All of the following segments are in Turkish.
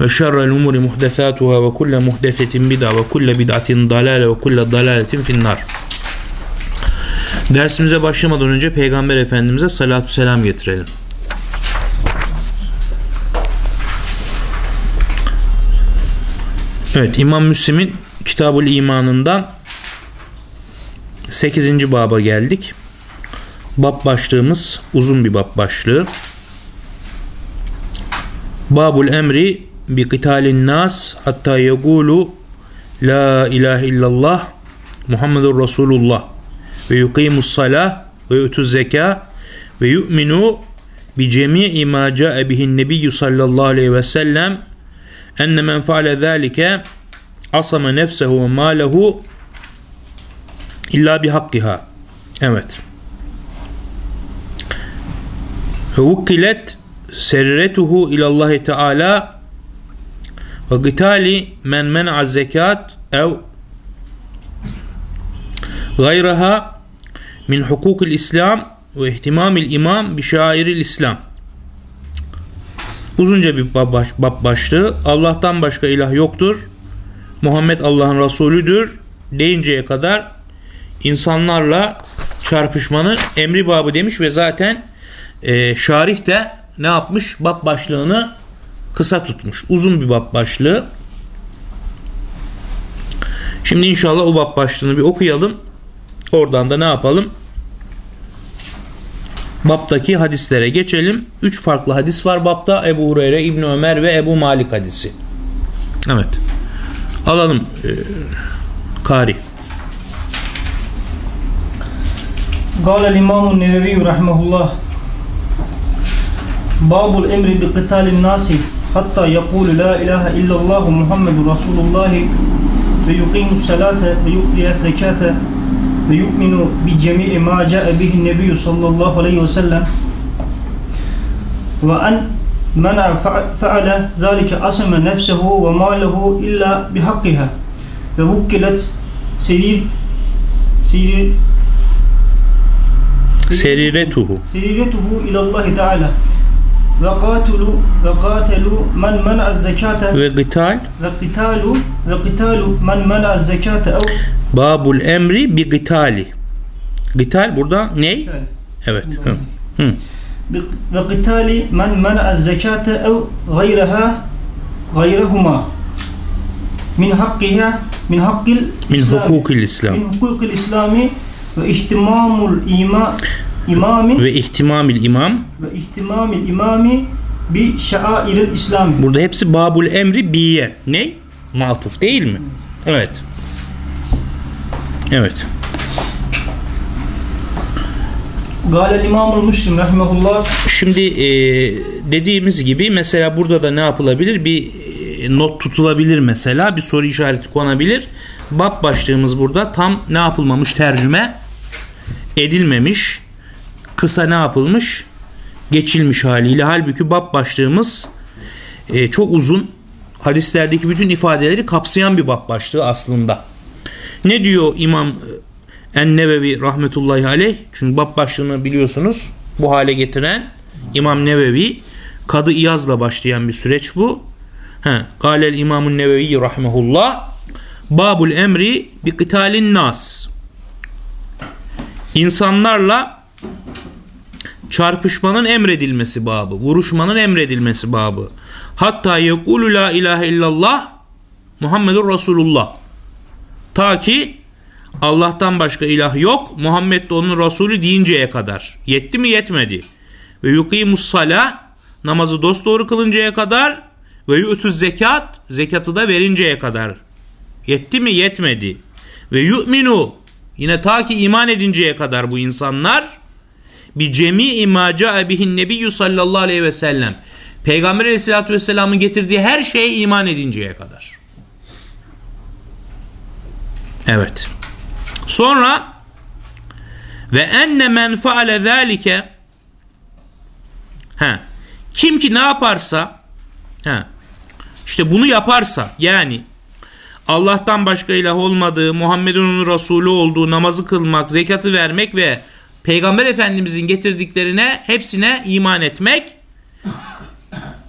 Ve şerrel umuri muhdesatuhâ ve kulle muhdesetin bid'a ve kulle bid'atin dalale ve kulle dalaletin finnar. Dersimize başlamadan önce Peygamber Efendimiz'e salatu selam getirelim. Evet İmam Müslim'in Kitabul İman'ından 8. baba geldik. Bab başlığımız uzun bir bab başlığı. Babul emri bi qitalin nas hatta yegulu la ilahe illallah Muhammedur Resulullah ve yuqimus salah ve yutuz zeka ve yu'minu bi cemi'i ma ca'e bihin nebiyyü sallallahu aleyhi ve sellem enne men faale zâlike asama nefsehu ve mâlehu illa bi hakkiha. Evet. Ve vukkilet serretuhu ilallahi teala men'a zekat ev gayraha min hukukil İslam ve ihtimamil imam bi şairil İslam. Uzunca bir bab başlığı. Allah'tan başka ilah yoktur. Muhammed Allah'ın Resulüdür deyinceye kadar insanlarla çarpışmanın emri babı demiş ve zaten e, şarih de ne yapmış? Bab başlığını kısa tutmuş. Uzun bir bab başlığı. Şimdi inşallah o bab başlığını bir okuyalım. Oradan da ne yapalım? Baptaki hadislere geçelim. Üç farklı hadis var bapta. Ebu Hureyre, İbni Ömer ve Ebu Malik hadisi. Evet. Alalım e, Kari. Gâlel İmamun Nevevi Rahmetullah Babul emri bi kıtalin nasib hatta yakulu la ilahe illallah Muhammedur Resulullah ve yuqimu salate ve yu'tiye zekate ve yu'minu bi cemi'i ma ca'e bihi nebiyyü sallallahu aleyhi ve sellem ve en mena fe'ale zalike asme nefsehu ve malehu illa bihakkiha ve vukkilet serir serir seriretuhu seriretuhu ilallahi teala men'a zekate Ve gıtal. ve qitalu ve qitalu men men'a zekate ev Babul emri bi gıtali. Gıtal burada ne? Evet. Hı. Hı. ve qitali men men'a zekate ev gayraha gayrahuma min hakkiha min hakkil Min İslam. hukukil İslam. min hukukil İslami ve ihtimamul ima imami Ve ihtimamil imam. ve ihtimamil imami bi şairil İslami. Burada hepsi babul emri biye. Ne? Matuf değil mi? Evet. Evet. Gâlel İmamul Müslim rahimehullah Şimdi e, dediğimiz gibi mesela burada da ne yapılabilir? Bir e, not tutulabilir mesela. Bir soru işareti konabilir. Bab başlığımız burada tam ne yapılmamış tercüme edilmemiş. Kısa ne yapılmış? Geçilmiş haliyle. Halbuki bab başlığımız e, çok uzun. Hadislerdeki bütün ifadeleri kapsayan bir bab başlığı aslında. Ne diyor İmam En-Nevevi rahmetullahi aleyh? Çünkü bab başlığını biliyorsunuz bu hale getiren İmam Nevevi Kadı İyaz'la başlayan bir süreç bu. He, Galel İmamun Nevevi rahmehullah Babul emri bi kıtalin nas. İnsanlarla çarpışmanın emredilmesi babı, vuruşmanın emredilmesi babı. Hatta yekulu la ilahe illallah Muhammedur Resulullah. Ta ki Allah'tan başka ilah yok. Muhammed de onun Resulü deyinceye kadar. Yetti mi yetmedi. Ve yukimus salah namazı dosdoğru kılıncaya kadar ve yu'tuz zekat zekatı da verinceye kadar. Yetti mi yetmedi. Ve yu'minu yine ta ki iman edinceye kadar bu insanlar bir cemi ma ca'a bihin nebiyyü sallallahu aleyhi ve sellem Peygamber aleyhissalatü vesselamın getirdiği her şeye iman edinceye kadar. Evet. Sonra ve enne men faale zalike ha kim ki ne yaparsa ha işte bunu yaparsa yani Allah'tan başka ilah olmadığı, Muhammed'in onun Resulü olduğu, namazı kılmak, zekatı vermek ve Peygamber Efendimizin getirdiklerine hepsine iman etmek.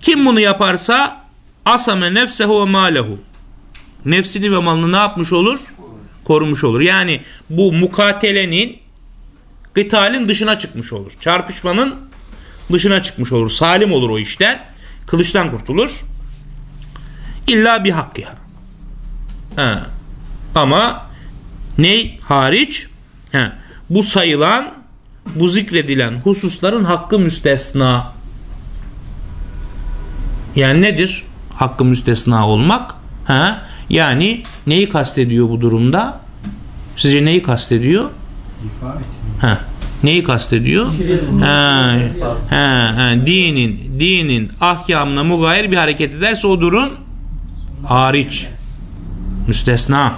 Kim bunu yaparsa asame nefsehu ve malehu. Nefsini ve malını ne yapmış olur? Korumuş olur. Yani bu mukatelenin gıtalin dışına çıkmış olur. Çarpışmanın dışına çıkmış olur. Salim olur o işten. Kılıçtan kurtulur. İlla bir hakkıha. Ha. Ama ne hariç? Ha. Bu sayılan, bu zikredilen hususların hakkı müstesna. Yani nedir? Hakkı müstesna olmak. Ha? Yani neyi kastediyor bu durumda? Sizce neyi kastediyor? Ha. Neyi kastediyor? Ha, ha, ha, dinin dinin ahkamına mugayir bir hareket ederse o durum hariç. Müstesna.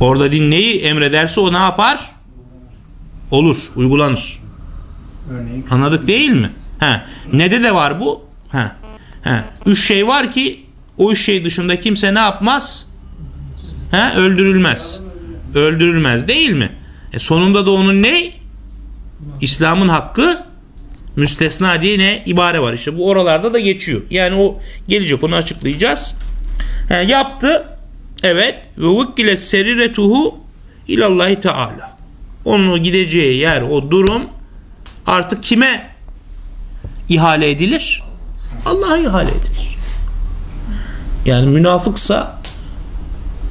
Orada din neyi emrederse o ne yapar? Olur, uygulanır. Örneğin Anladık değil mi? Ha. Nede de var bu? Ha. Ha. Üç şey var ki o üç şey dışında kimse ne yapmaz? Ha? Öldürülmez. Öldürülmez değil mi? E sonunda da onun ne? İslam'ın hakkı müstesna diye ne? ibare var. İşte bu oralarda da geçiyor. Yani o gelecek onu açıklayacağız. Ha, yaptı. Evet. Ve vukkile seriretuhu ilallahi teala. Onun gideceği yer, o durum artık kime ihale edilir? Allah'a ihale edilir. Yani münafıksa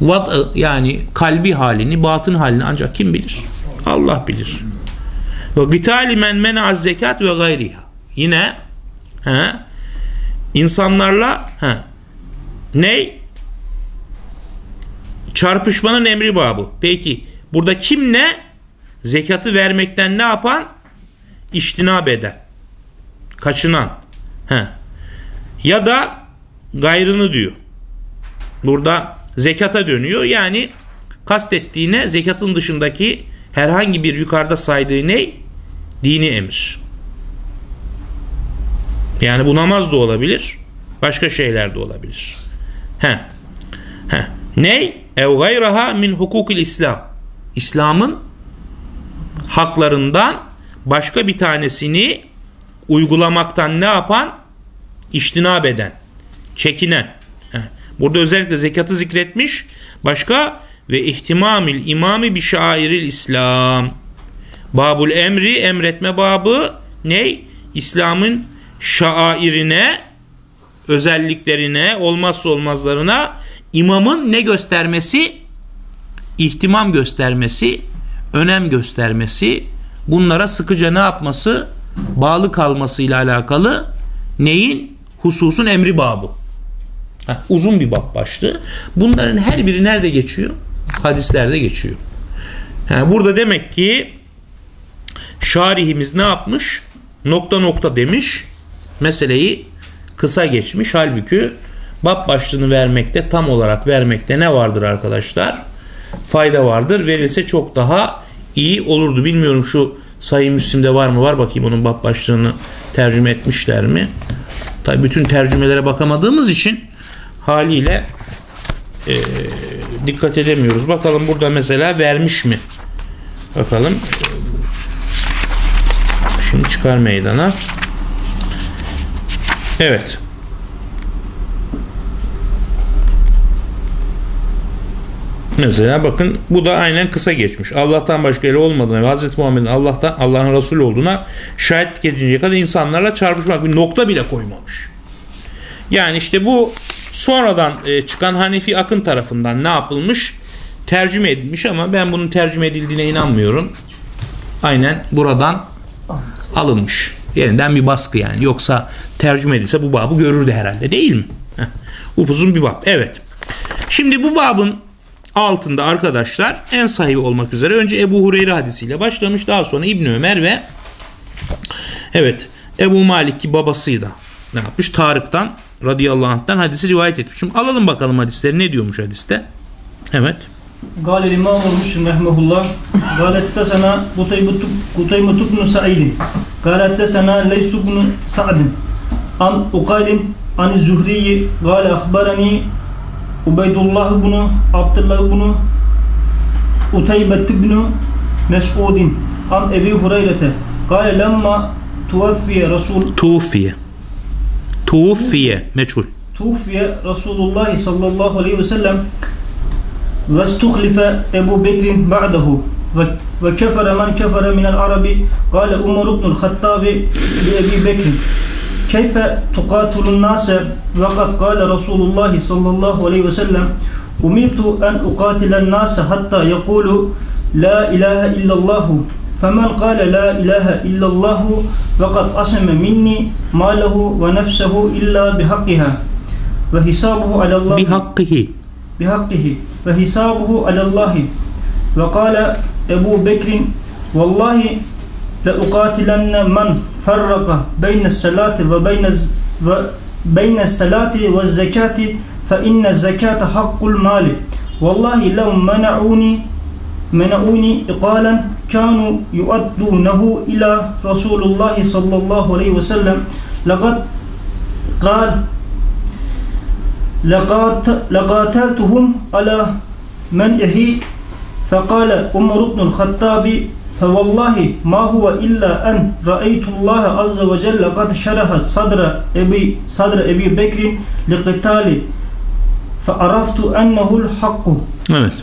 vat yani kalbi halini, batın halini ancak kim bilir? Allah bilir. Ve gitali men mena'az zekat ve gayriha. Yine he, insanlarla he, ne? Çarpışmanın emri babı. Peki burada kim ne? Zekatı vermekten ne yapan? İştinab eden. Kaçınan. He. Ya da gayrını diyor. Burada zekata dönüyor. Yani kastettiğine zekatın dışındaki herhangi bir yukarıda saydığı ne? Dini emir. Yani bu namaz da olabilir. Başka şeyler de olabilir. He. He. Ne? Ev gayraha min hukukil İslam. İslam'ın haklarından başka bir tanesini uygulamaktan ne yapan? İştinab eden, çekinen. Burada özellikle zekatı zikretmiş. Başka ve ihtimamil imami bir şairil İslam. Babul emri emretme babı ne? İslam'ın şairine, özelliklerine, olmazsa olmazlarına imamın ne göstermesi? İhtimam göstermesi, önem göstermesi, bunlara sıkıca ne yapması? Bağlı kalmasıyla alakalı neyin? Hususun emri babı. Heh, uzun bir bab başlı. Bunların her biri nerede geçiyor? Hadislerde geçiyor. Ha, burada demek ki şarihimiz ne yapmış? Nokta nokta demiş. Meseleyi kısa geçmiş. Halbuki bab başlığını vermekte tam olarak vermekte ne vardır arkadaşlar? Fayda vardır. Verilse çok daha iyi olurdu. Bilmiyorum şu sayı Müslim'de var mı? Var bakayım onun bab başlığını tercüme etmişler mi? Tabi bütün tercümelere bakamadığımız için haliyle e, dikkat edemiyoruz. Bakalım burada mesela vermiş mi? Bakalım. Şimdi çıkar meydana. Evet. Mesela bakın bu da aynen kısa geçmiş. Allah'tan başka eli olmadığına ve Hazreti Muhammed'in Allah'tan Allah'ın Resulü olduğuna şahit geçinceye kadar insanlarla çarpışmak bir nokta bile koymamış. Yani işte bu sonradan e, çıkan Hanefi akın tarafından ne yapılmış? tercüme edilmiş ama ben bunun tercüme edildiğine inanmıyorum. Aynen buradan alınmış. Yeniden bir baskı yani. Yoksa tercüme edilse bu babı görürdü herhalde değil mi? Heh. Upuzun bir bab. Evet. Şimdi bu babın altında arkadaşlar en sahibi olmak üzere önce Ebu Hureyre hadisiyle başlamış. Daha sonra İbn Ömer ve evet Ebu Malik ki babasıydı. Ne yapmış? Tarık'tan radıyallahu anh'tan hadisi rivayet etmiş. Şimdi alalım bakalım hadisleri. Ne diyormuş hadiste? Evet. Galil İmam Müslim rahmetullah. Galette sana Kutaymu Tubnu Sa'idin. Galette sana Leysu Bnu Sa'din. An Ukaylin Ani Zuhriyi Gale Akbarani Ubeydullah bunu, Abdullah bunu, Utaybet ibn Mes'udin an Ebi Hurayrete kâle lemma tuvaffiye Resul tuvaffiye tuvaffiye meçhul. Tuvaffiye Resulullah sallallahu aleyhi ve sellem ve stuhlife Ebu Bekrin ba'dahu ve ve kefere men kefere minel arabi kâle Umar ibnul Hattabi bi Ebi Bekrin. كيف تقاتل الناس؟ وقد قال رسول الله صلى الله عليه وسلم أمرت أن أقاتل الناس حتى يقولوا لا إله إلا الله. فمن قال لا إله إلا الله وقد أسم مني ماله ونفسه إلا بحقها. وحسابه على الله. Bihakkihi. بحقه. وحسابه على الله. وقال أبو بكر والله لأقاتلن من؟ فرق بين الصلاة وبين وبين الصلاة والزكاة فإن الزكاة حق المال. والله لو منعوني منعوني إقالا كانوا يؤدونه إلى رسول الله صلى الله عليه وسلم. لقد قال لقات لقاتلتهم على منعه فقال عمر بن الخطاب Fevallahi ma huve illa en ra'eytullaha azze ve celle kad şeraha sadra ebi, sadra ebi Bekrin li qitali fe araftu ennehu'l hakku. Evet.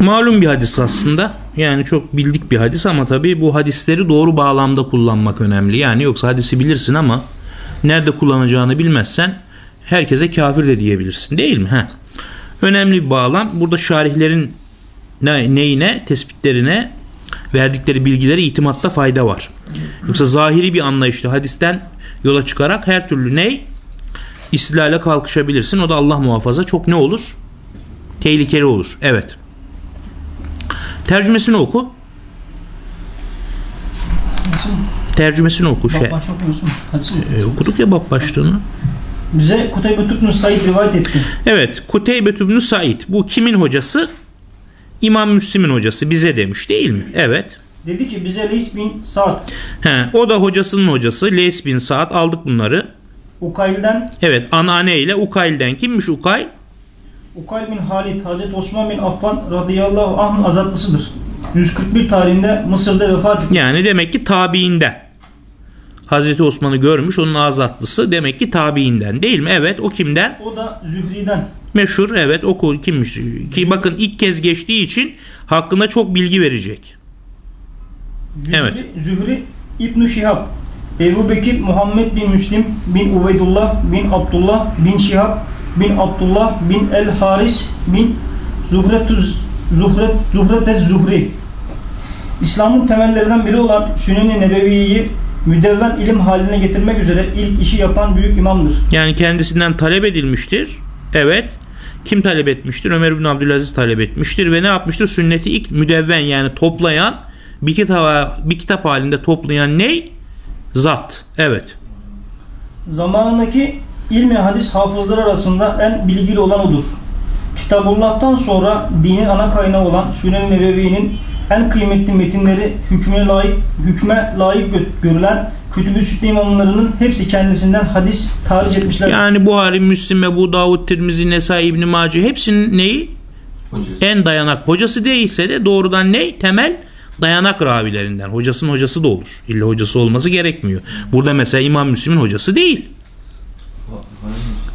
Malum bir hadis aslında. Yani çok bildik bir hadis ama tabii bu hadisleri doğru bağlamda kullanmak önemli. Yani yoksa hadisi bilirsin ama nerede kullanacağını bilmezsen herkese kafir de diyebilirsin değil mi? Heh. Önemli bir bağlam. Burada şarihlerin ne, neyine, tespitlerine verdikleri bilgileri itimatta fayda var. Yoksa zahiri bir anlayışla hadisten yola çıkarak her türlü ney? İstilale kalkışabilirsin. O da Allah muhafaza çok ne olur? Tehlikeli olur. Evet. Tercümesini oku. Tercümesini oku. Şey, Bak, okuyorsun. Hadisi oku. e, okuduk ya bab başlığını. Bize Kutaybe Tübnü Said rivayet etti. Evet. Kuteybe ibn Said. Bu kimin hocası? İmam Müslim'in hocası. Bize demiş değil mi? Evet. Dedi ki bize Leys bin Sa'd He, o da hocasının hocası. Leys bin Sa'd. Aldık bunları. Ukayl'den Evet. Anane ile Ukayl'den. Kimmiş Ukayl? Ukayl bin Halid Hazreti Osman bin Affan radıyallahu anh'ın azatlısıdır. 141 tarihinde Mısır'da vefat etti. Yani demek ki tabiinden. Hazreti Osman'ı görmüş onun azatlısı demek ki tabiinden değil mi? Evet o kimden? O da Zühri'den. Meşhur evet oku kimmiş? Ki bakın ilk kez geçtiği için hakkında çok bilgi verecek. Zühri, Evet. Zühri İbn Şihab, Ebu Bekir Muhammed bin Müslim bin Ubeydullah bin Abdullah bin Şihab bin Abdullah bin El Haris bin Zuhretuz Zuhret Zuhretez Zuhri. İslam'ın temellerinden biri olan Süneni Nebevi'yi müdevven ilim haline getirmek üzere ilk işi yapan büyük imamdır. Yani kendisinden talep edilmiştir. Evet. Kim talep etmiştir? Ömer bin Abdülaziz talep etmiştir ve ne yapmıştır? Sünneti ilk müdevven yani toplayan bir kitap bir kitap halinde toplayan ne? Zat. Evet. Zamanındaki ilmi hadis hafızları arasında en bilgili olan odur. Kitabullah'tan sonra dinin ana kaynağı olan Sünen-i Nebevi'nin en kıymetli metinleri hükme layık hükme layık gö- görülen Kütüb-ü Sütte imamlarının hepsi kendisinden hadis tarih etmişler. Yani Buhari, Müslim, Ebu Davud, Tirmizi, Nesai, İbn Mace hepsinin neyi? Hocası. En dayanak. Hocası değilse de doğrudan ne? Temel dayanak ravilerinden. Hocasının hocası da olur. İlla hocası olması gerekmiyor. Burada mesela İmam Müslim'in hocası değil.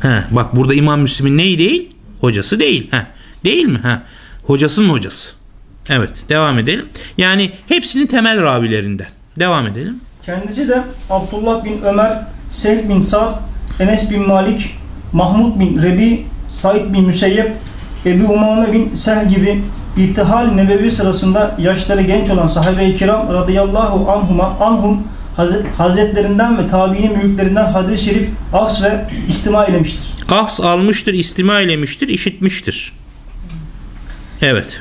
He, bak burada İmam Müslim'in neyi değil? Hocası değil. He, değil mi? He, hocasının hocası. Evet devam edelim. Yani hepsinin temel ravilerinden. Devam edelim. Kendisi de Abdullah bin Ömer, Sehl bin Sa'd, Enes bin Malik, Mahmud bin Rebi, Said bin Müseyyep, Ebu Umame bin Sehl gibi irtihal nebevi sırasında yaşları genç olan sahabe-i kiram radıyallahu anhuma anhum Haz- Hazretlerinden ve tabiinin büyüklerinden hadis-i şerif aks ve istima eylemiştir. Ahs almıştır, istima eylemiştir, işitmiştir. Evet.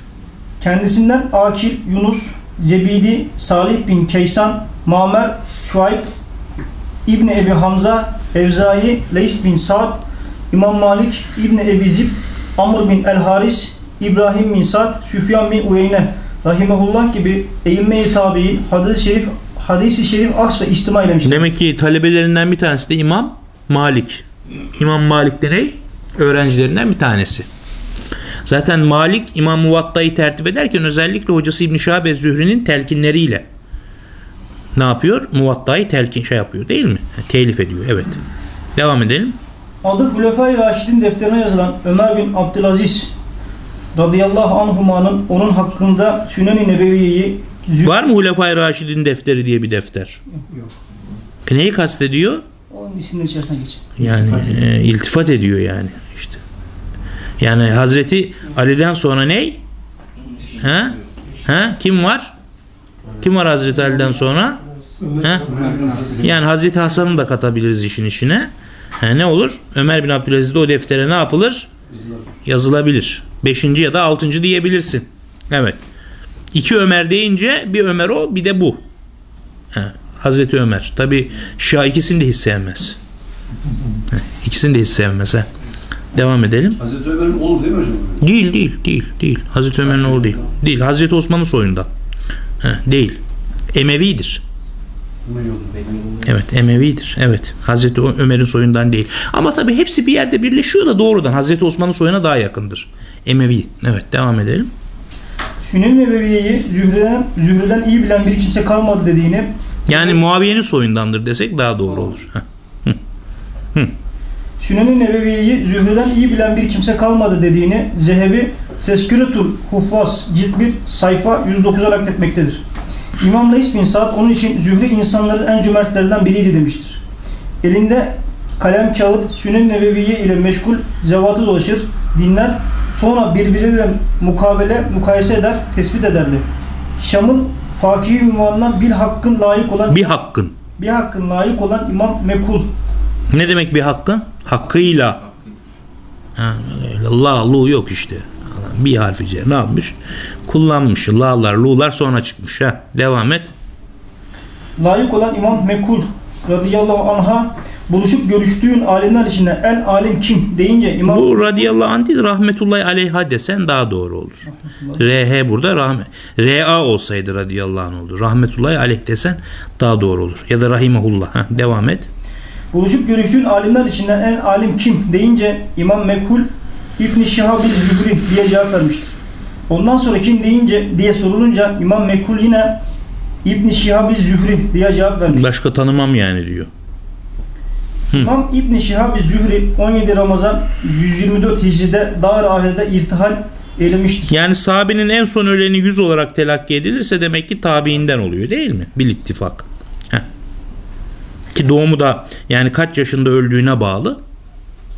Kendisinden Akil, Yunus, Zebidi, Salih bin Keysan, Mamer, Şuayb, İbni Ebi Hamza, Evzai, Leys bin Sa'd, İmam Malik, İbni Ebi Zib, Amr bin El-Haris, İbrahim bin Sa'd, Süfyan bin Uyeyne, Rahimehullah gibi eğimme-i tabi'in hadis-i şerif, hadis-i şerif aks ve istima eylemiştir. Demek ki talebelerinden bir tanesi de İmam Malik. İmam Malik de ne? Öğrencilerinden bir tanesi. Zaten Malik İmam Muvatta'yı tertip ederken özellikle hocası İbn Şahab Zühri'nin telkinleriyle ne yapıyor? Muvatta'yı telkin şey yapıyor değil mi? Telif ediyor. Evet. Devam edelim. Adı Hulefai Raşid'in defterine yazılan Ömer bin Abdülaziz radıyallahu anhumanın onun hakkında Sünen-i Nebeviye'yi zü- Var mı Hulefai Raşid'in defteri diye bir defter? Yok. E Neyi kastediyor? Onun isimleri içerisine geç. Yani e, iltifat ediyor yani. Yani Hazreti Ali'den sonra ne? Ha? Ha? Kim var? Kim var Hazreti Ali'den sonra? Ha? Yani Hazreti Hasan'ı da katabiliriz işin içine. Ha, ne olur? Ömer bin Abdülaziz de o deftere ne yapılır? Yazılabilir. Beşinci ya da altıncı diyebilirsin. Evet. İki Ömer deyince bir Ömer o bir de bu. Ha, Hazreti Ömer. Tabi Şah ikisini de hiç sevmez. İkisini de hiç sevmez. Ha. Devam edelim. Hazreti Ömer'in oğlu değil mi hocam? Değil değil değil değil. Hazreti Ömer'in oğlu değil. Değil. Hazreti Osman'ın soyundan. Ha, değil. Emevidir. Evet Emevidir. Evet. Hazreti Ömer'in soyundan değil. Ama tabi hepsi bir yerde birleşiyor da doğrudan. Hazreti Osman'ın soyuna daha yakındır. Emevi. Evet devam edelim. Sünen-i Nebeviye'yi Zühre'den, Zühre'den iyi bilen bir kimse kalmadı dediğini Yani Muaviye'nin soyundandır desek daha doğru olur. Ha. Sünen-i Nebeviye'yi Zühre'den iyi bilen bir kimse kalmadı dediğini Zehebi Tezkiretul Huffaz cilt 1 sayfa 109 olarak etmektedir. İmam Leys bin Sa'd onun için Zühre insanların en cömertlerinden biriydi demiştir. Elinde kalem kağıt Sünen-i Nebeviye ile meşgul zevatı dolaşır, dinler, sonra birbiriyle mukabele, mukayese eder, tespit ederdi. Şam'ın fakih ünvanına bir hakkın layık olan Bir hakkın. bir hakkın layık olan İmam Mekul Ne demek bir hakkın? Hakkıyla. Ha, la lu yok işte. Bir harfi C ne yapmış? Kullanmış. La'lar, lu'lar sonra çıkmış. Ha. Devam et. layık olan İmam Mekul radıyallahu anha buluşup görüştüğün alimler içinde en alim kim deyince İmam Bu radıyallahu anh değil rahmetullahi aleyha desen daha doğru olur. RH burada rahmet. RA olsaydı radıyallahu anh olur. Rahmetullahi aleyh desen daha doğru olur. Ya da rahimehullah. Ha, devam et. Buluşup görüştüğün alimler içinde en alim kim deyince İmam Mekul İbn Şihab-ı Zühri diye cevap vermiştir. Ondan sonra kim deyince diye sorulunca İmam Mekul yine İbn Şihab-ı Zühri diye cevap vermiştir. Başka tanımam yani diyor. İmam İbn Şihab-ı Zühri 17 Ramazan 124 Hicri'de Dar ahirede irtihal eylemiştir. Yani sahabenin en son öleni 100 olarak telakki edilirse demek ki tabiinden oluyor değil mi? Bil ittifak. Ki doğumu da yani kaç yaşında öldüğüne bağlı.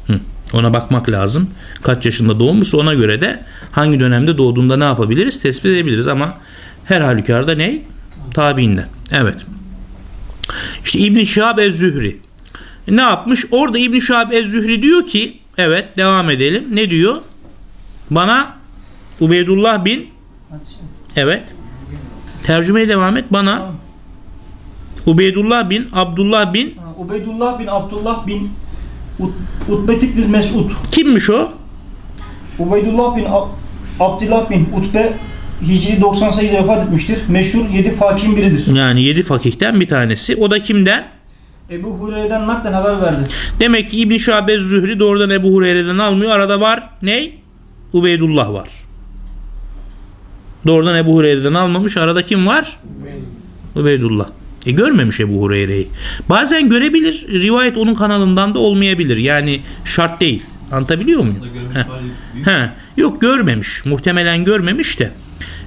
Hı. Ona bakmak lazım. Kaç yaşında doğmuşsa ona göre de hangi dönemde doğduğunda ne yapabiliriz? Tespit edebiliriz ama her halükarda ne? Tabiinden. Evet. İşte İbn Şihab Ez-Zühri ne yapmış? Orada İbn Şihab Ez-Zühri diyor ki evet devam edelim. Ne diyor? Bana Ubeydullah bin evet tercümeye devam et bana. Ubeydullah bin Abdullah bin Ubeydullah bin Abdullah bin Ut- Utbet bin Mesud kimmiş o? Ubeydullah bin Ab- Abdullah bin Utbe Hicri 98 vefat etmiştir. Meşhur 7 fakihin biridir. Yani yedi fakihten bir tanesi. O da kimden? Ebu Hureyre'den naklen haber verdi. Demek ki İbn Şabe Zühri doğrudan Ebu Hureyre'den almıyor. Arada var ne? Ubeydullah var. Doğrudan Ebu Hureyre'den almamış. Arada kim var? Ubeydullah. E görmemiş Ebu Hureyre'yi. Bazen görebilir. Rivayet onun kanalından da olmayabilir. Yani şart değil. Anlatabiliyor muyum? Heh. He, yok görmemiş. Muhtemelen görmemiş de.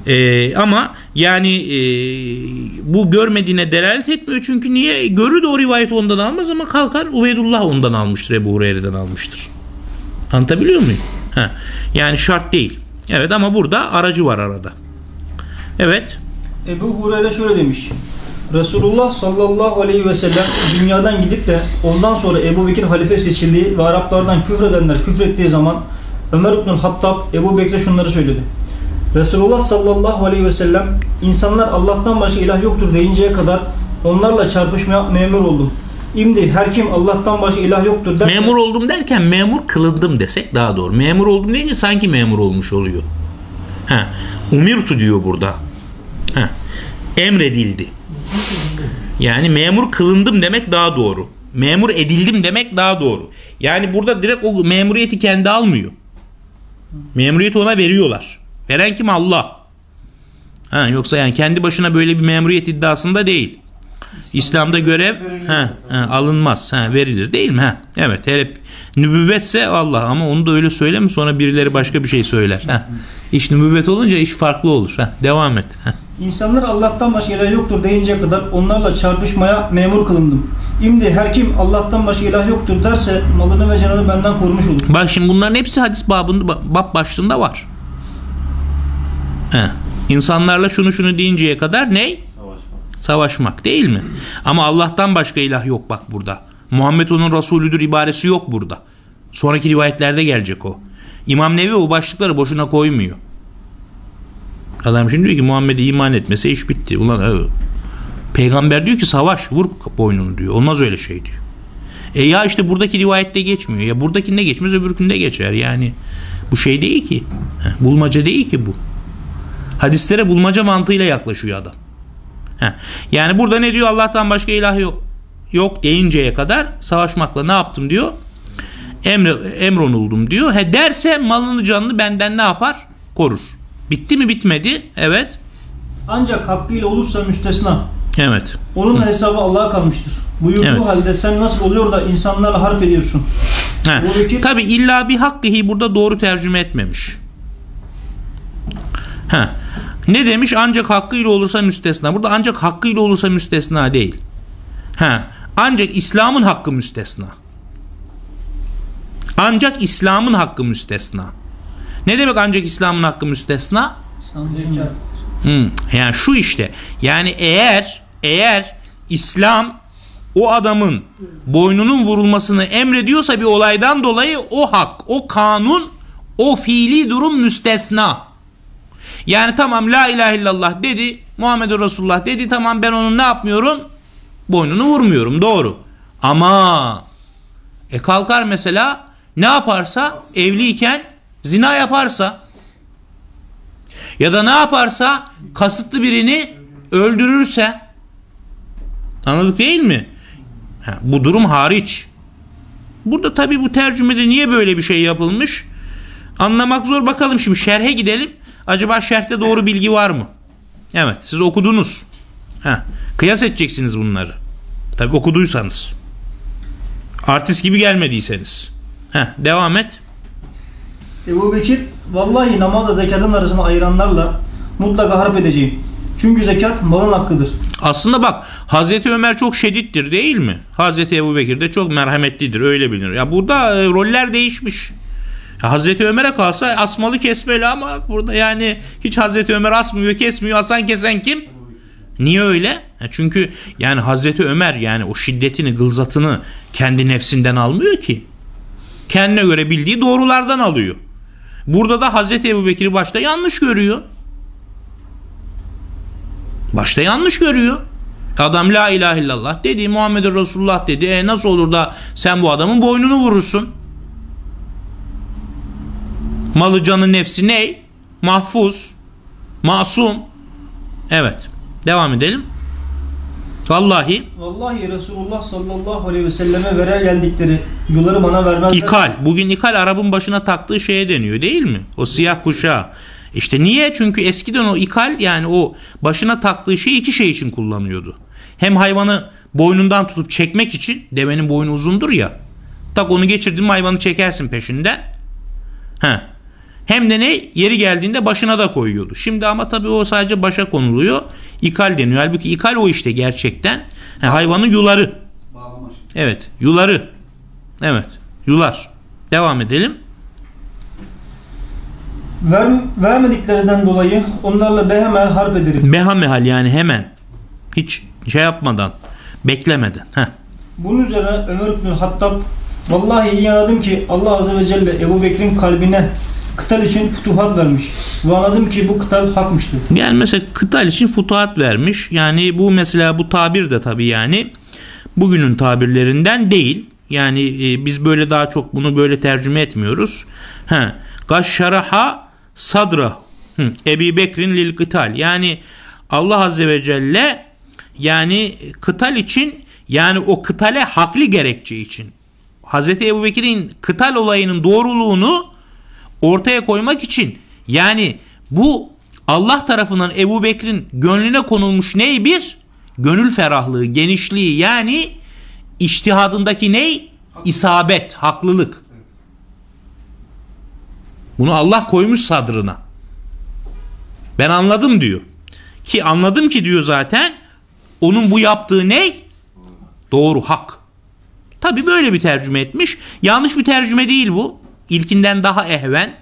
Ee, ama yani e, bu görmediğine delalet etmiyor. Çünkü niye? Görür de o rivayeti ondan almaz ama kalkar Ubeydullah ondan almıştır. Ebu Hureyre'den almıştır. Anlatabiliyor muyum? Ha. Yani şart değil. Evet ama burada aracı var arada. Evet. Ebu Hureyre şöyle demiş. Resulullah sallallahu aleyhi ve sellem dünyadan gidip de ondan sonra Ebu Bekir halife seçildiği ve Araplardan küfredenler küfrettiği zaman Ömer İbnül Hattab Ebu Bekir'e şunları söyledi. Resulullah sallallahu aleyhi ve sellem insanlar Allah'tan başka ilah yoktur deyinceye kadar onlarla çarpışmaya memur oldum. İmdi her kim Allah'tan başka ilah yoktur derse Memur oldum derken memur kılındım desek daha doğru. Memur oldum deyince sanki memur olmuş oluyor. Ha. Umirtu diyor burada. Ha. Emredildi. Yani memur kılındım demek daha doğru. Memur edildim demek daha doğru. Yani burada direkt o memuriyeti kendi almıyor. Memuriyeti ona veriyorlar. Veren kim? Allah. Ha, yoksa yani kendi başına böyle bir memuriyet iddiasında değil. İslam'da görev ha, ha, alınmaz. Ha, verilir değil mi? Ha, evet. Hele nübüvvetse Allah ama onu da öyle söyleme sonra birileri başka bir şey söyler. Ha. İş nübüvvet olunca iş farklı olur. Ha, devam et. Ha. İnsanlar Allah'tan başka ilah yoktur deyinceye kadar onlarla çarpışmaya memur kılındım. İmdi her kim Allah'tan başka ilah yoktur derse malını ve canını benden korumuş olur. Bak şimdi bunların hepsi hadis babında bab başlığında var. He. İnsanlarla şunu şunu deyinceye kadar ne? Savaşmak. Savaşmak değil mi? Ama Allah'tan başka ilah yok bak burada. Muhammed onun Resulüdür ibaresi yok burada. Sonraki rivayetlerde gelecek o. İmam Nevi o başlıkları boşuna koymuyor. Adam şimdi diyor ki Muhammed'e iman etmese iş bitti. Ulan evet. Peygamber diyor ki savaş vur boynunu diyor. Olmaz öyle şey diyor. E ya işte buradaki rivayette geçmiyor. Ya buradakinde geçmez öbürkünde geçer. Yani bu şey değil ki. Bulmaca değil ki bu. Hadislere bulmaca mantığıyla yaklaşıyor adam. Heh. Yani burada ne diyor Allah'tan başka ilah yok. Yok deyinceye kadar savaşmakla ne yaptım diyor. Emre, emronuldum diyor. He derse malını canını benden ne yapar? Korur. Bitti mi bitmedi? Evet. Ancak hakkıyla olursa müstesna. Evet. Onun hesabı Allah'a kalmıştır. Buyurduğu Evet. halde sen nasıl oluyor da insanlarla harp ediyorsun? Ha. Buradaki- Tabi illa bir hakkihi burada doğru tercüme etmemiş. Ha. Ne demiş? Ancak hakkıyla olursa müstesna. Burada ancak hakkıyla olursa müstesna değil. Ha. Ancak İslam'ın hakkı müstesna. Ancak İslam'ın hakkı müstesna. Ne demek ancak İslam'ın hakkı müstesna? Zekat. Hmm, Yani şu işte. Yani eğer eğer İslam o adamın boynunun vurulmasını emrediyorsa bir olaydan dolayı o hak, o kanun, o fiili durum müstesna. Yani tamam la ilahe illallah dedi, Muhammed Resulullah dedi tamam ben onun ne yapmıyorum? Boynunu vurmuyorum doğru. Ama e kalkar mesela ne yaparsa evliyken zina yaparsa ya da ne yaparsa kasıtlı birini öldürürse anladık değil mi? Ha, bu durum hariç. Burada tabi bu tercümede niye böyle bir şey yapılmış? Anlamak zor. Bakalım şimdi şerhe gidelim. Acaba şerhte doğru bilgi var mı? Evet siz okudunuz. Ha, kıyas edeceksiniz bunları. Tabi okuduysanız. Artist gibi gelmediyseniz. Heh, devam et. Ebu Bekir vallahi namazla zekatın arasını ayıranlarla mutlaka harp edeceğim. Çünkü zekat malın hakkıdır. Aslında bak Hazreti Ömer çok şedittir değil mi? Hazreti Ebu Bekir de çok merhametlidir öyle bilinir. Ya burada e, roller değişmiş. Hazreti Ömer'e kalsa asmalı kesmeli ama burada yani hiç Hazreti Ömer asmıyor kesmiyor asan kesen kim? Niye öyle? Çünkü yani Hazreti Ömer yani o şiddetini gılzatını kendi nefsinden almıyor ki. Kendine göre bildiği doğrulardan alıyor. Burada da Hazreti Ebu Bekir'i başta yanlış görüyor. Başta yanlış görüyor. Adam la ilahe illallah dedi Muhammed Resulullah dedi. E nasıl olur da sen bu adamın boynunu vurursun? Malı canı nefsi ne? Mahfuz. Masum. Evet. Devam edelim. Vallahi Vallahi Resulullah sallallahu aleyhi ve selleme vere geldikleri yuları bana vermezler. ikal. Bugün ikal Arap'ın başına taktığı şeye deniyor değil mi? O siyah kuşağı. İşte niye? Çünkü eskiden o ikal yani o başına taktığı şey iki şey için kullanıyordu. Hem hayvanı boynundan tutup çekmek için devenin boynu uzundur ya. Tak onu geçirdin mi hayvanı çekersin peşinden. He. Hem de ne? Yeri geldiğinde başına da koyuyordu. Şimdi ama tabii o sadece başa konuluyor. İkal deniyor. Halbuki ikal o işte gerçekten. He, hayvanın yuları. Evet. Yuları. Evet. Yular. Devam edelim. Ver, vermediklerinden dolayı onlarla behemel harp ederiz. Behamehal yani hemen. Hiç şey yapmadan, beklemeden. Heh. Bunun üzerine Ömer İbn Hattab Vallahi iyi anladım ki Allah Azze ve Celle Ebu Bekir'in kalbine kıtal için futuhat vermiş. Ve anladım ki bu kıtal hakmıştır. Yani mesela kıtal için futuhat vermiş. Yani bu mesela bu tabir de tabii yani bugünün tabirlerinden değil. Yani e, biz böyle daha çok bunu böyle tercüme etmiyoruz. Ha, gaşşaraha sadra. Hı, Ebi Bekir'in lil kıtal. Yani Allah Azze ve Celle yani kıtal için yani o kıtale haklı gerekçe için Hazreti Ebu Bekir'in kıtal olayının doğruluğunu ortaya koymak için yani bu Allah tarafından Ebu Bekir'in gönlüne konulmuş ney bir? Gönül ferahlığı, genişliği yani iştihadındaki ney? İsabet, haklılık. Bunu Allah koymuş sadrına. Ben anladım diyor. Ki anladım ki diyor zaten onun bu yaptığı ne? Doğru, hak. Tabi böyle bir tercüme etmiş. Yanlış bir tercüme değil bu. İlkinden daha ehven.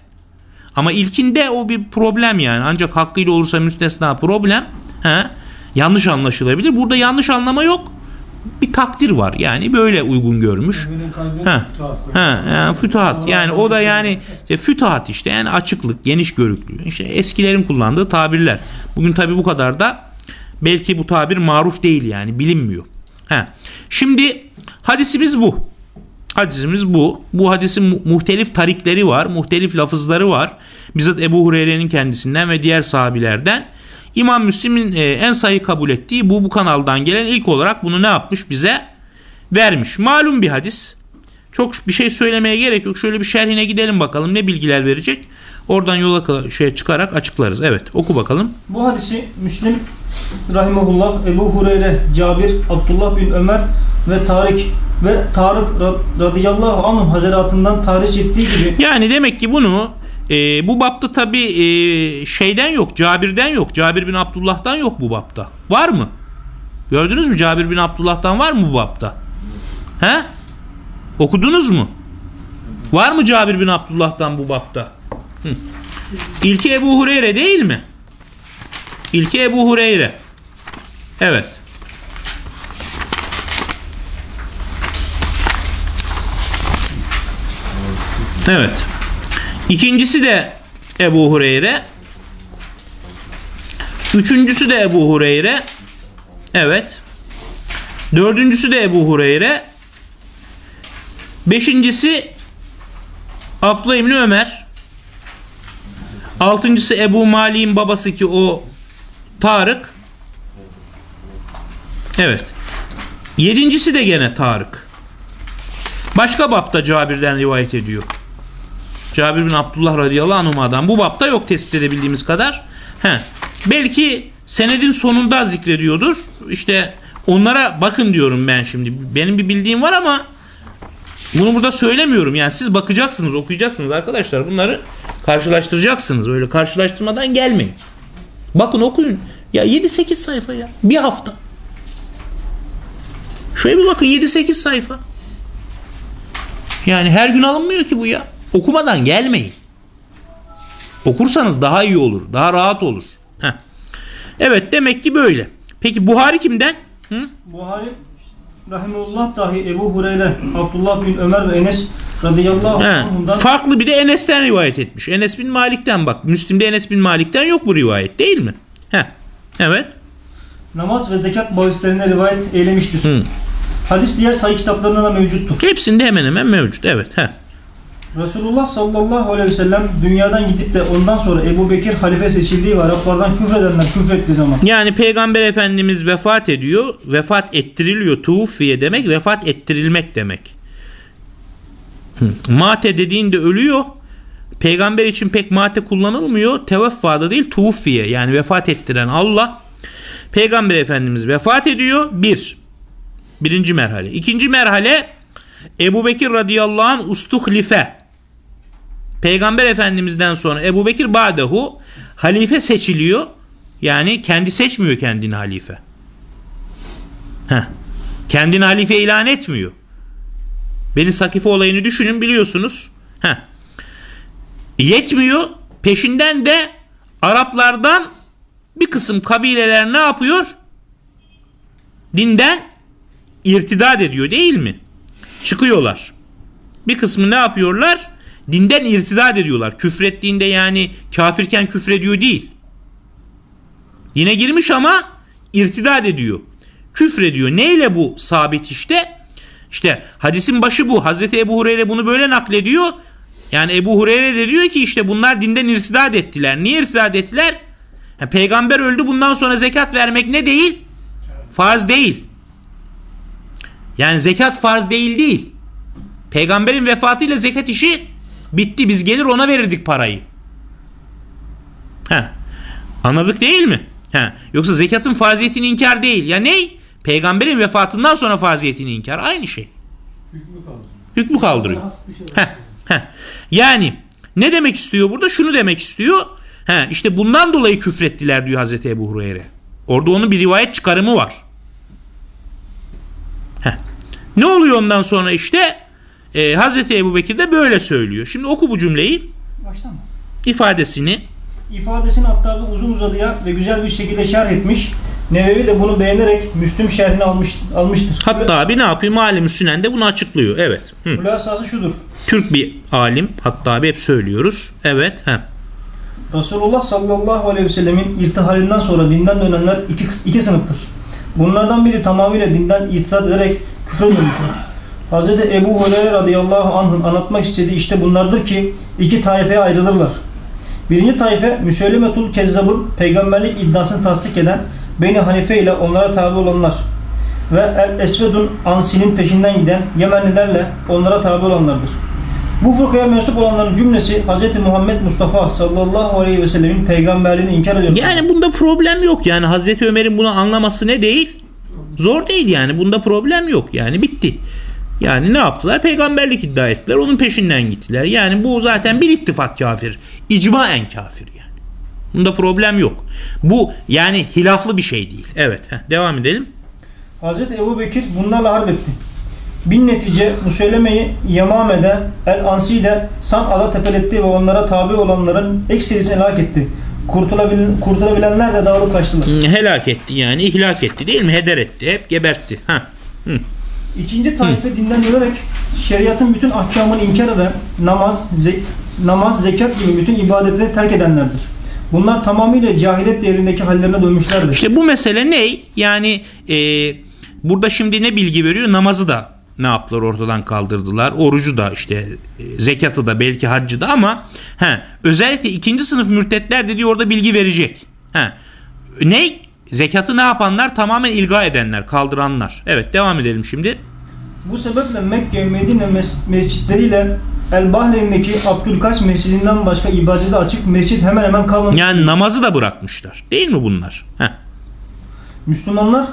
Ama ilkinde o bir problem yani. Ancak hakkıyla olursa müstesna problem. He? Yanlış anlaşılabilir. Burada yanlış anlama yok. Bir takdir var. Yani böyle uygun görmüş. Ha, ha, yani fütuhat yani o da yani işte fütuhat işte yani açıklık, geniş görüklü. İşte eskilerin kullandığı tabirler. Bugün tabi bu kadar da belki bu tabir maruf değil yani bilinmiyor. Ha. Şimdi hadisimiz bu. Hadisimiz bu. Bu hadisin mu- muhtelif tarikleri var, muhtelif lafızları var. Bizzat Ebu Hureyre'nin kendisinden ve diğer sahabilerden. İmam Müslim'in e, en sayı kabul ettiği bu bu kanaldan gelen ilk olarak bunu ne yapmış bize? Vermiş. Malum bir hadis. Çok bir şey söylemeye gerek yok. Şöyle bir şerhine gidelim bakalım ne bilgiler verecek. Oradan yola ka- şey çıkarak açıklarız. Evet oku bakalım. Bu hadisi Müslim Rahimahullah, Ebu Hureyre, Cabir, Abdullah bin Ömer ve Tarik ve Tarık ra- radıyallahu anh hazaratından tarih ettiği gibi Yani demek ki bunu e, bu bapta tabi e, şeyden yok Cabir'den yok. Cabir bin Abdullah'tan yok bu bapta. Var mı? Gördünüz mü Cabir bin Abdullah'tan var mı bu bapta? He? Okudunuz mu? Var mı Cabir bin Abdullah'tan bu bapta? İlki Ebu Hureyre değil mi? İlki Ebu Hureyre. Evet. Evet. İkincisi de Ebu Hureyre. Üçüncüsü de Ebu Hureyre. Evet. Dördüncüsü de Ebu Hureyre. Beşincisi Abdullah İbni Ömer. Altıncısı Ebu Mali'nin babası ki o Tarık. Evet. Yedincisi de gene Tarık. Başka bapta Cabir'den rivayet ediyor. Cabir bin Abdullah radıyallahu anhuma'dan. Bu bapta yok tespit edebildiğimiz kadar. He. Belki senedin sonunda zikrediyordur. İşte onlara bakın diyorum ben şimdi. Benim bir bildiğim var ama bunu burada söylemiyorum. Yani siz bakacaksınız, okuyacaksınız arkadaşlar. Bunları karşılaştıracaksınız. Öyle karşılaştırmadan gelmeyin. Bakın okuyun. Ya 7-8 sayfa ya. Bir hafta. Şöyle bir bakın 7-8 sayfa. Yani her gün alınmıyor ki bu ya. Okumadan gelmeyin. Okursanız daha iyi olur. Daha rahat olur. Heh. Evet demek ki böyle. Peki Buhari kimden? Hı? Buhari Rahimullah dahi Ebu Hureyre, Abdullah bin Ömer ve Enes radıyallahu He. anhumdan Farklı bir de Enes'ten rivayet etmiş. Enes bin Malik'ten bak. Müslim'de Enes bin Malik'ten yok bu rivayet değil mi? Heh. Evet. namaz ve zekat bahislerine rivayet eylemiştir. Hı. Hadis diğer sayı kitaplarında da mevcuttur. Hepsinde hemen hemen mevcut. Evet. Heh. Resulullah sallallahu aleyhi ve sellem dünyadan gidip de ondan sonra Ebu Bekir halife seçildiği ve Araplardan küfredenler küfrettiği zaman Yani Peygamber Efendimiz vefat ediyor. Vefat ettiriliyor. Tuğfiye demek vefat ettirilmek demek. Mate dediğinde ölüyor. Peygamber için pek mate kullanılmıyor. Teveffada değil tuğfiye yani vefat ettiren Allah. Peygamber Efendimiz vefat ediyor. Bir. Birinci merhale. İkinci merhale Ebu Bekir radıyallahu anh ustuhlife. Peygamber Efendimiz'den sonra Ebu Bekir Ba'dehu halife seçiliyor. Yani kendi seçmiyor kendini halife. Heh. Kendini halife ilan etmiyor. Beni Sakife olayını düşünün biliyorsunuz. Heh. Yetmiyor. Peşinden de Araplardan bir kısım kabileler ne yapıyor? Dinden irtidat ediyor değil mi? Çıkıyorlar. Bir kısmı ne yapıyorlar? Dinden irtidat ediyorlar. Küfrettiğinde yani kafirken küfrediyor değil. Dine girmiş ama irtidat ediyor. Küfrediyor. Neyle bu sabit işte? İşte hadisin başı bu. Hazreti Ebu Hureyre bunu böyle naklediyor. Yani Ebu Hureyre de diyor ki işte bunlar dinden irtidat ettiler. Niye irtidat ettiler? Ha, peygamber öldü bundan sonra zekat vermek ne değil? Farz değil. Yani zekat farz değil değil. Peygamberin vefatıyla zekat işi bitti. Biz gelir ona verirdik parayı. Ha. Anladık değil mi? Ha. Yoksa zekatın faziyetini inkar değil. Ya ney? Peygamberin vefatından sonra faziyetini inkar. Aynı şey. Hükmü kaldı. Hükmü kaldırıyor. Heh, heh. Yani ne demek istiyor burada? Şunu demek istiyor. He, işte bundan dolayı küfrettiler diyor Hazreti Ebu Hureyre. Orada onun bir rivayet çıkarımı var. Heh. Ne oluyor ondan sonra işte? Ee, Hazreti Ebu Bekir de böyle söylüyor. Şimdi oku bu cümleyi, Baştan mı? ifadesini. İfadesini hatta uzun uzadıya ve güzel bir şekilde şerh etmiş. Nevevi de bunu beğenerek Müslüm şerhini almış, almıştır. Hatta bir ne yapıyor? Malim Sünen de bunu açıklıyor. Evet. Hı. Hülasası şudur. Türk bir alim. Hatta hep söylüyoruz. Evet. Heh. Resulullah sallallahu aleyhi ve sellemin irtihalinden sonra dinden dönenler iki, iki sınıftır. Bunlardan biri tamamıyla dinden irtidat ederek küfre dönmüştür. Hz. Ebu Hureyre radıyallahu anh'ın anlatmak istediği işte bunlardır ki iki taifeye ayrılırlar. Birinci taife Müseylemetul Kezzab'ın peygamberlik iddiasını tasdik eden Beni Hanife ile onlara tabi olanlar ve El Esvedun Ansi'nin peşinden giden Yemenlilerle onlara tabi olanlardır. Bu fırkaya mensup olanların cümlesi Hz. Muhammed Mustafa sallallahu aleyhi ve sellemin peygamberliğini inkar ediyor. Yani bunda problem yok. Yani Hazreti Ömer'in bunu anlaması ne değil? Zor değil yani. Bunda problem yok. Yani bitti. Yani ne yaptılar? Peygamberlik iddia ettiler. Onun peşinden gittiler. Yani bu zaten bir ittifak kafir. İcmaen kafir yani. Bunda problem yok. Bu yani hilaflı bir şey değil. Evet. heh, devam edelim. Hz. Ebu Bekir bunlarla harp etti. Bin netice Museyleme'yi Yemame'de El Ansi'de San'a'da tepeletti ve onlara tabi olanların ekserisini helak etti. Kurtulabil, kurtulabilenler de dağılıp kaçtılar. Helak etti yani. ihlak etti değil mi? Heder etti. Hep gebertti. Ha. İkinci taife dinden dönerek şeriatın bütün ahkamını inkar ve namaz, ze- namaz, zekat gibi bütün ibadetleri terk edenlerdir. Bunlar tamamıyla cahilet devrindeki hallerine dönmüşlerdir. İşte bu mesele ne? Yani e, burada şimdi ne bilgi veriyor? Namazı da ne yaptılar ortadan kaldırdılar. Orucu da işte e, zekatı da belki haccı da ama he, özellikle ikinci sınıf mürtetler dediği orada bilgi verecek. He, ne? Zekatı ne yapanlar? Tamamen ilga edenler, kaldıranlar. Evet devam edelim şimdi. Bu sebeple Mekke, Medine mes- mescitleriyle El Bahreyn'deki Abdülkaç mescidinden başka ibadete açık mescit hemen hemen kalmamış. Yani namazı da bırakmışlar. Değil mi bunlar? Heh. Müslümanlar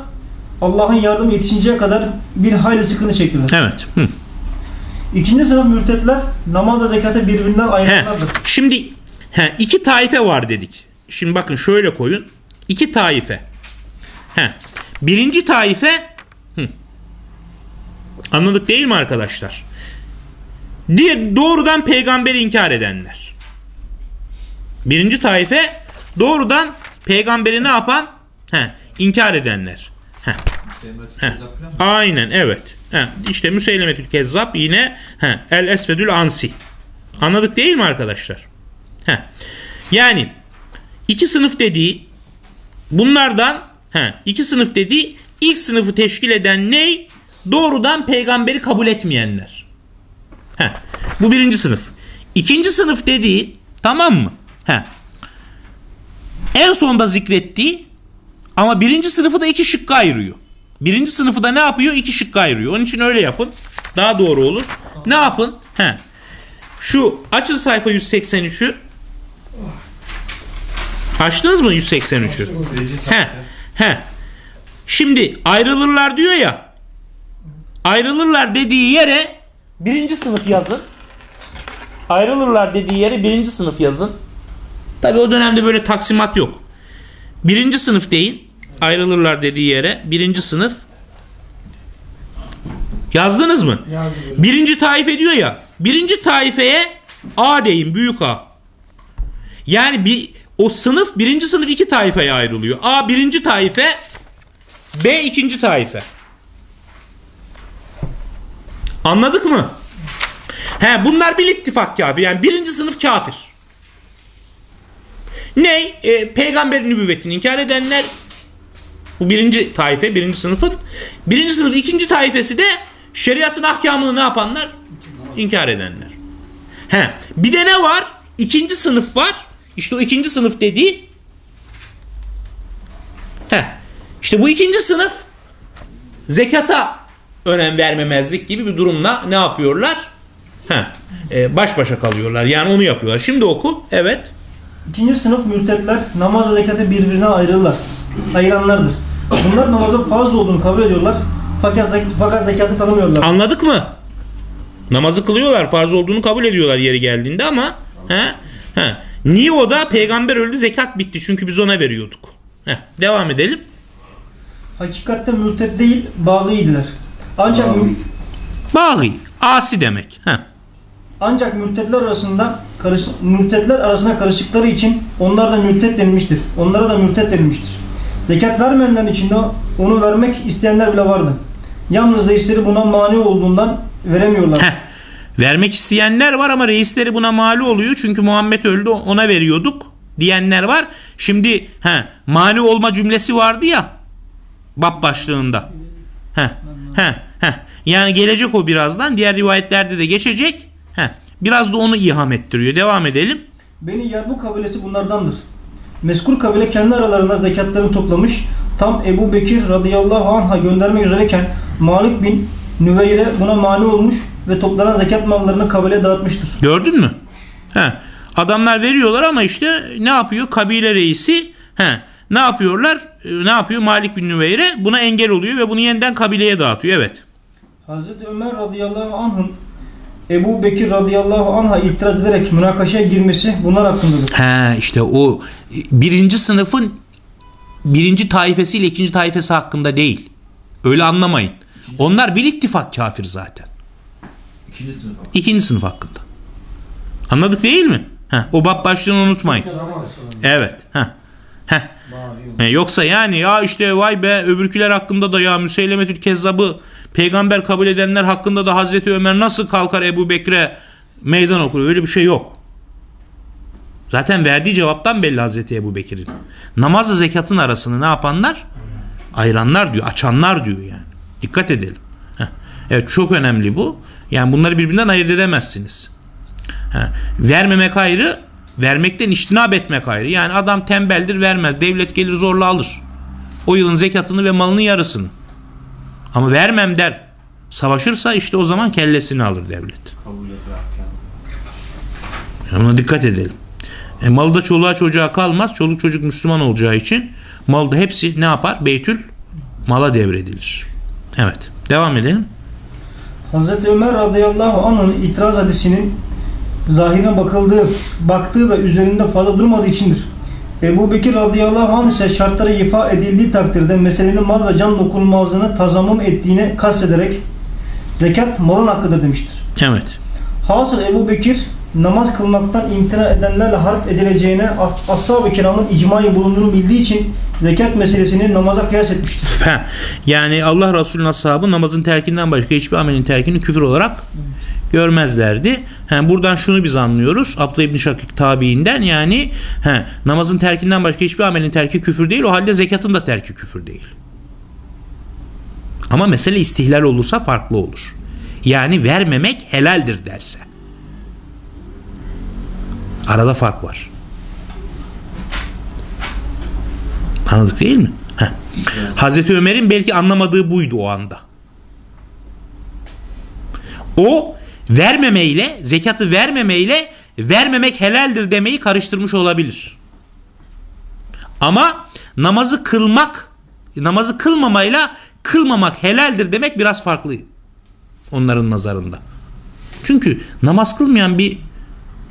Allah'ın yardımı yetişinceye kadar bir hayli sıkıntı çektiler. Evet. Hı. İkinci sınıf mürtetler namazla zekatı birbirinden He, ayıranlardır. şimdi he, iki taife var dedik. Şimdi bakın şöyle koyun. İki taife. He, birinci taife hı. anladık değil mi arkadaşlar? Diye doğrudan peygamberi inkar edenler. Birinci taife doğrudan peygamberi ne yapan? He, inkar edenler. He. He. Aynen evet. He. İşte Müseylemetül Kezzab yine he. El Esvedül Ansi. Anladık değil mi arkadaşlar? He. Yani iki sınıf dediği bunlardan he, iki sınıf dediği ilk sınıfı teşkil eden ney? Doğrudan peygamberi kabul etmeyenler. He. Bu birinci sınıf. İkinci sınıf dediği tamam mı? He. En sonda zikrettiği ama birinci sınıfı da iki şıkka ayırıyor. Birinci sınıfı da ne yapıyor? İki şıkka ayırıyor. Onun için öyle yapın. Daha doğru olur. Ne yapın? He. Şu açın sayfa 183'ü. Açtınız mı 183'ü? He. He. Şimdi ayrılırlar diyor ya. Ayrılırlar dediği yere birinci sınıf yazın. Ayrılırlar dediği yere birinci sınıf yazın. Tabi o dönemde böyle taksimat yok. Birinci sınıf değil. Ayrılırlar dediği yere birinci sınıf. Yazdınız mı? Birinci taife diyor ya. Birinci taifeye A deyin büyük A. Yani bir o sınıf birinci sınıf iki taifeye ayrılıyor. A birinci taife B ikinci taife. Anladık mı? He bunlar bir ittifak kafir. Yani birinci sınıf kafir. Ne? E, peygamberin nübüvvetini inkar edenler bu birinci taife, birinci sınıfın. Birinci sınıf, ikinci taifesi de şeriatın ahkamını ne yapanlar? İnkar edenler. He. Bir de ne var? İkinci sınıf var. İşte o ikinci sınıf dediği he. İşte bu ikinci sınıf zekata önem vermemezlik gibi bir durumla ne yapıyorlar? He. E, baş başa kalıyorlar. Yani onu yapıyorlar. Şimdi oku. Evet. İkinci sınıf mürtetler namaz ve zekatı birbirine ayrılırlar. Ayıranlardır. Bunlar namazın farz olduğunu kabul ediyorlar. Fakat, zek- fakat zekatı tanımıyorlar. Anladık mı? Namazı kılıyorlar, farz olduğunu kabul ediyorlar yeri geldiğinde ama he, he. Niye o da peygamber öldü zekat bitti çünkü biz ona veriyorduk. Heh, devam edelim. Hakikatte mürtet değil, bağlıydılar. Ancak Bağlı. Bağlı, asi demek. Heh. ancak mürtetler arasında karış, mürtetler arasına karıştıkları için onlar da mürtet denilmiştir. Onlara da mürtet denilmiştir. Zekat vermeyenlerin içinde onu vermek isteyenler bile vardı. Yalnız reisleri buna mani olduğundan veremiyorlar. Heh. Vermek isteyenler var ama reisleri buna mali oluyor çünkü Muhammed öldü ona veriyorduk diyenler var. Şimdi he, mani olma cümlesi vardı ya bab başlığında. Heh, heh, heh. Yani gelecek o birazdan diğer rivayetlerde de geçecek. Heh. Biraz da onu iham ettiriyor. Devam edelim. Beni Yarbu kabilesi bunlardandır. Meskur kabile kendi aralarında zekatlarını toplamış. Tam Ebu Bekir radıyallahu anh'a göndermek üzereyken Malik bin Nüveyre buna mani olmuş ve toplanan zekat mallarını kabileye dağıtmıştır. Gördün mü? He. Adamlar veriyorlar ama işte ne yapıyor? Kabile reisi he. Ne yapıyorlar? Ee, Ne yapıyor? Malik bin Nüveyre buna engel oluyor ve bunu yeniden kabileye dağıtıyor. Evet. Hazreti Ömer radıyallahu anh'ın Ebu Bekir radıyallahu anh'a itiraz ederek münakaşaya girmesi bunlar hakkındadır. He işte o birinci sınıfın birinci taifesiyle ikinci taifesi hakkında değil. Öyle anlamayın. Onlar bir ittifak kafir zaten. İkinci sınıf abi. İkinci sınıf hakkında. Anladık değil mi? Heh, o bab başlığını unutmayın. Evet. Heh. Heh. He, yoksa yani ya işte vay be öbürküler hakkında da ya Müseylemetül Kezzab'ı peygamber kabul edenler hakkında da Hazreti Ömer nasıl kalkar Ebu Bekir'e meydan okur öyle bir şey yok. Zaten verdiği cevaptan belli Hazreti Ebu Bekir'in. Namazla zekatın arasını ne yapanlar? Ayıranlar diyor, açanlar diyor yani. Dikkat edelim. Heh. Evet çok önemli bu. Yani bunları birbirinden ayırt edemezsiniz. Ha, vermemek ayrı, vermekten iştinab etmek ayrı. Yani adam tembeldir vermez. Devlet gelir zorla alır. O yılın zekatını ve malının yarısını. Ama vermem der. Savaşırsa işte o zaman kellesini alır devlet. Yani Ona dikkat edelim. E, malda çoluğa çocuğa kalmaz. Çoluk çocuk Müslüman olacağı için malda hepsi ne yapar? Beytül mala devredilir. Evet. Devam edelim. Hazreti Ömer radıyallahu anh'ın itiraz hadisinin zahirine bakıldığı, baktığı ve üzerinde fazla durmadığı içindir. Ebu Bekir radıyallahu anh ise şartları ifa edildiği takdirde meselenin mal ve can dokunulmazlığını tazamum ettiğine kastederek zekat malın hakkıdır demiştir. Evet. Hasıl Ebu Bekir namaz kılmaktan imtina edenlerle harp edileceğine as- ashab-ı kiramın icmayı bulunduğunu bildiği için zekat meselesini namaza kıyas etmiştir. Ha, yani Allah Resulü'nün ashabı namazın terkinden başka hiçbir amelin terkini küfür olarak görmezlerdi. Ha, buradan şunu biz anlıyoruz. Abdullah İbni Şakik tabiinden yani ha, namazın terkinden başka hiçbir amelin terki küfür değil. O halde zekatın da terki küfür değil. Ama mesele istihlal olursa farklı olur. Yani vermemek helaldir derse. Arada fark var. Anladık değil mi? Hazreti Ömer'in belki anlamadığı buydu o anda. O vermemeyle, zekatı vermemeyle vermemek helaldir demeyi karıştırmış olabilir. Ama namazı kılmak, namazı kılmamayla kılmamak helaldir demek biraz farklı onların nazarında. Çünkü namaz kılmayan bir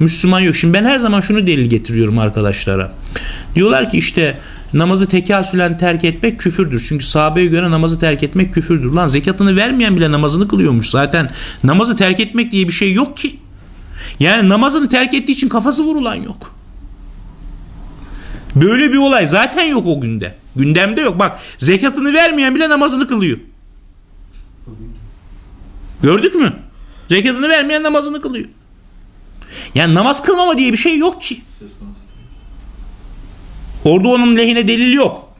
Müslüman yok. Şimdi ben her zaman şunu delil getiriyorum arkadaşlara. Diyorlar ki işte namazı tekasülen terk etmek küfürdür. Çünkü sahabeye göre namazı terk etmek küfürdür. Lan zekatını vermeyen bile namazını kılıyormuş. Zaten namazı terk etmek diye bir şey yok ki. Yani namazını terk ettiği için kafası vurulan yok. Böyle bir olay zaten yok o günde. Gündemde yok. Bak zekatını vermeyen bile namazını kılıyor. Gördük mü? Zekatını vermeyen namazını kılıyor. Yani namaz kılmama diye bir şey yok ki. Orada onun lehine delil yok.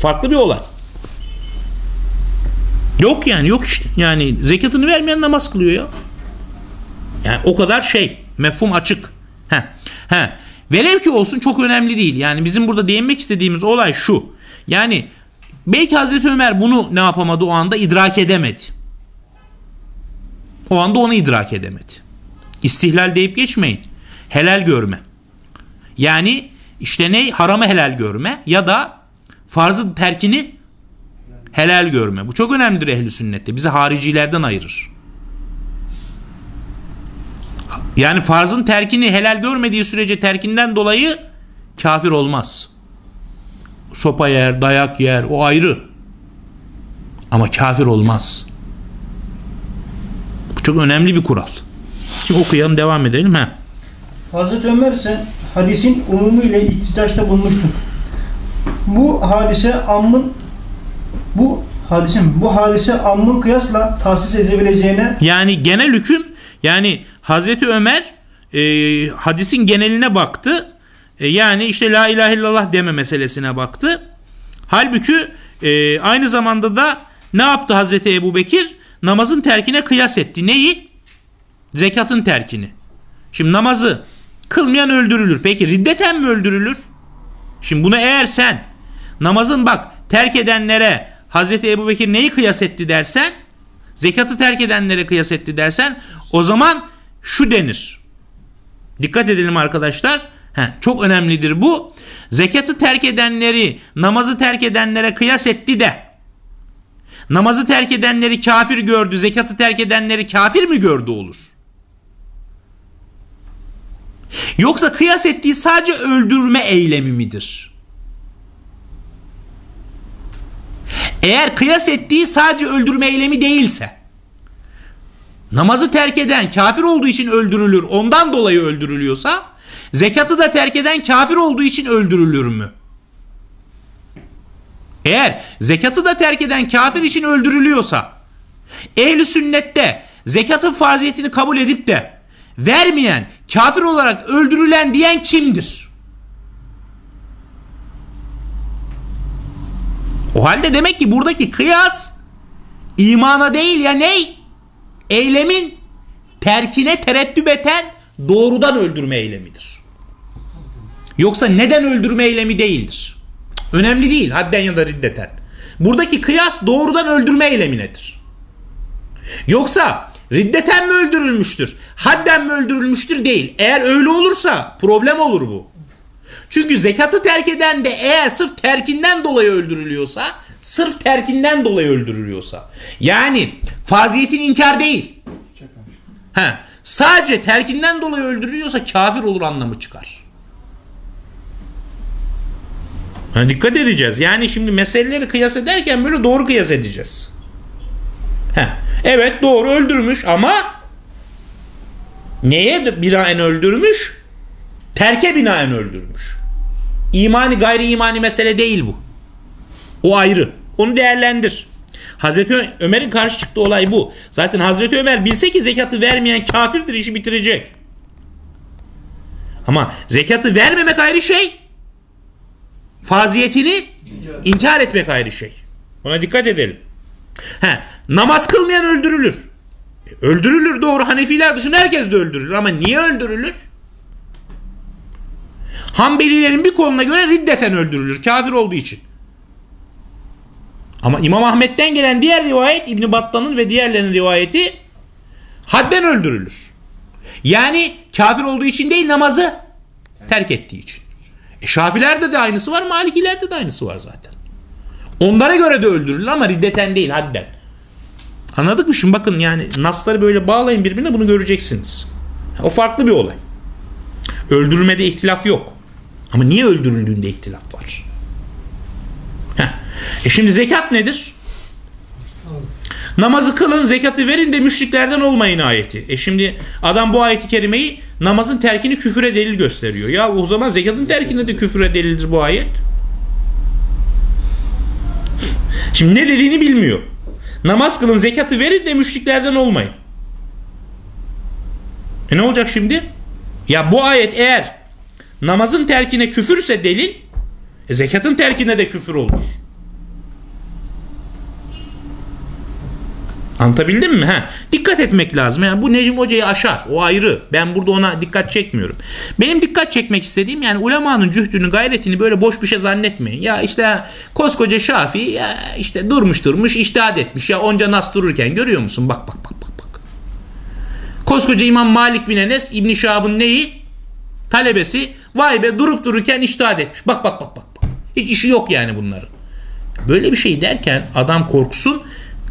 Farklı bir olay. Yok yani yok işte. Yani zekatını vermeyen namaz kılıyor ya. Yani o kadar şey. Mefhum açık. He. He. Velev ki olsun çok önemli değil. Yani bizim burada değinmek istediğimiz olay şu. Yani belki Hazreti Ömer bunu ne yapamadı o anda idrak edemedi. O anda onu idrak edemedi. İstihlal deyip geçmeyin. Helal görme. Yani işte ne haramı helal görme ya da farzın terkini helal görme. Bu çok önemlidir ehli sünnette. Bizi haricilerden ayırır. Yani farzın terkini helal görmediği sürece terkinden dolayı kafir olmaz. Sopa yer, dayak yer o ayrı. Ama kafir olmaz. Bu çok önemli bir kural. Şimdi okuyalım devam edelim. ha. Hazreti Ömer ise hadisin umumu ile ihticaçta bulmuştur. Bu hadise ammın bu hadise? Bu hadise ammın kıyasla tahsis edilebileceğine Yani genel hüküm yani Hazreti Ömer e, hadisin geneline baktı. E, yani işte la ilahe illallah deme meselesine baktı. Halbuki e, aynı zamanda da ne yaptı Hazreti Ebu Bekir? Namazın terkine kıyas etti. Neyi? Zekatın terkini. Şimdi namazı kılmayan öldürülür. Peki riddeten mi öldürülür? Şimdi bunu eğer sen namazın bak terk edenlere Hazreti Ebu Bekir neyi kıyas etti dersen zekatı terk edenlere kıyas etti dersen o zaman şu denir. Dikkat edelim arkadaşlar. Heh, çok önemlidir bu. Zekatı terk edenleri namazı terk edenlere kıyas etti de namazı terk edenleri kafir gördü, zekatı terk edenleri kafir mi gördü olur? Yoksa kıyas ettiği sadece öldürme eylemi midir? Eğer kıyas ettiği sadece öldürme eylemi değilse namazı terk eden kafir olduğu için öldürülür ondan dolayı öldürülüyorsa zekatı da terk eden kafir olduğu için öldürülür mü? Eğer zekatı da terk eden kafir için öldürülüyorsa ehli sünnette zekatın farziyetini kabul edip de vermeyen kafir olarak öldürülen diyen kimdir? O halde demek ki buradaki kıyas imana değil ya ney? Eylemin terkine tereddüt eten doğrudan öldürme eylemidir. Yoksa neden öldürme eylemi değildir. Önemli değil hadden ya da riddeten. Buradaki kıyas doğrudan öldürme eylemi nedir? Yoksa riddeten mi öldürülmüştür? Hadden mi öldürülmüştür? Değil. Eğer öyle olursa problem olur bu. Çünkü zekatı terk eden de eğer sırf terkinden dolayı öldürülüyorsa, sırf terkinden dolayı öldürülüyorsa, yani faziyetin inkar değil. He, sadece terkinden dolayı öldürülüyorsa kafir olur anlamı çıkar. Ha, dikkat edeceğiz. Yani şimdi meseleleri kıyas ederken böyle doğru kıyas edeceğiz. He, evet doğru öldürmüş ama neye binaen öldürmüş? Terke binaen öldürmüş. İmani gayri imani mesele değil bu. O ayrı. Onu değerlendir. Hazreti Ömer'in karşı çıktığı olay bu. Zaten Hazreti Ömer bilse ki zekatı vermeyen kafirdir işi bitirecek. Ama zekatı vermemek ayrı şey. Faziyetini inkar etmek ayrı şey. Ona dikkat edelim. He, namaz kılmayan öldürülür. E, öldürülür doğru. Hanefiler dışında herkes de öldürülür. Ama niye öldürülür? Hanbelilerin bir koluna göre riddeten öldürülür. Kafir olduğu için. Ama İmam Ahmet'ten gelen diğer rivayet İbn Battan'ın ve diğerlerinin rivayeti hadden öldürülür. Yani kafir olduğu için değil namazı terk ettiği için. E Şafilerde de aynısı var, Malikilerde de aynısı var zaten. Onlara göre de öldürülür ama riddeten değil hadden. Anladık mı şimdi bakın yani nasları böyle bağlayın birbirine bunu göreceksiniz. O farklı bir olay. Öldürülmede ihtilaf yok. Ama niye öldürüldüğünde ihtilaf var? Heh. E şimdi zekat nedir? Namazı kılın, zekatı verin de müşriklerden olmayın ayeti. E şimdi adam bu ayeti kerimeyi namazın terkini küfüre delil gösteriyor. Ya o zaman zekatın terkine de küfüre delildir bu ayet. Şimdi ne dediğini bilmiyor. Namaz kılın zekatı verin de müşriklerden olmayın. E ne olacak şimdi? Ya bu ayet eğer namazın terkine küfürse delil e zekatın terkine de küfür olur. Anlatabildim mi? Ha. Dikkat etmek lazım. Yani bu Necim Hoca'yı aşar. O ayrı. Ben burada ona dikkat çekmiyorum. Benim dikkat çekmek istediğim yani ulemanın cühdünü, gayretini böyle boş bir şey zannetmeyin. Ya işte koskoca Şafii ya işte durmuş durmuş iştihad etmiş. Ya onca nas dururken görüyor musun? Bak bak bak bak bak. Koskoca İmam Malik bin Enes İbn Şahab'ın neyi? Talebesi. Vay be durup dururken iştihad etmiş. Bak bak bak bak. bak. Hiç işi yok yani bunların. Böyle bir şey derken adam korksun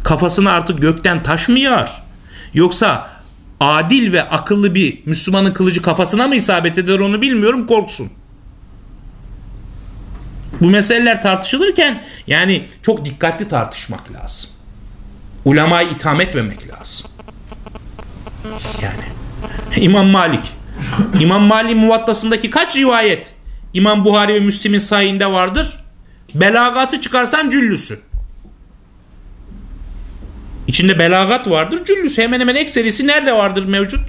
kafasına artık gökten taş mı yağar? Yoksa adil ve akıllı bir Müslümanın kılıcı kafasına mı isabet eder onu bilmiyorum korksun. Bu meseleler tartışılırken yani çok dikkatli tartışmak lazım. Ulemayı itham etmemek lazım. Yani İmam Malik İmam Malik muvattasındaki kaç rivayet İmam Buhari ve Müslim'in sayinde vardır? Belagatı çıkarsan cüllüsü. İçinde belagat vardır. Cüllüsü hemen hemen ekserisi nerede vardır mevcut?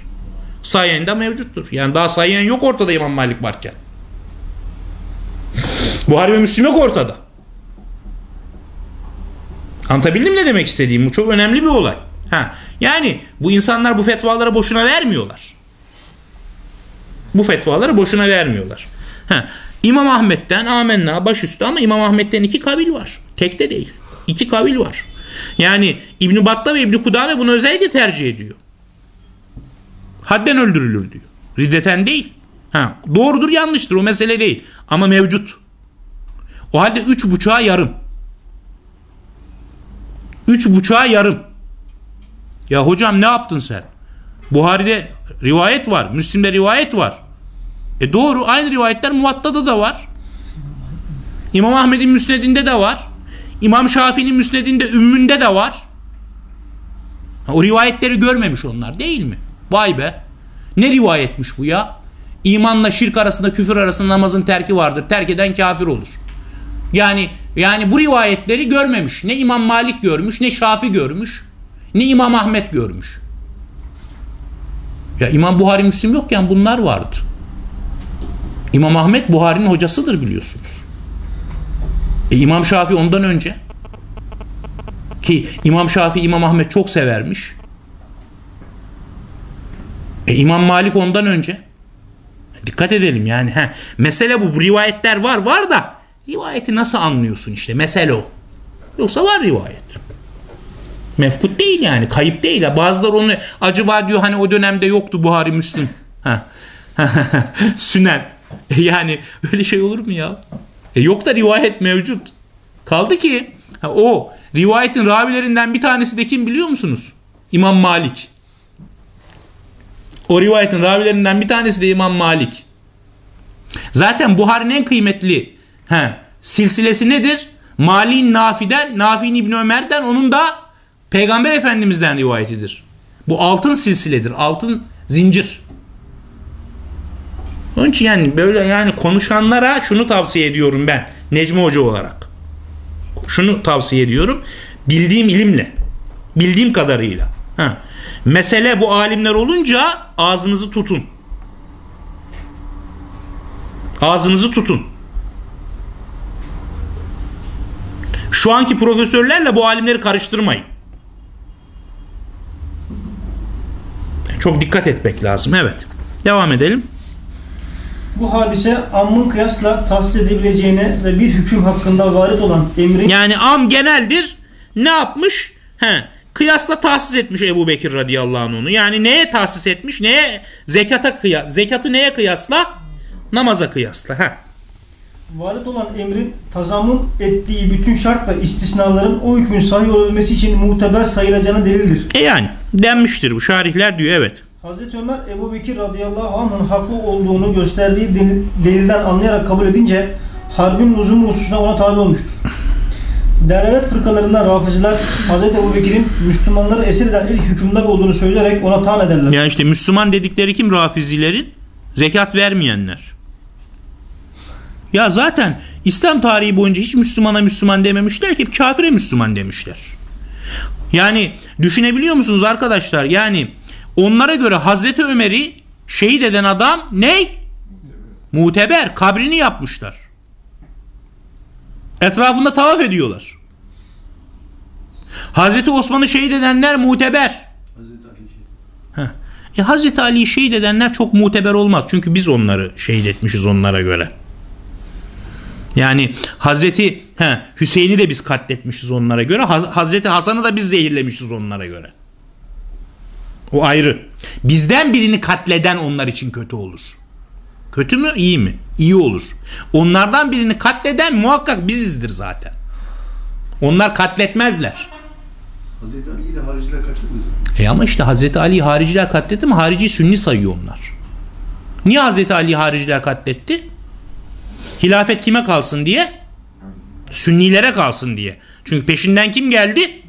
Sayende mevcuttur. Yani daha sayen yok ortada İmam Malik varken. Buhari ve Müslim yok ortada. Anlatabildim ne demek istediğim? Bu çok önemli bir olay. Ha, yani bu insanlar bu fetvaları boşuna vermiyorlar. Bu fetvaları boşuna vermiyorlar. Ha, İmam Ahmet'ten amenna başüstü ama İmam Ahmet'ten iki kabil var. Tek de değil. İki kabil var. Yani İbn Battah ve İbn Kudame bunu özellikle tercih ediyor. Hadden öldürülür diyor. Riddeten değil. Ha, doğrudur yanlıştır o mesele değil. Ama mevcut. O halde üç buçuğa yarım. Üç buçuğa yarım. Ya hocam ne yaptın sen? Buhari'de rivayet var. Müslim'de rivayet var. E doğru aynı rivayetler Muvatta'da da var. İmam Ahmet'in müsnedinde de var. İmam Şafii'nin müsnedinde ümmünde de var. O rivayetleri görmemiş onlar değil mi? Vay be. Ne rivayetmiş bu ya? İmanla şirk arasında küfür arasında namazın terki vardır. Terk eden kafir olur. Yani yani bu rivayetleri görmemiş. Ne İmam Malik görmüş, ne Şafi görmüş, ne İmam Ahmet görmüş. Ya İmam Buhari Müslim yokken bunlar vardı. İmam Ahmet Buhari'nin hocasıdır biliyorsunuz. E, İmam Şafii ondan önce ki İmam Şafii İmam Ahmet çok severmiş. E, İmam Malik ondan önce. Dikkat edelim yani. He. Mesele bu. Rivayetler var var da rivayeti nasıl anlıyorsun işte. Mesele o. Yoksa var rivayet. Mefkut değil yani. Kayıp değil. Bazıları onu acaba diyor hani o dönemde yoktu Buhari Müslim. Ha. Sünen. Yani öyle şey olur mu ya? E yok da rivayet mevcut. Kaldı ki o rivayetin ravilerinden bir tanesi de kim biliyor musunuz? İmam Malik. O rivayetin ravilerinden bir tanesi de İmam Malik. Zaten Buhari'nin en kıymetli he, silsilesi nedir? Malik'in Nafi'den, Nafi'nin İbni Ömer'den, onun da Peygamber Efendimiz'den rivayetidir. Bu altın silsiledir, altın zincir. Onun için yani böyle yani konuşanlara şunu tavsiye ediyorum ben Necmi Hoca olarak. Şunu tavsiye ediyorum. Bildiğim ilimle. Bildiğim kadarıyla. Ha. Mesele bu alimler olunca ağzınızı tutun. Ağzınızı tutun. Şu anki profesörlerle bu alimleri karıştırmayın. Çok dikkat etmek lazım. Evet. Devam edelim. Bu hadise ammın kıyasla tahsis edebileceğine ve bir hüküm hakkında varit olan emrin Yani am geneldir. Ne yapmış? He, kıyasla tahsis etmiş Ebu Bekir radıyallahu anh onu. Yani neye tahsis etmiş? Neye? Zekata kıyas. Zekatı neye kıyasla? Namaza kıyasla. He. varit olan emrin tazammum ettiği bütün şart ve istisnaların o hükmün sahih olabilmesi için muteber sayılacağına delildir. E yani denmiştir bu. Şarihler diyor evet. Hazreti Ömer Ebu Bekir radıyallahu anh'ın haklı olduğunu gösterdiği delil- delilden anlayarak kabul edince harbin lüzumu hususuna ona tabi olmuştur. Delalet fırkalarından rafiziler Hz. Ebu Bekir'in Müslümanları esir eden ilk hükümdar olduğunu söyleyerek ona taan ederler. Yani işte Müslüman dedikleri kim Rafizilerin? Zekat vermeyenler. Ya zaten İslam tarihi boyunca hiç Müslümana Müslüman dememişler ki kafire Müslüman demişler. Yani düşünebiliyor musunuz arkadaşlar? Yani onlara göre Hazreti Ömer'i şehit eden adam ne? Muteber. Kabrini yapmışlar. Etrafında tavaf ediyorlar. Hazreti Osman'ı şehit edenler muteber. Heh. E, Hazreti Ali'yi şehit edenler çok muteber olmaz. Çünkü biz onları şehit etmişiz onlara göre. Yani Hazreti he, Hüseyin'i de biz katletmişiz onlara göre. Haz- Hazreti Hasan'ı da biz zehirlemişiz onlara göre. O ayrı. Bizden birini katleden onlar için kötü olur. Kötü mü iyi mi? İyi olur. Onlardan birini katleden muhakkak bizizdir zaten. Onlar katletmezler. Hazreti Ali'yi de hariciler katletmedi. E ama işte Hazreti Ali hariciler katletti mi harici sünni sayıyor onlar. Niye Hazreti Ali hariciler katletti? Hilafet kime kalsın diye? Sünnilere kalsın diye. Çünkü peşinden kim geldi?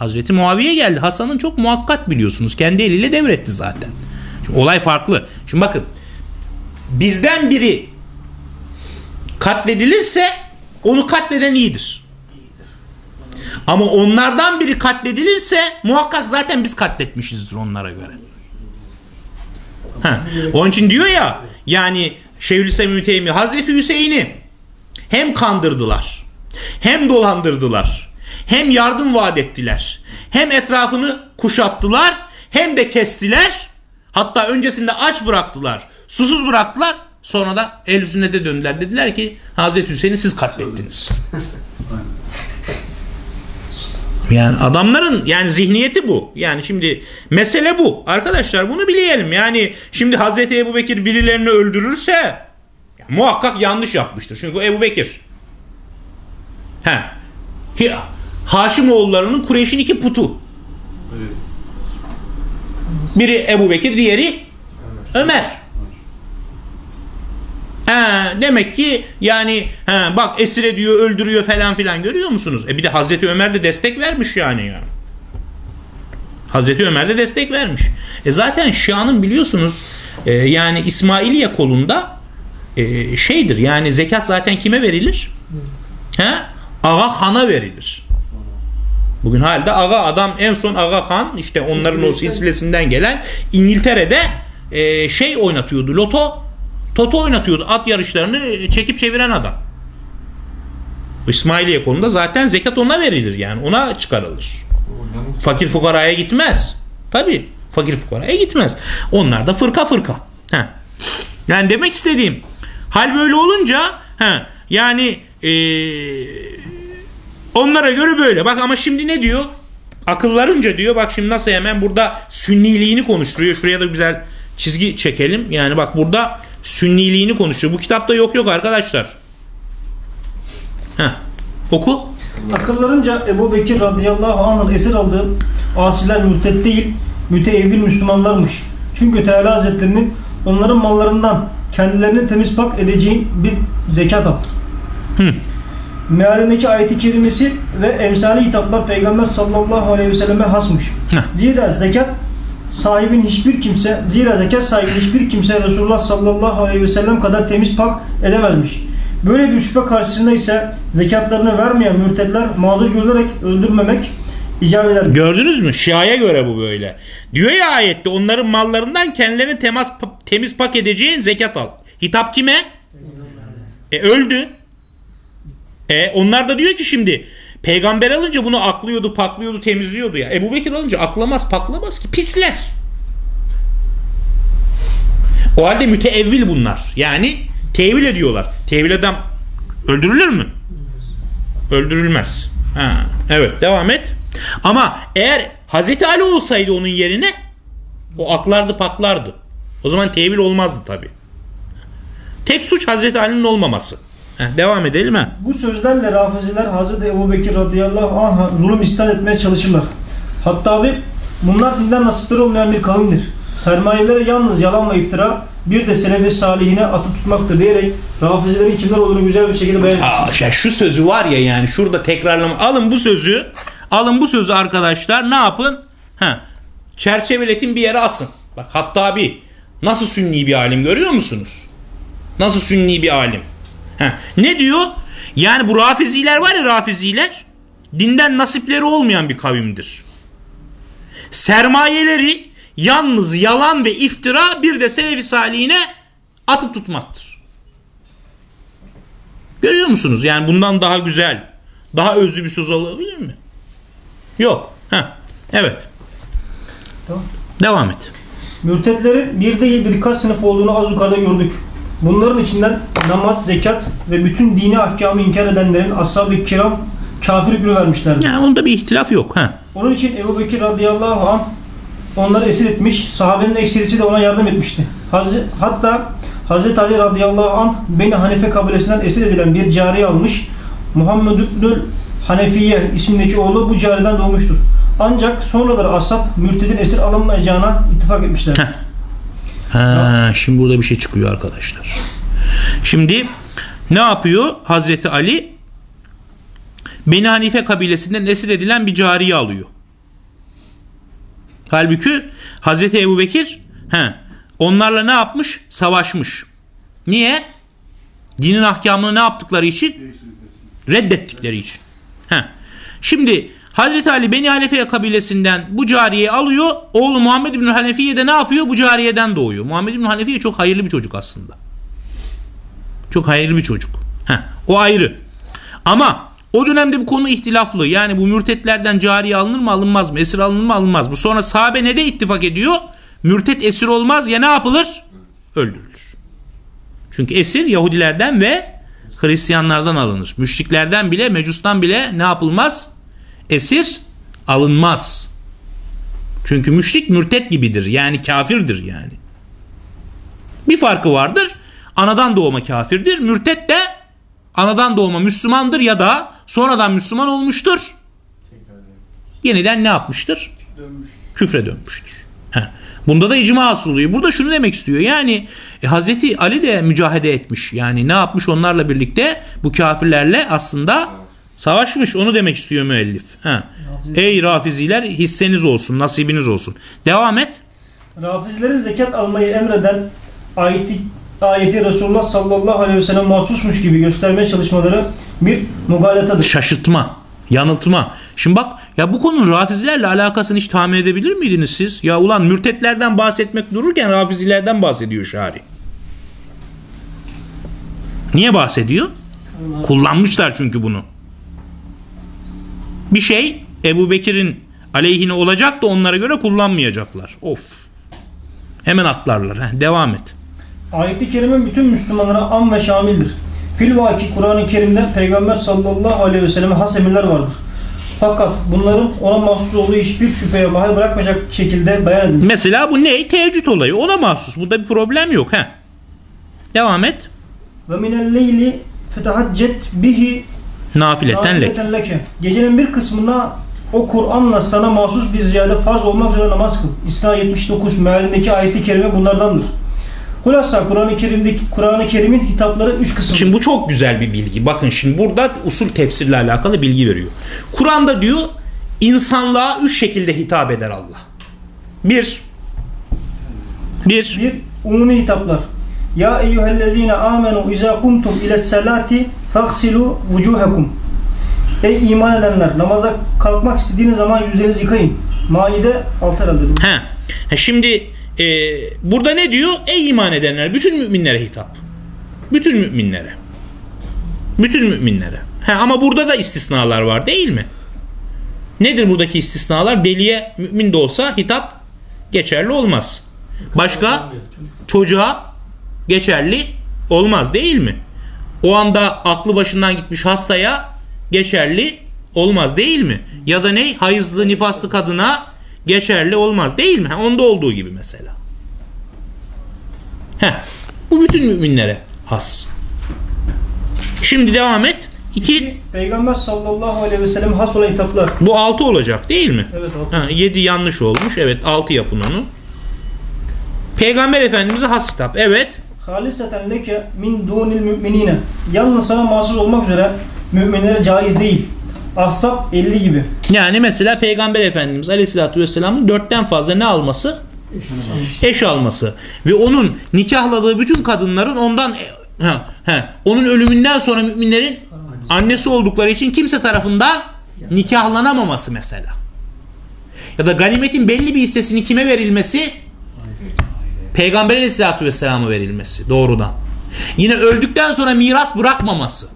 Hazreti Muaviye geldi. Hasan'ın çok muhakkat biliyorsunuz. Kendi eliyle devretti zaten. Şimdi olay farklı. Şimdi bakın. Bizden biri katledilirse onu katleden iyidir. Ama onlardan biri katledilirse muhakkak zaten biz katletmişizdir onlara göre. Ha. Onun için diyor ya yani Şeyhülislam Teymiye Hazreti Hüseyin'i hem kandırdılar hem dolandırdılar hem yardım vaat ettiler hem etrafını kuşattılar hem de kestiler hatta öncesinde aç bıraktılar susuz bıraktılar sonra da el sünnete döndüler dediler ki Hazreti Hüseyin'i siz katlettiniz. Yani adamların yani zihniyeti bu. Yani şimdi mesele bu. Arkadaşlar bunu bileyelim. Yani şimdi Hazreti Ebu Bekir birilerini öldürürse ya muhakkak yanlış yapmıştır. Çünkü Ebu Bekir. He. Haşimoğullarının Kureyş'in iki putu. Biri Ebu Bekir, diğeri Ömer. He, demek ki yani he, bak esire diyor öldürüyor falan filan görüyor musunuz? E bir de Hazreti Ömer de destek vermiş yani ya. Hazreti Ömer de destek vermiş. E zaten Şia'nın biliyorsunuz e, yani İsmailiye kolunda e, şeydir yani zekat zaten kime verilir? He? Ağa Han'a verilir. Bugün halde Aga adam en son Aga Han işte onların o silsilesinden gelen İngiltere'de e, şey oynatıyordu loto Toto oynatıyordu at yarışlarını çekip çeviren adam. İsmailiye konuda zaten zekat ona verilir yani ona çıkarılır. Fakir fukaraya gitmez. Tabi fakir fukaraya gitmez. Onlar da fırka fırka. Heh. Yani demek istediğim hal böyle olunca he, yani eee Onlara göre böyle. Bak ama şimdi ne diyor? Akıllarınca diyor. Bak şimdi nasıl hemen burada sünniliğini konuşturuyor. Şuraya da güzel çizgi çekelim. Yani bak burada sünniliğini konuşuyor. Bu kitapta yok yok arkadaşlar. Heh. Oku. Akıllarınca Ebu Bekir radıyallahu anh'ın esir aldığı asiler mürted değil, müteevvil Müslümanlarmış. Çünkü Teala Hazretlerinin onların mallarından kendilerini temiz pak edeceğin bir zekat al. Hı. Mealindeki ayeti kerimesi ve emsali hitaplar Peygamber sallallahu aleyhi ve selleme hasmış. Heh. Zira zekat sahibin hiçbir kimse, zira zekat sahibi hiçbir kimse Resulullah sallallahu aleyhi ve sellem kadar temiz pak edemezmiş. Böyle bir şüphe karşısında ise zekatlarını vermeyen mürtedler mazur görülerek öldürmemek icap eder. Gördünüz mü? Şia'ya göre bu böyle. Diyor ya ayette onların mallarından kendilerini temas, temiz pak edeceğin zekat al. Hitap kime? E öldü. E onlar da diyor ki şimdi peygamber alınca bunu aklıyordu, paklıyordu, temizliyordu ya. Ebu Bekir alınca aklamaz, paklamaz ki pisler. O halde müteevvil bunlar. Yani tevil ediyorlar. Tevil adam öldürülür mü? Öldürülmez. Ha, evet devam et. Ama eğer Hazreti Ali olsaydı onun yerine o aklardı paklardı. O zaman tevil olmazdı tabi. Tek suç Hazreti Ali'nin olmaması. Heh, devam edelim ha. Bu sözlerle rafiziler Hazreti Ebu Bekir radıyallahu anh'a zulüm istat etmeye çalışırlar. Hatta abi bunlar dinden nasipleri olmayan bir kavimdir. Sermayelere yalnız yalan ve iftira, bir de selefi salihine atıp tutmaktır diyerek rafizilerin kimler olduğunu güzel bir şekilde beyan etmiştir. Şey, şu sözü var ya yani şurada tekrarlama. Alın bu sözü. Alın bu sözü arkadaşlar. Ne yapın? Ha. Çerçeveletin bir yere asın. Bak hatta bir nasıl sünni bir alim görüyor musunuz? Nasıl sünni bir alim? Ha. Ne diyor? Yani bu rafiziler var ya rafiziler dinden nasipleri olmayan bir kavimdir. Sermayeleri yalnız yalan ve iftira bir de selefi salihine atıp tutmaktır. Görüyor musunuz? Yani bundan daha güzel, daha özlü bir söz olabilir mi? Yok. Heh. Evet. Tamam. Devam et. Mürtetlerin bir değil birkaç sınıf olduğunu az yukarıda gördük. Bunların içinden namaz, zekat ve bütün dini ahkamı inkar edenlerin ashab-ı kiram kafir hükmü vermişlerdi. Yani onda bir ihtilaf yok. Ha. Onun için Ebu Bekir radıyallahu anh onları esir etmiş, sahabenin ekserisi de ona yardım etmişti. Hazre- hatta Hazreti Ali radıyallahu anh Beni Hanife kabilesinden esir edilen bir cariye almış. Muhammed İbnül Hanefiye ismindeki oğlu bu cariden doğmuştur. Ancak sonraları ashab mürtedin esir alınmayacağına ittifak etmişler. Heh. Ha, şimdi burada bir şey çıkıyor arkadaşlar. Şimdi ne yapıyor Hazreti Ali? Beni Hanife kabilesinden esir edilen bir cariye alıyor. Halbuki Hazreti Ebu Bekir he, onlarla ne yapmış? Savaşmış. Niye? Dinin ahkamını ne yaptıkları için? Reddettikleri için. He. Şimdi Hazreti Ali Beni Hanefiye kabilesinden bu cariyeyi alıyor. Oğlu Muhammed bin Hanefiye de ne yapıyor? Bu cariyeden doğuyor. Muhammed bin Hanefiye çok hayırlı bir çocuk aslında. Çok hayırlı bir çocuk. Heh, o ayrı. Ama o dönemde bu konu ihtilaflı. Yani bu mürtetlerden cariye alınır mı alınmaz mı? Esir alınır mı alınmaz mı? Sonra sahabe ne de ittifak ediyor? Mürtet esir olmaz ya ne yapılır? Öldürülür. Çünkü esir Yahudilerden ve Hristiyanlardan alınır. Müşriklerden bile, mecustan bile ne yapılmaz? Esir alınmaz. Çünkü müşrik mürtet gibidir. Yani kafirdir yani. Bir farkı vardır. Anadan doğma kafirdir. Mürtet de anadan doğma Müslümandır ya da sonradan Müslüman olmuştur. Yeniden ne yapmıştır? Küfre dönmüştür. Heh. Bunda da icma hasıl oluyor. Burada şunu demek istiyor. Yani e, Hazreti Ali de mücahede etmiş. Yani ne yapmış onlarla birlikte bu kafirlerle aslında savaşmış. Onu demek istiyor müellif. Ha. Ey rafiziler hisseniz olsun, nasibiniz olsun. Devam et. Rafizlerin zekat almayı emreden ayeti, ayeti Resulullah sallallahu aleyhi ve sellem mahsusmuş gibi göstermeye çalışmaları bir mugalatadır. Şaşırtma, yanıltma. Şimdi bak ya bu konunun rafizilerle alakasını hiç tahmin edebilir miydiniz siz? Ya ulan mürtetlerden bahsetmek dururken rafizilerden bahsediyor şari. Niye bahsediyor? Kullanmışlar çünkü bunu. Bir şey Ebu Bekir'in aleyhine olacak da onlara göre kullanmayacaklar. Of. Hemen atlarlar. Heh, devam et. Ayet-i Kerime bütün Müslümanlara am ve şamildir. Fil vaki Kur'an-ı Kerim'de Peygamber sallallahu aleyhi ve selleme has emirler vardır. Fakat bunların ona mahsus olduğu hiçbir şüpheye mahal bırakmayacak şekilde beyan edilir. Mesela bu ne? Teheccüd olayı. Ona mahsus. Burada bir problem yok. Heh. Devam et. Ve minel leyli fetehaccet bihi Nafileten lek. leke. Gecenin bir kısmında o Kur'an'la sana mahsus bir ziyade farz olmak üzere namaz kıl. İsra 79 mealindeki ayeti kerime bunlardandır. Hulasa Kur'an-ı Kerim'deki Kur'an-ı Kerim'in hitapları üç kısım. Şimdi bu çok güzel bir bilgi. Bakın şimdi burada usul tefsirle alakalı bilgi veriyor. Kur'an'da diyor insanlığa üç şekilde hitap eder Allah. Bir, bir, Bir umumi hitaplar. Ya eyyühellezine amenu izâ kumtum ile selati faksilu vucuhekum. Ey iman edenler namaza kalkmak istediğiniz zaman yüzlerinizi yıkayın. Maide 6 herhalde. he. Ha, Şimdi e, burada ne diyor? Ey iman edenler, bütün müminlere hitap. Bütün müminlere. Bütün müminlere. He, ama burada da istisnalar var değil mi? Nedir buradaki istisnalar? Deliye mümin de olsa hitap geçerli olmaz. Başka? Çocuğa geçerli olmaz değil mi? O anda aklı başından gitmiş hastaya geçerli olmaz değil mi? Ya da ne? Hayızlı nifaslı kadına geçerli olmaz değil mi? Ha, onda olduğu gibi mesela. Heh, bu bütün müminlere has. Şimdi devam et. İki, Peygamber sallallahu aleyhi ve sellem has olan hitaplar. bu altı olacak değil mi? Evet altı. Ha, 7 yanlış olmuş. Evet 6 yapın onu. Peygamber Efendimiz'e has hitap. Evet. Haliseten leke min dunil müminine. Yalnız sana mahsus olmak üzere müminlere caiz değil. Ahzab 50 gibi. Yani mesela Peygamber Efendimiz Aleyhisselatü Vesselam'ın dörtten fazla ne alması? Eş alması. Ve onun nikahladığı bütün kadınların ondan ha, ha, onun ölümünden sonra müminlerin annesi oldukları için kimse tarafından nikahlanamaması mesela. Ya da ganimetin belli bir hissesini kime verilmesi? Peygamber Aleyhisselatü Vesselam'a verilmesi doğrudan. Yine öldükten sonra miras bırakmaması.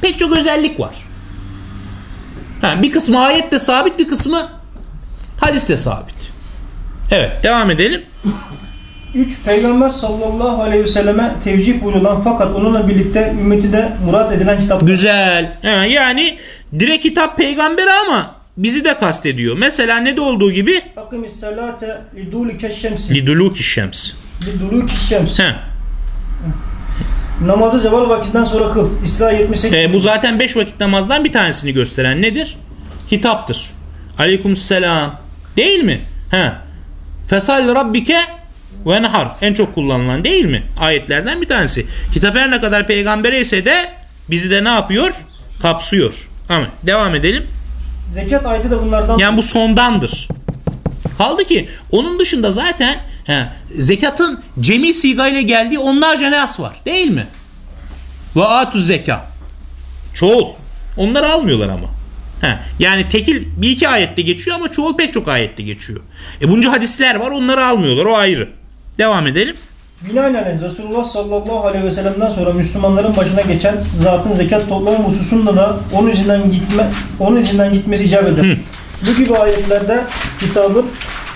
Pek çok özellik var. Ha, bir kısmı ayette sabit bir kısmı hadiste sabit. Evet devam edelim. 3. Peygamber sallallahu aleyhi ve selleme tevcih buyurulan fakat onunla birlikte ümmeti de murad edilen kitap. Güzel. Ha, yani direkt hitap peygambere ama bizi de kastediyor. Mesela ne de olduğu gibi Akimis salate lidulike şemsi. liduluki şems. Liduluki şems. Ha. Namazı zeval vaktinden sonra kıl. İsra 78. E, bu zaten beş vakit namazdan bir tanesini gösteren nedir? Hitaptır. Aleykümselam. Değil mi? Ha. Fesal rabbike ve nehar. En çok kullanılan değil mi? Ayetlerden bir tanesi. Hitap her ne kadar peygambere ise de bizi de ne yapıyor? Kapsıyor. Ama devam edelim. Zekat ayeti de bunlardan. Yani bu sondandır. Kaldı ki onun dışında zaten he, zekatın cemi sigayla geldiği onlarca nas var. Değil mi? Ve atu zeka. Çoğul. Onları almıyorlar ama. He, yani tekil bir iki ayette geçiyor ama çoğul pek çok ayette geçiyor. E bunca hadisler var onları almıyorlar o ayrı. Devam edelim. Binaenaleyh Resulullah sallallahu aleyhi ve sellem'den sonra Müslümanların başına geçen zatın zekat toplama hususunda da onun izinden gitme onun izinden gitmesi icap eder. Bu gibi ayetlerde kitabın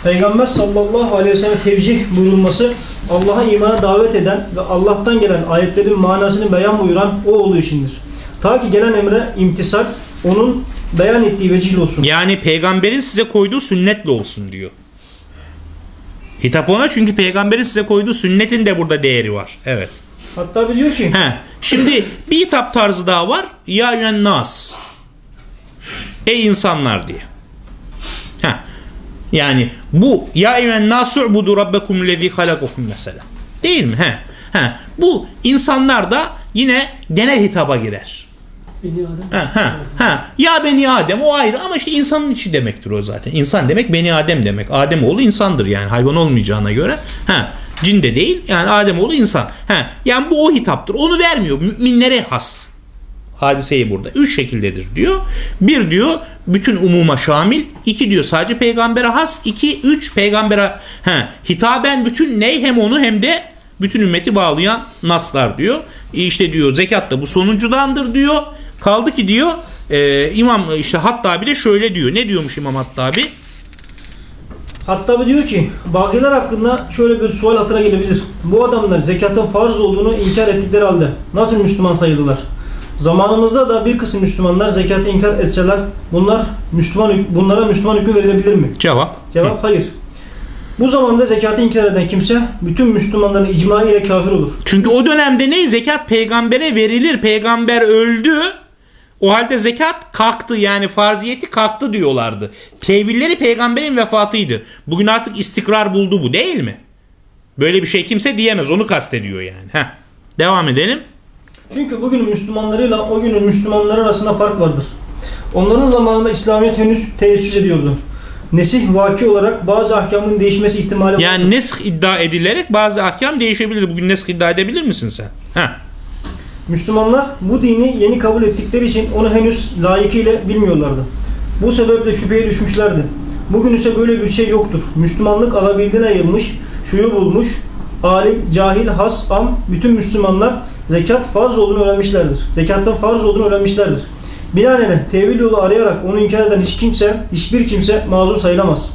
Peygamber sallallahu aleyhi ve sellem tevcih buyurulması Allah'a imana davet eden ve Allah'tan gelen ayetlerin manasını beyan buyuran o olduğu içindir. Ta ki gelen emre imtisal onun beyan ettiği vecihle olsun. Yani peygamberin size koyduğu sünnetle olsun diyor. Hitap ona çünkü peygamberin size koyduğu sünnetin de burada değeri var. Evet. Hatta biliyor ki He. Şimdi bir hitap tarzı daha var. Ya yüen nas. Ey insanlar diye. He. Yani bu ya yüen nasu budu rabbekum lezi halakukum mesela. Değil mi? He. He. Bu insanlar da yine genel hitaba girer. Beni Adem. Ha, ha, ha. Ya beni Adem o ayrı ama işte insanın içi demektir o zaten. İnsan demek beni Adem demek. Adem oğlu insandır yani hayvan olmayacağına göre. Ha. Cin de değil yani Adem oğlu insan. Ha. Yani bu o hitaptır. Onu vermiyor. Müminlere has. Hadiseyi burada. Üç şekildedir diyor. Bir diyor bütün umuma şamil. İki diyor sadece peygambere has. İki, üç peygambere ha, hitaben bütün ney hem onu hem de bütün ümmeti bağlayan naslar diyor. İşte diyor zekat da bu sonuncudandır diyor. Kaldı ki diyor e, İmam işte Hattabi de şöyle diyor. Ne diyormuş İmam Hattabi? Hatta diyor ki bakiler hakkında şöyle bir sual hatıra gelebilir. Bu adamlar zekatın farz olduğunu inkar ettikleri halde nasıl Müslüman sayılırlar? Zamanımızda da bir kısım Müslümanlar zekatı inkar etseler bunlar Müslüman bunlara Müslüman hükmü verilebilir mi? Cevap. Cevap hayır. Bu zamanda zekatı inkar eden kimse bütün Müslümanların icma ile kafir olur. Çünkü o dönemde ne? Zekat peygambere verilir. Peygamber öldü. O halde zekat kalktı yani farziyeti kalktı diyorlardı. Tevilleri peygamberin vefatıydı. Bugün artık istikrar buldu bu değil mi? Böyle bir şey kimse diyemez. Onu kastediyor yani. Heh. Devam edelim. Çünkü bugünün Müslümanlarıyla o günün Müslümanları arasında fark vardır. Onların zamanında İslamiyet henüz teessüs ediyordu. Nesih vaki olarak bazı ahkamın değişmesi ihtimali var. Yani nesk iddia edilerek bazı ahkam değişebilir. Bugün nesk iddia edebilir misin sen? Heh. Müslümanlar bu dini yeni kabul ettikleri için onu henüz layıkıyla bilmiyorlardı. Bu sebeple şüpheye düşmüşlerdi. Bugün ise böyle bir şey yoktur. Müslümanlık alabildiğine yayılmış, şuyu bulmuş, alim, cahil, has, am, bütün Müslümanlar zekat farz olduğunu öğrenmişlerdir. Zekattan farz olduğunu öğrenmişlerdir. Binaenaleyh tevil yolu arayarak onu inkar eden hiç kimse, hiçbir kimse mazur sayılamaz.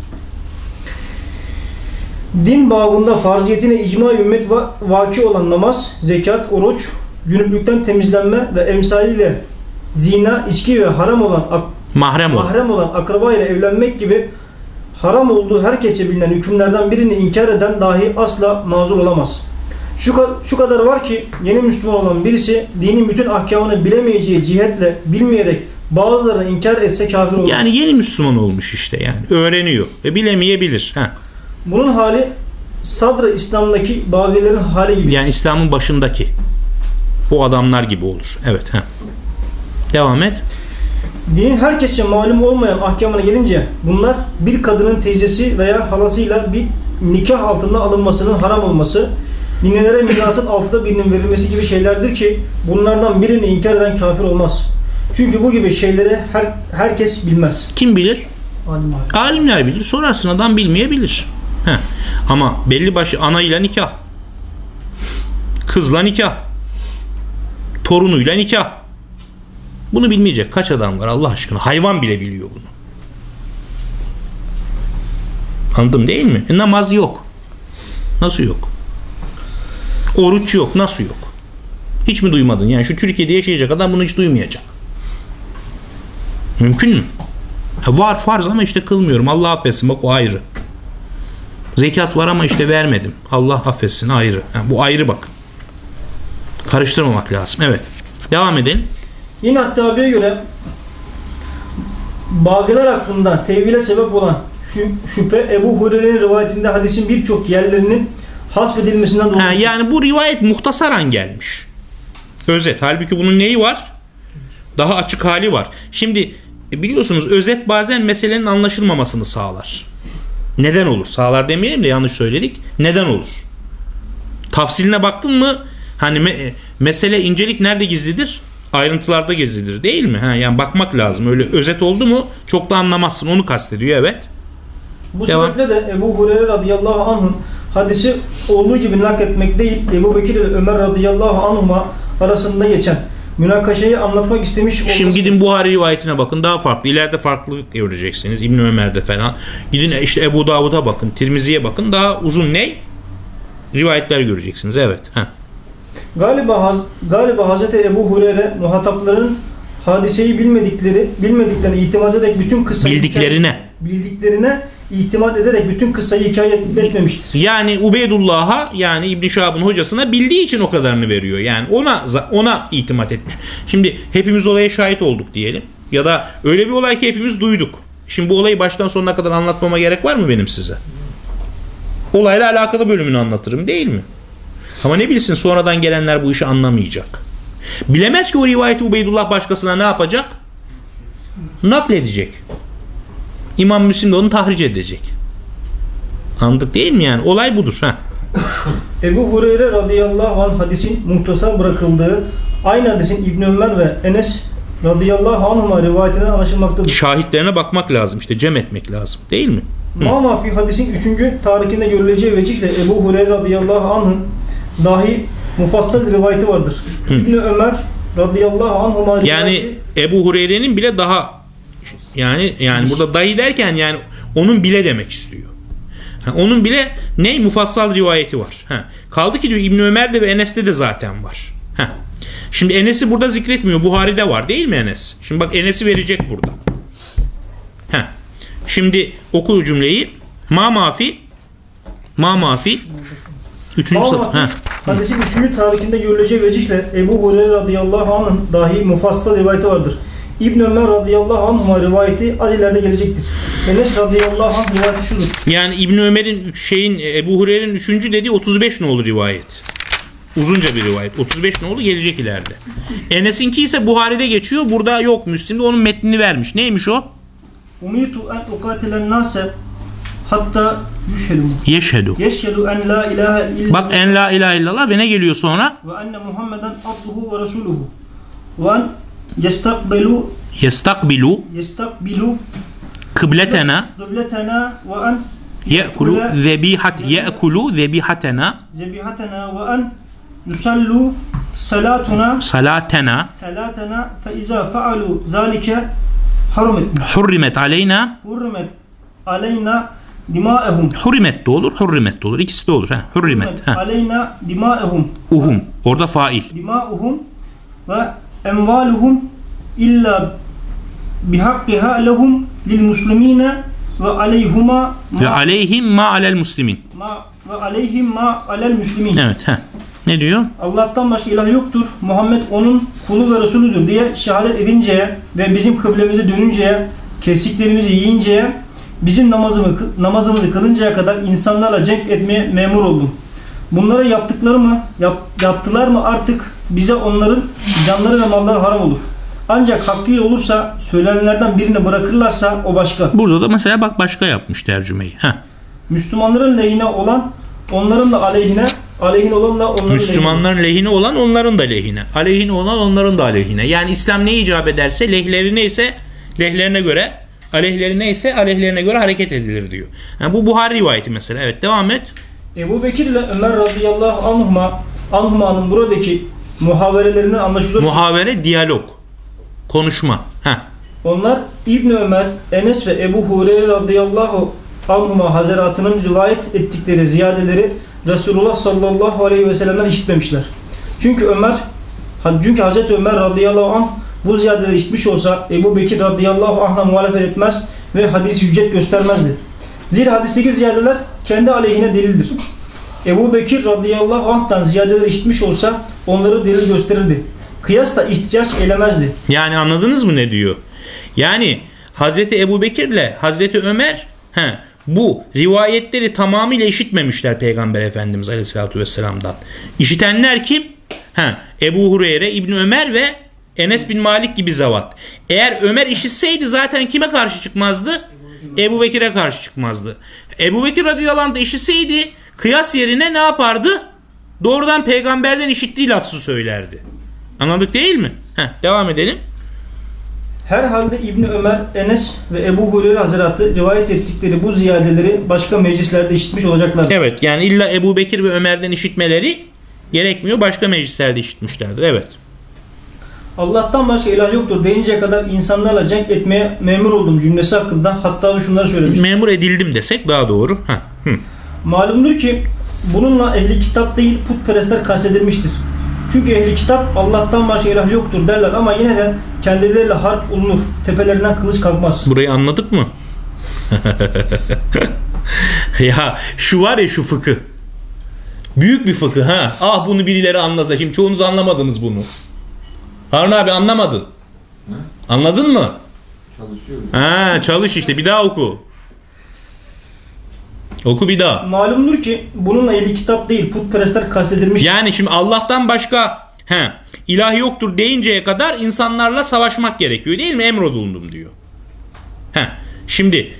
Din babında farziyetine icma ümmet va- vaki olan namaz, zekat, oruç, cünüplükten temizlenme ve emsaliyle zina, içki ve haram olan Mahrem mahrem olan akraba ile evlenmek gibi haram olduğu herkese bilinen hükümlerden birini inkar eden dahi asla mazur olamaz. Şu, şu kadar var ki yeni Müslüman olan birisi dinin bütün ahkamını bilemeyeceği cihetle bilmeyerek bazılarını inkar etse kafir olur. Yani yeni Müslüman olmuş işte yani. Öğreniyor. Ve bilemeyebilir. Heh. Bunun hali sadra İslam'daki bagilerin hali gibi. Yani İslam'ın başındaki o adamlar gibi olur. Evet. Heh. Devam et. Dinin herkesçe malum olmayan ahkamına gelince bunlar bir kadının teyzesi veya halasıyla bir nikah altında alınmasının haram olması, ninelere mirasın altıda birinin verilmesi gibi şeylerdir ki bunlardan birini inkar eden kafir olmaz. Çünkü bu gibi şeyleri her, herkes bilmez. Kim bilir? Alim abi. Alimler bilir. Sorarsın adam bilmeyebilir. Heh. Ama belli başı ana ile nikah. Kızla nikah. Torunuyla nikah. Bunu bilmeyecek kaç adam var Allah aşkına. Hayvan bile biliyor bunu. Anladım değil mi? E, namaz yok. Nasıl yok? Oruç yok. Nasıl yok? Hiç mi duymadın? Yani şu Türkiye'de yaşayacak adam bunu hiç duymayacak. Mümkün mü? Ha, var farz ama işte kılmıyorum. Allah affetsin bak o ayrı. Zekat var ama işte vermedim. Allah affetsin ayrı. Ha, bu ayrı bak. Karıştırmamak lazım. Evet. Devam edelim. Yine Hattabi'ye göre bagiler hakkında tevhile sebep olan şü- şüphe Ebu Hureyre'nin rivayetinde hadisin birçok yerlerinin hasfedilmesinden dolayı. Ha, yani bu rivayet muhtasaran gelmiş. Özet. Halbuki bunun neyi var? Daha açık hali var. Şimdi e, biliyorsunuz özet bazen meselenin anlaşılmamasını sağlar. Neden olur? Sağlar demeyelim de yanlış söyledik. Neden olur? Tafsiline baktın mı hani me- e, mesele incelik nerede gizlidir? Ayrıntılarda gizlidir değil mi? Ha, yani bakmak lazım. Öyle özet oldu mu çok da anlamazsın. Onu kastediyor evet. Bu Devam. sebeple de Ebu Hureyre radıyallahu anh'ın hadisi olduğu gibi nakletmek değil Ebu Bekir ile Ömer radıyallahu anhuma arasında geçen münakaşayı anlatmak istemiş olması. Şimdi gidin Buhari rivayetine bakın daha farklı. İleride farklılık göreceksiniz. İbn Ömer'de falan. Gidin işte Ebu Davud'a bakın. Tirmizi'ye bakın. Daha uzun ne? Rivayetler göreceksiniz. Evet. Heh. Galiba, galiba Hazreti Ebu Hureyre muhatapların hadiseyi bilmedikleri, bilmediklerine itimat ederek bütün kıssayı Bildiklerine. bildiklerine itimat ederek bütün kıssayı hikaye etmemiştir. Yani Ubeydullah'a yani İbn Şahab'ın hocasına bildiği için o kadarını veriyor. Yani ona ona itimat etmiş. Şimdi hepimiz olaya şahit olduk diyelim. Ya da öyle bir olay ki hepimiz duyduk. Şimdi bu olayı baştan sonuna kadar anlatmama gerek var mı benim size? Olayla alakalı bölümünü anlatırım değil mi? Ama ne bilsin sonradan gelenler bu işi anlamayacak. Bilemez ki o rivayeti Ubeydullah başkasına ne yapacak? Nakledecek. İmam Müslim de onu tahric edecek. Anladık değil mi yani? Olay budur. Ha. Ebu Hureyre radıyallahu anh hadisin muhtasar bırakıldığı aynı hadisin İbn Ömer ve Enes radıyallahu anhuma rivayetinden anlaşılmaktadır. Şahitlerine bakmak lazım. işte cem etmek lazım. Değil mi? Ma mafi hadisin 3. tarikinde görüleceği vecihle Ebu Hureyre radıyallahu anh'ın dahi mufassal rivayeti vardır. İbn Ömer radıyallahu anhuma Yani Ebu Hureyre'nin bile daha yani yani burada dahi derken yani onun bile demek istiyor. Ha, onun bile ne mufassal rivayeti var. Ha. Kaldı ki diyor İbn Ömer'de ve Enes'te de zaten var. Ha. Şimdi Enes'i burada zikretmiyor. Buhari'de var değil mi Enes? Şimdi bak Enes'i verecek burada. Ha. Şimdi oku cümleyi. Ma mafi ma mafi Üçüncü satır. Ha. hadisin 3. tarikinde görüleceği vecihle Ebu Hureyre radıyallahu anh'ın dahi mufassal rivayeti vardır. İbn Ömer radıyallahu anhuma rivayeti az ileride gelecektir. Enes radıyallahu anh rivayeti şudur. Yani İbn Ömer'in şeyin Ebu Hureyre'nin üçüncü dediği 35 ne olur rivayet. Uzunca bir rivayet. 35 ne oldu gelecek ileride. Enes'inki ise Buhari'de geçiyor. Burada yok Müslim'de onun metnini vermiş. Neymiş o? Umirtu en ukatilen nase hatta yüşhedü. Yeşhedü. Yeşhedü en la ilahe illa Bak en la ilahe illallah ve ne geliyor sonra? ve enne Muhammeden abduhu ve resuluhu ve en yestakbelu Yestakbilu yestakbilu kıbletena. Kıbletena. Ve en ye'kulu zebihat ye'kulu zebihatena. Zebihatena. Ve en yusallu salatuna. Salatena. Salatena. Fe iza faalu zalike. Hurmet hurrimet aleyna. Hurmet aleyna dimaehum hurrimet de olur hurrimet de olur. İkisi de olur. Ha. Hurrimet. Ha. aleyna dimaehum Uhum. Orada fail. dimauhum ve emvaluhum illa bihakkiha lehum lil muslimine ve aleyhuma Ve aleyhim ma alel muslimin. ma ve aleyhim ma alel müslimin. Evet. Ha. Ne diyor? Allah'tan başka ilah yoktur. Muhammed onun kulu ve Resulüdür diye şehadet edinceye ve bizim kıblemize dönünceye, kesiklerimizi yiyinceye bizim namazımı, namazımızı kılıncaya kadar insanlarla cenk etmeye memur oldum. Bunlara yaptıkları mı, yap, yaptılar mı artık bize onların canları ve malları haram olur. Ancak hakkıyla olursa söylenenlerden birini bırakırlarsa o başka. Burada da mesela bak başka yapmış tercümeyi. Heh. Müslümanların lehine olan onların da aleyhine, aleyhine olan da onların lehine. Müslümanların lehine olan onların da lehine. Aleyhine olan onların da aleyhine. Yani İslam ne icap ederse lehleri neyse lehlerine göre aleyhleri neyse aleyhlerine göre hareket edilir diyor. Yani bu Buhari rivayeti mesela. Evet devam et. Ebu Bekir ile Ömer radıyallahu anhuma, anhuma'nın buradaki muhaverelerinden anlaşılıyor ki Muhavere diyalog. Konuşma. Heh. onlar İbn Ömer, Enes ve Ebu Hureyre radıyallahu anhuma hazaratının rivayet ettikleri ziyadeleri Resulullah sallallahu aleyhi ve sellem'den işitmemişler. Çünkü Ömer çünkü Hazreti Ömer radıyallahu anh bu ziyadeleri işitmiş olsa Ebu Bekir radıyallahu anh'a muhalefet etmez ve hadis hüccet göstermezdi. Zira hadisteki ziyadeler kendi aleyhine delildir. Ebu Bekir radıyallahu anh'tan ziyadeler işitmiş olsa onları delil gösterirdi. Kıyas da ihtiyaç eylemezdi. Yani anladınız mı ne diyor? Yani Hazreti Ebu Bekir'le Hazreti Ömer he, bu rivayetleri tamamıyla işitmemişler Peygamber Efendimiz Aleyhisselatü Vesselam'dan. İşitenler kim? He, Ebu Hureyre, İbn Ömer ve Enes bin Malik gibi zavat. Eğer Ömer işitseydi zaten kime karşı çıkmazdı? Ebu Bekir'e karşı çıkmazdı. Ebu Bekir radıyallahu anh da işitseydi kıyas yerine ne yapardı? Doğrudan peygamberden işittiği lafzı söylerdi. Anladık değil mi? Heh, devam edelim. Herhalde İbn Ömer, Enes ve Ebu Hureyre Hazretleri rivayet ettikleri bu ziyadeleri başka meclislerde işitmiş olacaklar. Evet yani illa Ebu Bekir ve Ömer'den işitmeleri gerekmiyor. Başka meclislerde işitmişlerdir. Evet. Allah'tan başka ilah yoktur deyinceye kadar insanlarla cenk etmeye memur oldum cümlesi hakkında hatta şunları söylemiş. Memur edildim desek daha doğru. Heh. Hı. Malumdur ki bununla ehli kitap değil putperestler kastedilmiştir. Çünkü ehli kitap Allah'tan başka ilah yoktur derler ama yine de kendileriyle harp olunur. Tepelerinden kılıç kalkmaz. Burayı anladık mı? ya şu var ya şu fıkıh. Büyük bir fıkıh ha. Ah bunu birileri anlasa. Şimdi çoğunuz anlamadınız bunu. Harun abi anlamadın. Anladın mı? Çalışıyorum. Ha çalış işte bir daha oku. Oku bir daha. Malumdur ki bununla ehli kitap değil putperestler kastedilmiştir. Yani şimdi Allah'tan başka he, ilah yoktur deyinceye kadar insanlarla savaşmak gerekiyor değil mi? Emrolundum diyor. He, şimdi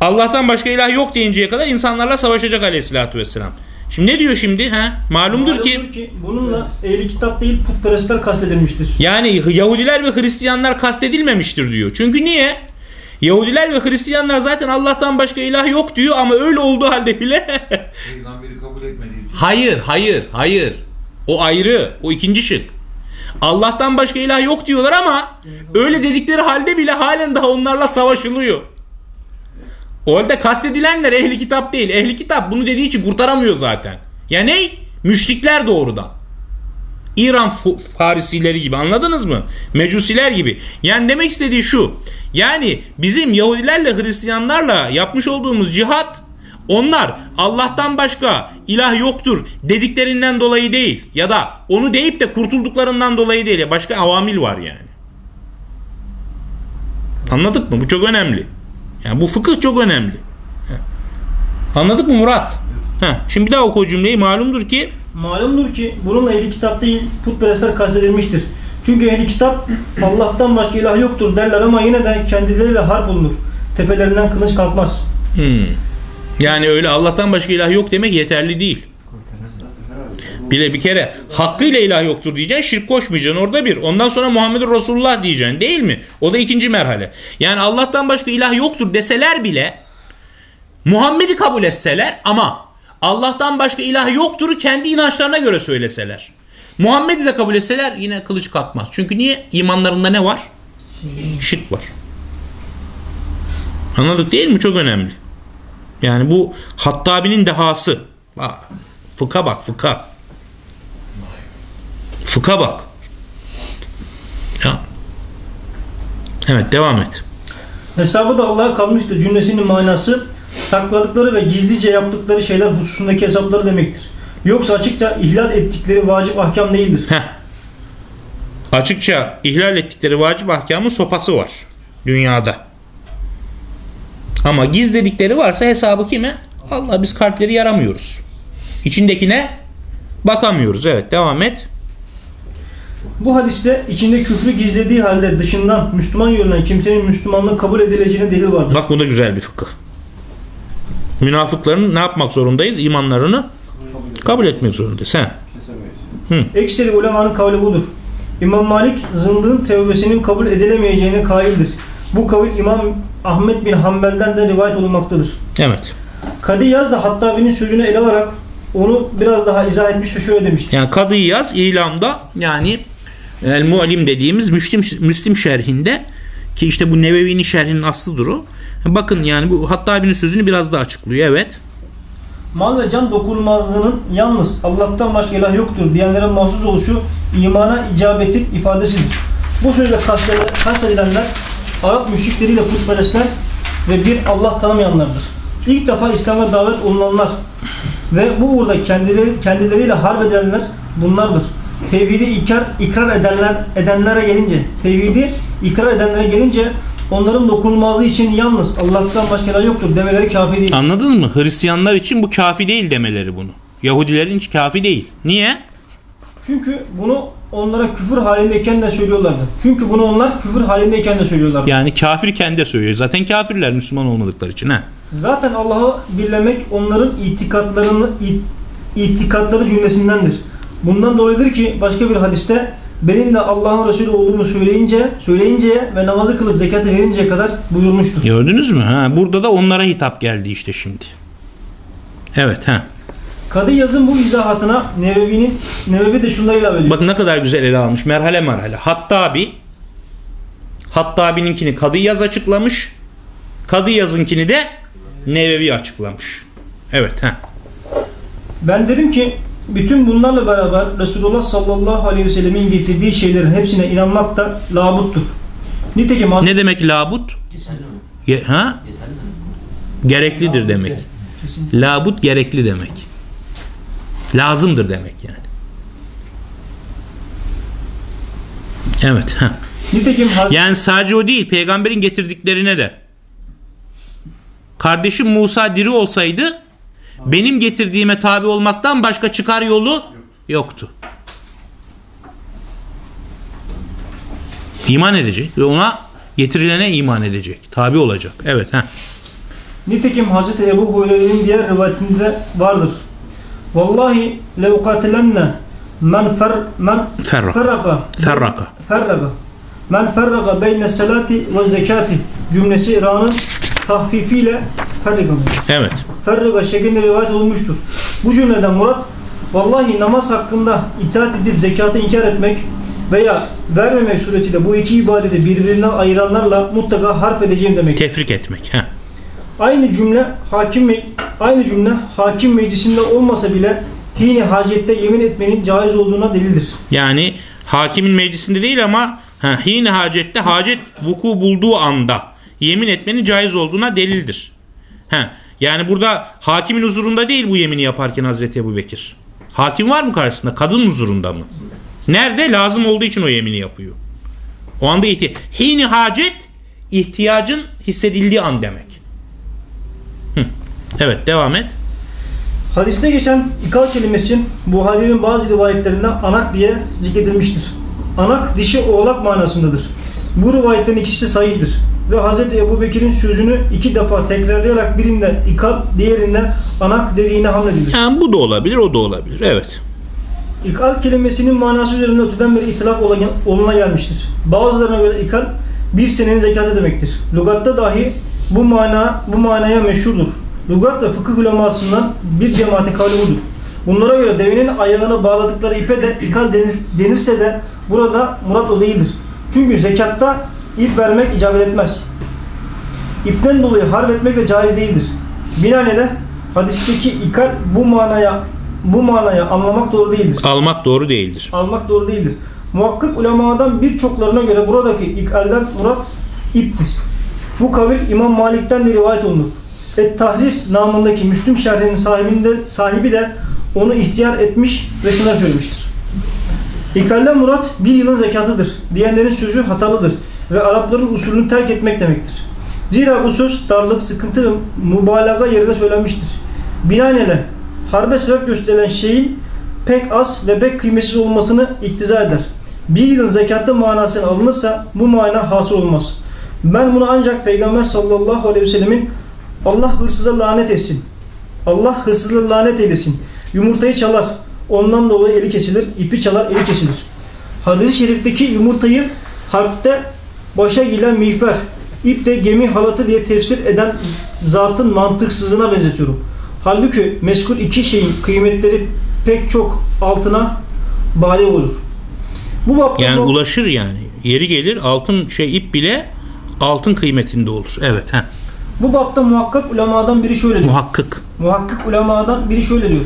Allah'tan başka ilah yok deyinceye kadar insanlarla savaşacak aleyhissalatü vesselam. Şimdi ne diyor şimdi? He? Malumdur ki Malumdur ki bununla ehli kitap değil putperestler kastedilmiştir. yani Yahudiler ve Hristiyanlar kastedilmemiştir diyor. Çünkü niye? Yahudiler ve Hristiyanlar zaten Allah'tan başka ilah yok diyor ama öyle olduğu halde bile Peygamberi kabul etmediği için. Hayır, hayır, hayır. O ayrı. O ikinci şık. Allah'tan başka ilah yok diyorlar ama öyle dedikleri halde bile halen daha onlarla savaşılıyor. O halde kastedilenler ehli kitap değil. Ehli kitap bunu dediği için kurtaramıyor zaten. Ya ne? Müşrikler doğrudan. İran Farisileri gibi anladınız mı? Mecusiler gibi. Yani demek istediği şu. Yani bizim Yahudilerle Hristiyanlarla yapmış olduğumuz cihat onlar Allah'tan başka ilah yoktur dediklerinden dolayı değil. Ya da onu deyip de kurtulduklarından dolayı değil. Başka avamil var yani. Anladık mı? Bu çok önemli. Yani bu fıkıh çok önemli. Anladık mı Murat? Heh. Şimdi bir daha oku o cümleyi. Malumdur ki Malumdur ki bununla ehli kitap değil putperestler kastedilmiştir. Çünkü ehli kitap Allah'tan başka ilah yoktur derler ama yine de kendileriyle harp olunur. Tepelerinden kılıç kalkmaz. Hmm. Yani öyle Allah'tan başka ilah yok demek yeterli değil. Bile bir kere hakkıyla ilah yoktur diyeceksin şirk koşmayacaksın orada bir. Ondan sonra Muhammedur Resulullah diyeceksin değil mi? O da ikinci merhale. Yani Allah'tan başka ilah yoktur deseler bile Muhammed'i kabul etseler ama Allah'tan başka ilah yoktur kendi inançlarına göre söyleseler. Muhammed'i de kabul etseler yine kılıç kalkmaz. Çünkü niye? İmanlarında ne var? Şirk var. Anladık değil mi? Çok önemli. Yani bu Hattabi'nin dehası. Fıkha bak fıkha. Fıkha bak. Ya. Evet devam et. Hesabı da Allah'a kalmıştır cümlesinin manası sakladıkları ve gizlice yaptıkları şeyler hususundaki hesapları demektir. Yoksa açıkça ihlal ettikleri vacip ahkam değildir. Heh. Açıkça ihlal ettikleri vacip ahkamın sopası var dünyada. Ama gizledikleri varsa hesabı kime? Allah biz kalpleri yaramıyoruz. İçindekine bakamıyoruz. Evet devam et. Bu hadiste içinde küfrü gizlediği halde dışından Müslüman görünen kimsenin Müslümanlığı kabul edileceğine delil vardır. Bak bu da güzel bir fıkıh. Münafıkların ne yapmak zorundayız? İmanlarını kabul etmek zorundayız. He. Kesemeyiz. Ekseri ulemanın kavli budur. İmam Malik zındığın tevbesinin kabul edilemeyeceğine kaildir. Bu kavil İmam Ahmet bin Hanbel'den de rivayet olunmaktadır. Evet. Kadı Yaz da Hattabi'nin sözünü ele alarak onu biraz daha izah etmiş ve şöyle demiştir. Yani Kadı Yaz ilamda yani El Mualim dediğimiz Müslim, Müslim şerhinde ki işte bu Nevevi'nin şerhinin aslıdır o. Bakın yani bu Hattabi'nin sözünü biraz daha açıklıyor. Evet. Mal ve can dokunulmazlığının yalnız Allah'tan başka ilah yoktur diyenlere mahsus oluşu imana icabetin ifadesidir. Bu sözle kastedilen- kastedilenler Arap müşrikleriyle putperestler ve bir Allah tanımayanlardır. İlk defa İslam'a davet olunanlar ve bu uğurda kendileri, kendileriyle harp edenler bunlardır. Tevhidi ikrar, ikrar edenler, edenlere gelince, tevhidi ikrar edenlere gelince onların dokunulmazlığı için yalnız Allah'tan başka ilah yoktur demeleri kafi değil. Anladınız mı? Hristiyanlar için bu kafi değil demeleri bunu. Yahudilerin hiç kafi değil. Niye? Çünkü bunu onlara küfür halindeyken de söylüyorlardı. Çünkü bunu onlar küfür halindeyken de söylüyorlardı. Yani kafirken de söylüyor. Zaten kafirler Müslüman olmadıkları için. ha. Zaten Allah'ı birlemek onların itikatlarını it- itikatları cümlesindendir. Bundan dolayıdır ki başka bir hadiste benim de Allah'ın Resulü olduğumu söyleyince, söyleyinceye ve namazı kılıp zekatı verinceye kadar buyurmuştur. Gördünüz mü? Ha, burada da onlara hitap geldi işte şimdi. Evet. Ha. Kadı yazın bu izahatına Nevevi'nin Nevevi de şunları ilave ediyor. Bak ne kadar güzel ele almış. Merhale merhale. Hattabi Hattabi'ninkini Kadı Yaz açıklamış. Kadı Yaz'ınkini de Nevevi açıklamış. Evet. Ha. Ben derim ki bütün bunlarla beraber Resulullah sallallahu aleyhi ve sellemin getirdiği şeylerin hepsine inanmak da labuttur. Nitekim Ne demek labut? Ye- ha? Gereklidir demek. Labut gerekli demek. Lazımdır demek yani. Evet. ha. Nitekim Yani sadece o değil. Peygamberin getirdiklerine de. Kardeşim Musa diri olsaydı benim getirdiğime tabi olmaktan başka çıkar yolu yoktu. İman edecek ve ona getirilene iman edecek. Tabi olacak. Evet. Heh. Nitekim Hazreti Ebu Hureyre'nin diğer rivayetinde vardır. Vallahi levkatilenne men fer men Ferrak. ferraka Ferraka. ferraka men ferraka beyne salati ve zekati cümlesi ra'nın tahfifiyle ferraka Evet. ferraka şeklinde rivayet olmuştur. Bu cümleden murat vallahi namaz hakkında itaat edip zekatı inkar etmek veya vermemek suretiyle bu iki ibadeti birbirinden ayıranlarla mutlaka harp edeceğim demek. Tefrik etmek. Heh. Aynı cümle hakim aynı cümle hakim meclisinde olmasa bile hine hacette yemin etmenin caiz olduğuna delildir. Yani hakimin meclisinde değil ama ha, hine hacette hacet vuku bulduğu anda yemin etmenin caiz olduğuna delildir. Ha, yani burada hakimin huzurunda değil bu yemini yaparken Hazreti Ebu Bekir. Hakim var mı karşısında? Kadın huzurunda mı? Nerede? Lazım olduğu için o yemini yapıyor. O anda ihti hini hacet ihtiyacın hissedildiği an demek. Hı. Evet devam et. Hadiste geçen ikal kelimesi Buhari'nin bazı rivayetlerinde anak diye zikredilmiştir. Anak dişi oğlak manasındadır. Bu rivayetlerin ikisi de sahihtir. Ve Hz. Ebu Bekir'in sözünü iki defa tekrarlayarak birinde ikal diğerinde anak dediğine hamledilir. Yani bu da olabilir, o da olabilir. Evet. İkal kelimesinin manası üzerinde öteden beri itilaf oluna gelmiştir. Bazılarına göre ikal bir senenin zekatı demektir. Lugatta dahi bu mana bu manaya meşhurdur. Lugat ve fıkıh ulemasından bir cemaatin kavli budur. Bunlara göre devenin ayağını bağladıkları ipe de ikal denir- denirse de burada murat o değildir. Çünkü zekatta ip vermek icabet etmez. İpten dolayı harp etmek de caiz değildir. Binaenaleyh hadisteki ikal bu manaya bu manaya anlamak doğru değildir. Almak doğru değildir. Almak doğru değildir. Muhakkak ulemadan birçoklarına göre buradaki ikalden murat iptir. Bu kavil İmam Malik'ten de rivayet olunur. Et-Tahrir namındaki Müslüm şerhinin sahibinde, sahibi de onu ihtiyar etmiş ve şuna söylemiştir. İkalden murat bir yılın zekatıdır. Diyenlerin sözü hatalıdır ve Arapların usulünü terk etmek demektir. Zira bu söz darlık, sıkıntı ve mübalağa yerine söylenmiştir. Binaenaleyh harbe sebep gösterilen şeyin pek az ve pek kıymetsiz olmasını iktiza eder. Bir yılın zekatı manasına alınırsa bu mana hasıl olmaz. Ben bunu ancak Peygamber sallallahu aleyhi ve sellemin Allah hırsıza lanet etsin. Allah hırsızlığı lanet eylesin. Yumurtayı çalar. Ondan dolayı eli kesilir. ipi çalar, eli kesilir. Hadis-i şerifteki yumurtayı harpte başa giyilen miğfer, ip de gemi halatı diye tefsir eden zatın mantıksızlığına benzetiyorum. Halbuki meskul iki şeyin kıymetleri pek çok altına bali olur. Bu bapta Yani ulaşır yani. Yeri gelir altın şey ip bile altın kıymetinde olur. Evet. Heh. bu bapta muhakkak ulemadan biri şöyle diyor. Muhakkak. Muhakkik ulemadan biri şöyle diyor.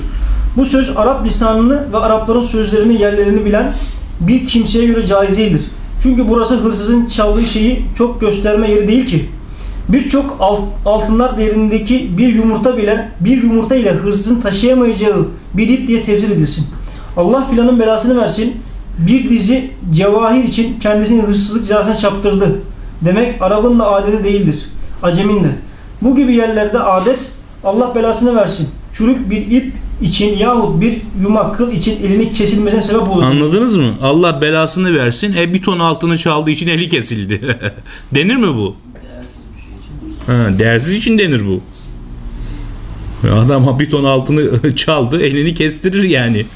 Bu söz Arap lisanını ve Arapların sözlerini yerlerini bilen bir kimseye göre caiz değildir. Çünkü burası hırsızın çaldığı şeyi çok gösterme yeri değil ki. Birçok alt- altınlar değerindeki bir yumurta bile bir yumurta ile hırsızın taşıyamayacağı bir ip diye tefsir edilsin. Allah filanın belasını versin. Bir dizi cevahir için kendisini hırsızlık cezasına çaptırdı. Demek Arap'ın da adeti değildir. Acemin de. Bu gibi yerlerde adet Allah belasını versin. Çürük bir ip için yahut bir yumak kıl için elini kesilmesine sebep olur. Anladınız mı? Allah belasını versin. E bir ton altını çaldığı için eli kesildi. denir mi bu? Ha, değersiz için denir bu. Adam bir ton altını çaldı, elini kestirir yani.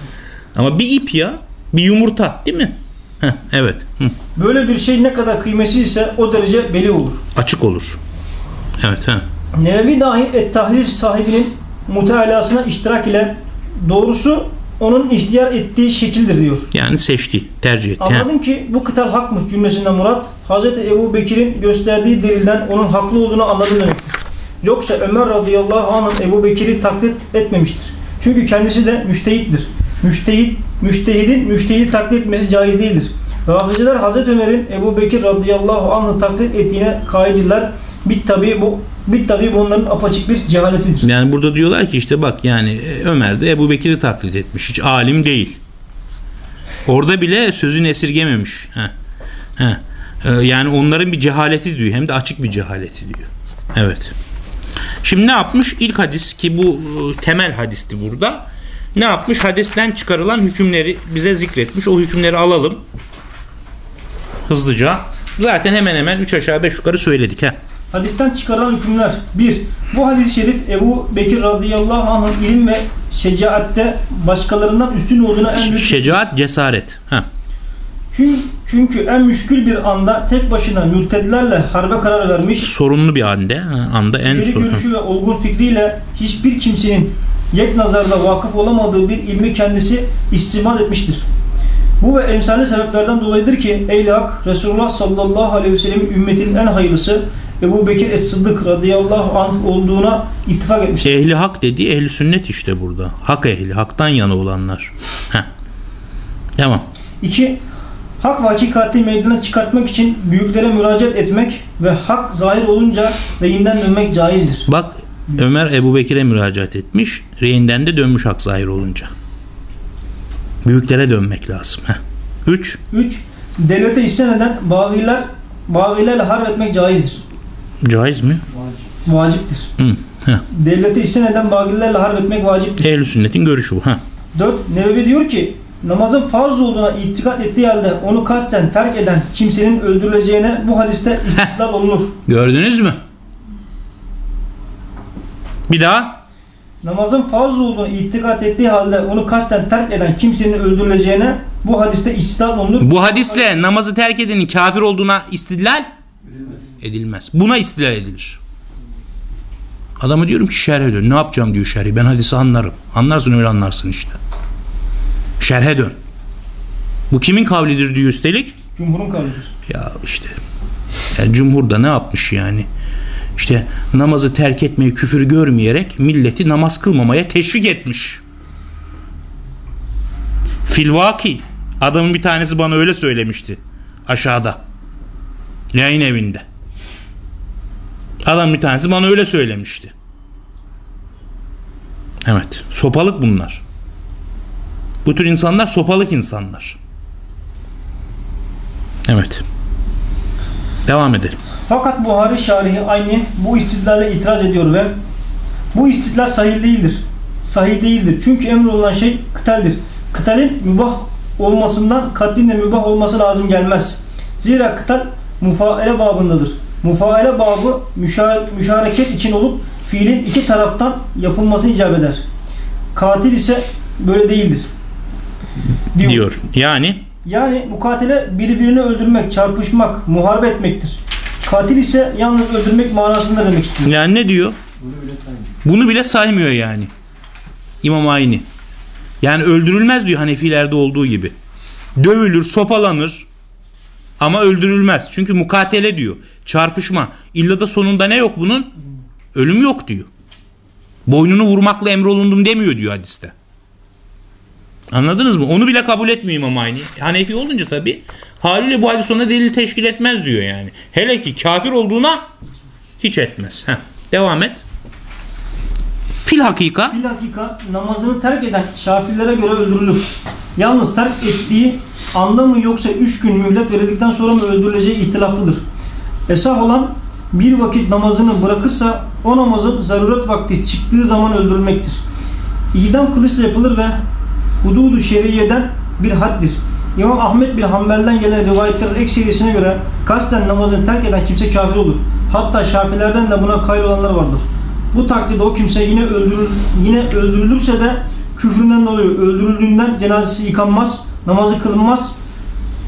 Ama bir ip ya, bir yumurta değil mi? Heh, evet. Hı. Böyle bir şey ne kadar kıymetsiz ise o derece beli olur. Açık olur. Evet. Ha. Nevevi dahi Et-Tahrir sahibinin mutealasına iştirak ile doğrusu onun ihtiyar ettiği şekildir diyor. Yani seçti, tercih etti. Anladım ki bu kıtal hakmış cümlesinden murat Hz. Ebu Bekir'in gösterdiği delilden onun haklı olduğunu anladım demektir. Yoksa Ömer radıyallahu anh'ın Ebu Bekir'i taklit etmemiştir. Çünkü kendisi de müştehittir. Müştehit, müştehidin müştehidi taklit etmesi caiz değildir. Rafıcılar Hz. Ömer'in Ebu Bekir radıyallahu anh'ı taklit ettiğine kaidiller bit tabi bu bit tabi bunların apaçık bir cehaletidir. Yani burada diyorlar ki işte bak yani e, Ömer de Ebu Bekir'i taklit etmiş. Hiç alim değil. Orada bile sözünü esirgememiş. Heh. Heh. Ee, Yani onların bir cehaleti diyor. Hem de açık bir cehaleti diyor. Evet. Şimdi ne yapmış? İlk hadis ki bu e, temel hadisti burada. Ne yapmış? Hadisten çıkarılan hükümleri bize zikretmiş. O hükümleri alalım. Hızlıca. Zaten hemen hemen 3 aşağı 5 yukarı söyledik. ha. Hadisten çıkarılan hükümler 1. Bu hadis-i şerif Ebu Bekir radıyallahu anh'ın ilim ve şecaatte başkalarından üstün olduğuna en büyük Şecaat, cesaret. Ha. çünkü, çünkü en müşkül bir anda tek başına mürtedlerle harbe karar vermiş Sorunlu bir anda. Anda en ileri sorun. görüşü ve olgun fikriyle hiçbir kimsenin yek nazarda vakıf olamadığı bir ilmi kendisi istimal etmiştir. Bu ve emsali sebeplerden dolayıdır ki ey hak Resulullah sallallahu aleyhi ve sellem'in ümmetinin en hayırlısı Ebu Bekir Es-Sıddık radıyallahu anh olduğuna ittifak etmiştir. Ehli hak dediği ehli sünnet işte burada. Hak ehli, haktan yana olanlar. Heh. Tamam. 2. Hak ve hakikati meydana çıkartmak için büyüklere müracaat etmek ve hak zahir olunca reyinden dönmek caizdir. Bak Ömer Ebu Bekir'e müracaat etmiş. Reyinden de dönmüş hak zahir olunca. Büyüklere dönmek lazım. 3. 3. Devlete isyan eden bağiler, bağilerle harp etmek caizdir. Caiz mi? Vaciptir. Hı. Heh. Devlete isyan eden bağilerle harp etmek vaciptir. Ehli sünnetin görüşü bu. Heh. 4. Nevevi diyor ki namazın farz olduğuna itikat ettiği halde onu kasten terk eden kimsenin öldürüleceğine bu hadiste istidlal olunur. Gördünüz mü? Bir daha. Namazın farz olduğunu itikat ettiği halde onu kasten terk eden kimsenin öldürüleceğine bu hadiste istidlal olunur. Bu hadisle namazı terk edenin kafir olduğuna istidlal edilmez. Buna istidlal edilir. Adama diyorum ki şerhe dön. Ne yapacağım diyor şerhi. Ben hadisi anlarım. Anlarsın öyle anlarsın işte. Şerhe dön. Bu kimin kavlidir diyor üstelik. Cumhurun kavlidir. Ya işte. Ya cumhur da ne yapmış yani? İşte namazı terk etmeyi küfür görmeyerek milleti namaz kılmamaya teşvik etmiş. Filvaki adamın bir tanesi bana öyle söylemişti aşağıda. Yayın evinde. Adam bir tanesi bana öyle söylemişti. Evet. Sopalık bunlar. Bu tür insanlar sopalık insanlar. Evet. Devam edelim. Fakat Buhari şarihi aynı bu istidlalle itiraz ediyor ve bu istidlal sahih değildir. Sahih değildir. Çünkü emrolunan şey kıtaldir. Kıtalin mübah olmasından katlin de mübah olması lazım gelmez. Zira kıtal mufaele babındadır. Mufaele babı müşa- müşareket için olup fiilin iki taraftan yapılması icap eder. Katil ise böyle değildir. diyor. Yani Yani mukatele birbirini öldürmek, çarpışmak, muharebe etmektir. Katil ise yalnız öldürmek manasında demek istiyor. yani ne diyor? Bunu bile saymıyor yani. İmam Ayni. Yani öldürülmez diyor Hanefilerde olduğu gibi. Dövülür, sopalanır ama öldürülmez. Çünkü mukatele diyor. Çarpışma. İlla da sonunda ne yok bunun? Ölüm yok diyor. Boynunu vurmakla emrolundum demiyor diyor hadiste. Anladınız mı? Onu bile kabul etmiyor İmam Ayni. Hanefi olunca tabi haliyle bu hadis ona delil teşkil etmez diyor yani. Hele ki kafir olduğuna hiç etmez. Heh, devam et. Fil hakika Bilhakika namazını terk eden şafilere göre öldürülür. Yalnız terk ettiği anda mı yoksa üç gün mühlet verildikten sonra mı öldürüleceği ihtilaflıdır. Esah olan bir vakit namazını bırakırsa o namazın zaruret vakti çıktığı zaman öldürülmektir. İdam kılıçla yapılır ve hududu şeriyeden bir haddir. İmam Ahmet bin Hanbel'den gelen rivayetlerin ekserisine göre kasten namazını terk eden kimse kafir olur. Hatta şafilerden de buna kayıl olanlar vardır. Bu takdirde o kimse yine öldürür, yine öldürülürse de küfründen dolayı öldürüldüğünden cenazesi yıkanmaz, namazı kılınmaz,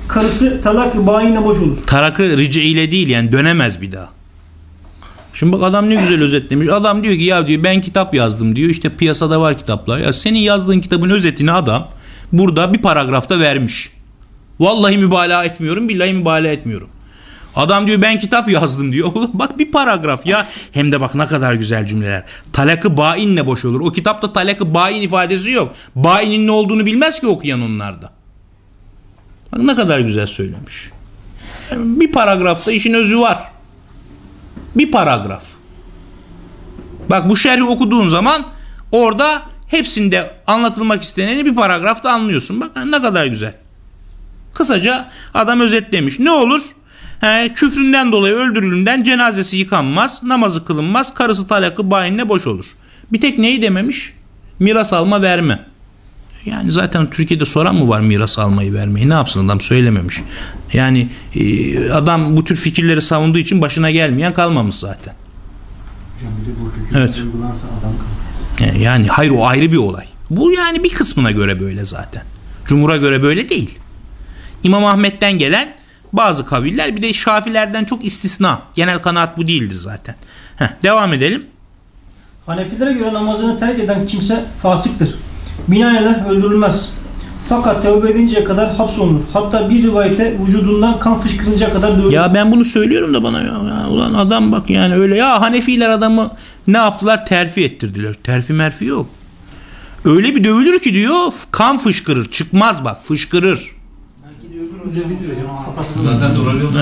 karısı talak bayine boş olur. tarakı rici ile değil yani dönemez bir daha. Şimdi bak adam ne güzel özetlemiş. Adam diyor ki ya diyor ben kitap yazdım diyor. İşte piyasada var kitaplar. Ya senin yazdığın kitabın özetini adam burada bir paragrafta vermiş. Vallahi mübalağa etmiyorum, billahi mübalağa etmiyorum. Adam diyor ben kitap yazdım diyor. Bak bir paragraf ya. Hem de bak ne kadar güzel cümleler. Talakı bainle boş olur. O kitapta talakı bain ifadesi yok. Bainin ne olduğunu bilmez ki okuyan onlarda. Bak ne kadar güzel söylemiş. Bir paragrafta işin özü var. Bir paragraf. Bak bu şerhi okuduğun zaman orada hepsinde anlatılmak isteneni bir paragrafta anlıyorsun. Bak ne kadar güzel. Kısaca adam özetlemiş. Ne olur? He, küfründen dolayı öldürülümden cenazesi yıkanmaz, namazı kılınmaz, karısı talakı bayinle boş olur. Bir tek neyi dememiş? Miras alma verme. Yani zaten Türkiye'de soran mı var miras almayı vermeyi? Ne yapsın adam söylememiş. Yani e, adam bu tür fikirleri savunduğu için başına gelmeyen kalmamış zaten. Hocam bir de bu hüküm Evet. uygulansa adam kalır. Yani hayır o ayrı bir olay. Bu yani bir kısmına göre böyle zaten. Cumhur'a göre böyle değil. İmam Ahmet'ten gelen bazı kaviller bir de Şafilerden çok istisna. Genel kanaat bu değildir zaten. Heh, devam edelim. Hanefilere göre namazını terk eden kimse fasıktır. Binaenaleyh öldürülmez. Fakat tevbe edinceye kadar hapsolunur. Hatta bir rivayete vücudundan kan fışkırıncaya kadar dövülür. Ya ben bunu söylüyorum da bana ya, ya ulan adam bak yani öyle ya Hanefiler adamı ne yaptılar terfi ettirdiler. Terfi merfi yok. Öyle bir dövülür ki diyor kan fışkırır çıkmaz bak fışkırır. Zaten dolanıyor.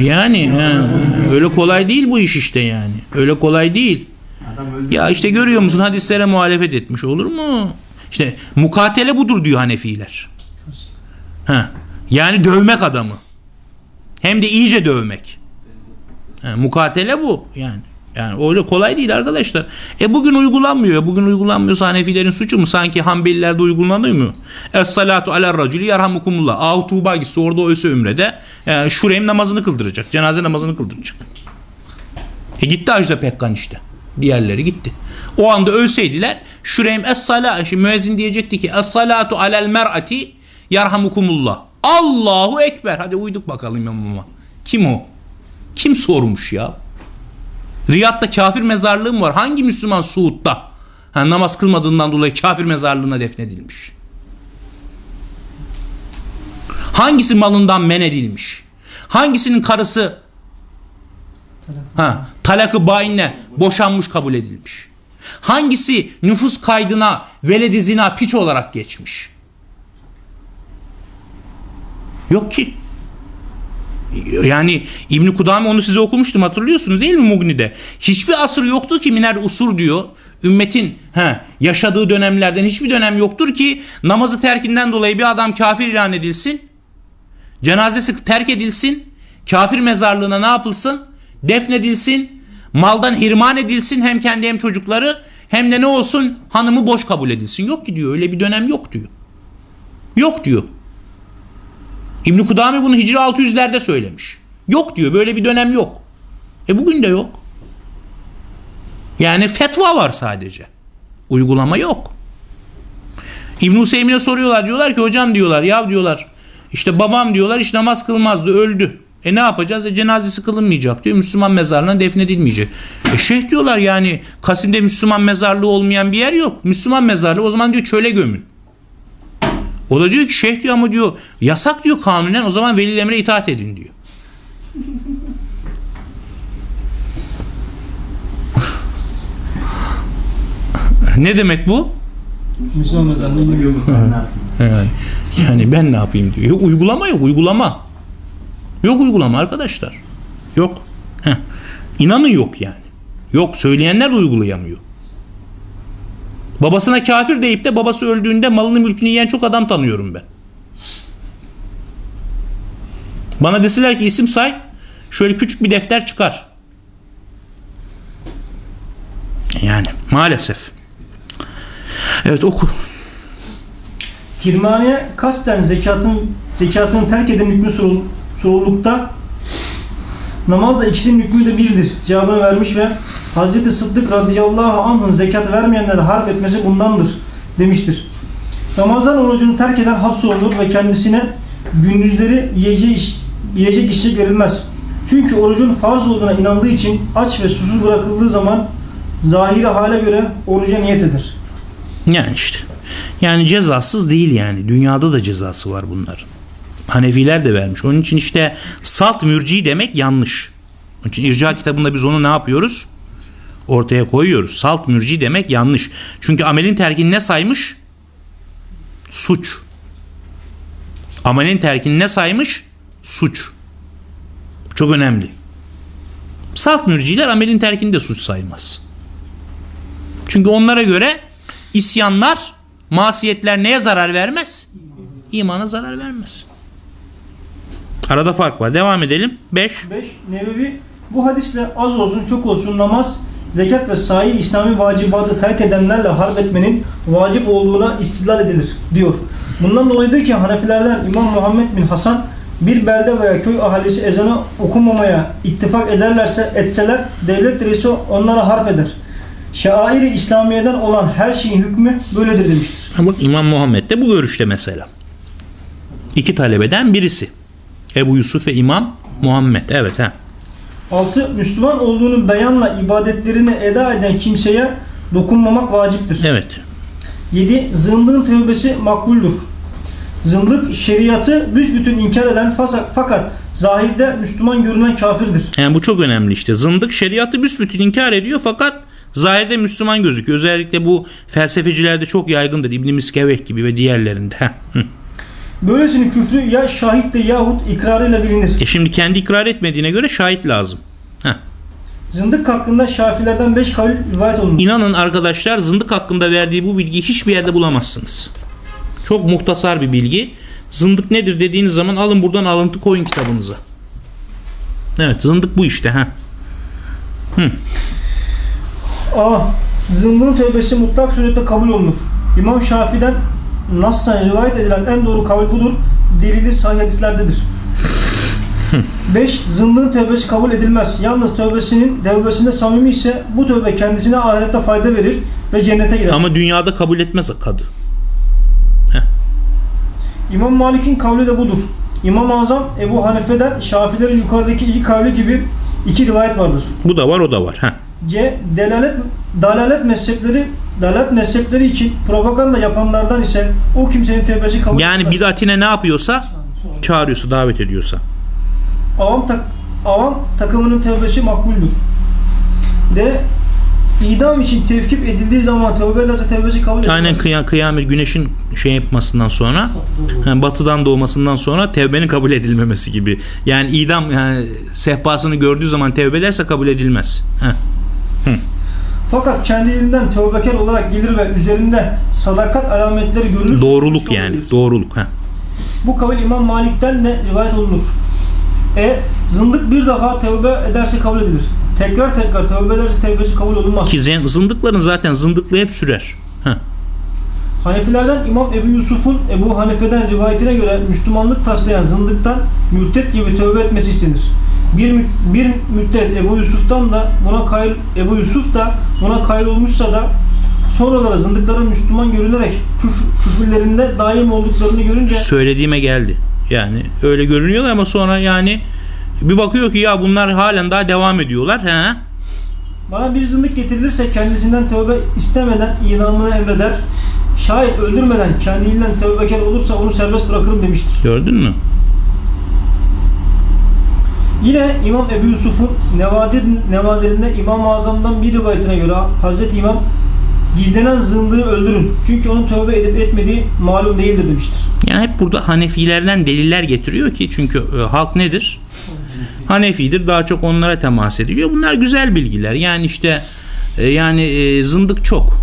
Yani ha, öyle kolay değil bu iş işte yani. Öyle kolay değil. Ya işte görüyor musun hadislere muhalefet etmiş olur mu? İşte mukatele budur diyor Hanefiler. Ha, yani dövmek adamı. Hem de iyice dövmek. Ha, mukatele bu yani. Yani öyle kolay değil arkadaşlar. E bugün uygulanmıyor. Bugün uygulanmıyorsa Hanefilerin suçu mu? Sanki Hanbelilerde uygulanıyor mu? Es salatu aler racülü yarhamukumullah. Ahu Tuğba gitse orada ölse ümrede. E, Şureyim namazını kıldıracak. Cenaze namazını kıldıracak. E gitti Ajda Pekkan işte. Diğerleri gitti. O anda ölseydiler Şüreym es-sala şimdi müezzin diyecekti ki es-salatu alel mer'ati yarhamukumullah. Allahu ekber. Hadi uyduk bakalım imamıma. Kim o? Kim sormuş ya? Riyad'da kafir mezarlığı mı var? Hangi Müslüman Suud'da? Ha, namaz kılmadığından dolayı kafir mezarlığına defnedilmiş. Hangisi malından men edilmiş? Hangisinin karısı Ha, talakı bayinle boşanmış kabul edilmiş. Hangisi nüfus kaydına veledi zina piç olarak geçmiş? Yok ki. Yani İbn Kudame onu size okumuştum hatırlıyorsunuz değil mi Mugni'de? Hiçbir asır yoktur ki miner usur diyor. Ümmetin he, yaşadığı dönemlerden hiçbir dönem yoktur ki namazı terkinden dolayı bir adam kafir ilan edilsin. Cenazesi terk edilsin. Kafir mezarlığına ne yapılsın? defnedilsin, maldan hirman edilsin hem kendi hem çocukları hem de ne olsun hanımı boş kabul edilsin. Yok ki diyor öyle bir dönem yok diyor. Yok diyor. İbn Kudami bunu Hicri 600'lerde söylemiş. Yok diyor böyle bir dönem yok. E bugün de yok. Yani fetva var sadece. Uygulama yok. İbn Hüseyin'e soruyorlar diyorlar ki hocam diyorlar ya diyorlar işte babam diyorlar hiç namaz kılmazdı öldü. E ne yapacağız? E cenazesi kılınmayacak diyor. Müslüman mezarlığına defnedilmeyecek. E şeyh diyorlar yani Kasim'de Müslüman mezarlığı olmayan bir yer yok. Müslüman mezarlığı o zaman diyor çöle gömün. O da diyor ki şeyh diyor ama diyor yasak diyor kanunen o zaman velil emre itaat edin diyor. ne demek bu? Yani, yani ben ne yapayım diyor. Yok uygulama yok uygulama. Yok uygulama arkadaşlar. Yok. Heh. İnanın yok yani. Yok söyleyenler de uygulayamıyor. Babasına kafir deyip de babası öldüğünde malını mülkünü yiyen çok adam tanıyorum ben. Bana deseler ki isim say şöyle küçük bir defter çıkar. Yani maalesef. Evet oku. Kirmaniye kasten zekatın zekatını terk eden hükmü sorul, sorulukta namazla ikisinin hükmü de birdir cevabını vermiş ve Hazreti Sıddık radıyallahu anh'ın zekat vermeyenlere harp etmesi bundandır demiştir. Ramazan orucunu terk eden hapsolunur ve kendisine gündüzleri yiyecek, iş, yiyecek içecek verilmez. Çünkü orucun farz olduğuna inandığı için aç ve susuz bırakıldığı zaman zahiri hale göre oruca niyet eder. Yani işte. Yani cezasız değil yani. Dünyada da cezası var bunların. Hanefiler de vermiş. Onun için işte salt mürci demek yanlış. Onun için irca kitabında biz onu ne yapıyoruz? Ortaya koyuyoruz. Salt mürci demek yanlış. Çünkü amelin terkini ne saymış? Suç. Amelin terkini ne saymış? Suç. Çok önemli. Salt mürciler amelin terkini de suç saymaz. Çünkü onlara göre isyanlar, masiyetler neye zarar vermez? İmana zarar vermez. Arada fark var. Devam edelim. 5. 5. Nevevi bu hadisle az olsun çok olsun namaz, zekat ve sair İslami vacibatı terk edenlerle harp etmenin vacip olduğuna istidlal edilir diyor. Bundan dolayıdır ki Hanefilerden İmam Muhammed bin Hasan bir belde veya köy ahalisi ezanı okumamaya ittifak ederlerse etseler devlet reisi onlara harp eder. Şairi İslamiye'den olan her şeyin hükmü böyledir demiştir. Bak İmam Muhammed de bu görüşte mesela. İki talebeden birisi. Ebu Yusuf ve İmam Muhammed. Evet ha. 6. Müslüman olduğunu beyanla ibadetlerini eda eden kimseye dokunmamak vaciptir. Evet. 7. Zındığın tövbesi makbuldür. Zındık şeriatı büsbütün inkar eden fakat zahirde Müslüman görünen kafirdir. Yani bu çok önemli işte. Zındık şeriatı büsbütün inkar ediyor fakat zahirde Müslüman gözüküyor. Özellikle bu felsefecilerde çok yaygındır. İbn Miskeveh gibi ve diğerlerinde. Böylesinin küfrü ya şahitle yahut ikrarıyla bilinir. E şimdi kendi ikrar etmediğine göre şahit lazım. Heh. Zındık hakkında şafilerden 5 kavil rivayet olunur. İnanın arkadaşlar zındık hakkında verdiği bu bilgiyi hiçbir yerde bulamazsınız. Çok muhtasar bir bilgi. Zındık nedir dediğiniz zaman alın buradan alıntı koyun kitabınıza. Evet zındık bu işte. ha. A. Zındığın tövbesi mutlak surette kabul olunur. İmam Şafii'den Nassan rivayet edilen en doğru kavil budur. Delili sahih hadislerdedir. 5. Zındığın tövbesi kabul edilmez. Yalnız tövbesinin tövbesinde samimi ise bu tövbe kendisine ahirette fayda verir ve cennete girer. Ama dünyada kabul etmez kadı. İmam Malik'in kavli de budur. İmam-ı Azam Ebu Hanife'den Şafilerin yukarıdaki iki kavli gibi iki rivayet vardır. Bu da var o da var. Ha. C. Delalet, dalalet mezhepleri dalalet mezhepleri için propaganda yapanlardan ise o kimsenin tövbesi kabul Yani edilmez. bidatine ne yapıyorsa çağırıyorsa davet ediyorsa. Avam, tak, avam takımının tövbesi makbuldür. D. İdam için tevkif edildiği zaman tövbe ederse tövbesi kabul edilmez. Aynen kıya, kıyamet güneşin şey yapmasından sonra ha, batıdan doğmasından sonra tevbenin kabul edilmemesi gibi. Yani idam yani sehpasını gördüğü zaman tevbe ederse kabul edilmez. Ha. Fakat kendiliğinden tövbekar olarak gelir ve üzerinde sadakat alametleri görülür. Doğruluk yani. Doğruluk. Ha. Bu kavil İmam Malik'ten de rivayet olunur. E. Zındık bir daha tövbe ederse kabul edilir. Tekrar tekrar tövbe ederse tövbesi kabul olunmaz. Ki zındıkların zaten zındıklığı hep sürer. Heh. Hanefilerden İmam Ebu Yusuf'un Ebu Hanife'den rivayetine göre Müslümanlık taslayan zındıktan mürtet gibi tövbe etmesi istenir. Bir, bir müddet Ebu Yusuf'tan da buna kayıl Ebu Yusuf da buna kayıl olmuşsa da sonraları zındıkların Müslüman görünerek küfür, küfürlerinde daim olduklarını görünce Söylediğime geldi. Yani öyle görünüyorlar ama sonra yani bir bakıyor ki ya bunlar halen daha devam ediyorlar. He? bana bir zındık getirilirse kendisinden tövbe istemeden idamını emreder. Şayet öldürmeden kendiliğinden tövbekar olursa onu serbest bırakırım demiştir. Gördün mü? Yine İmam Ebu Yusuf'un Nevadir, Nevadir'inde İmam-ı Azam'dan bir rivayetine göre Hazreti İmam gizlenen zındığı öldürün. Çünkü onun tövbe edip etmediği malum değildir demiştir. Yani hep burada Hanefilerden deliller getiriyor ki çünkü e, halk nedir? Hanefidir. Daha çok onlara temas ediliyor. Bunlar güzel bilgiler. Yani işte e, yani e, zındık çok.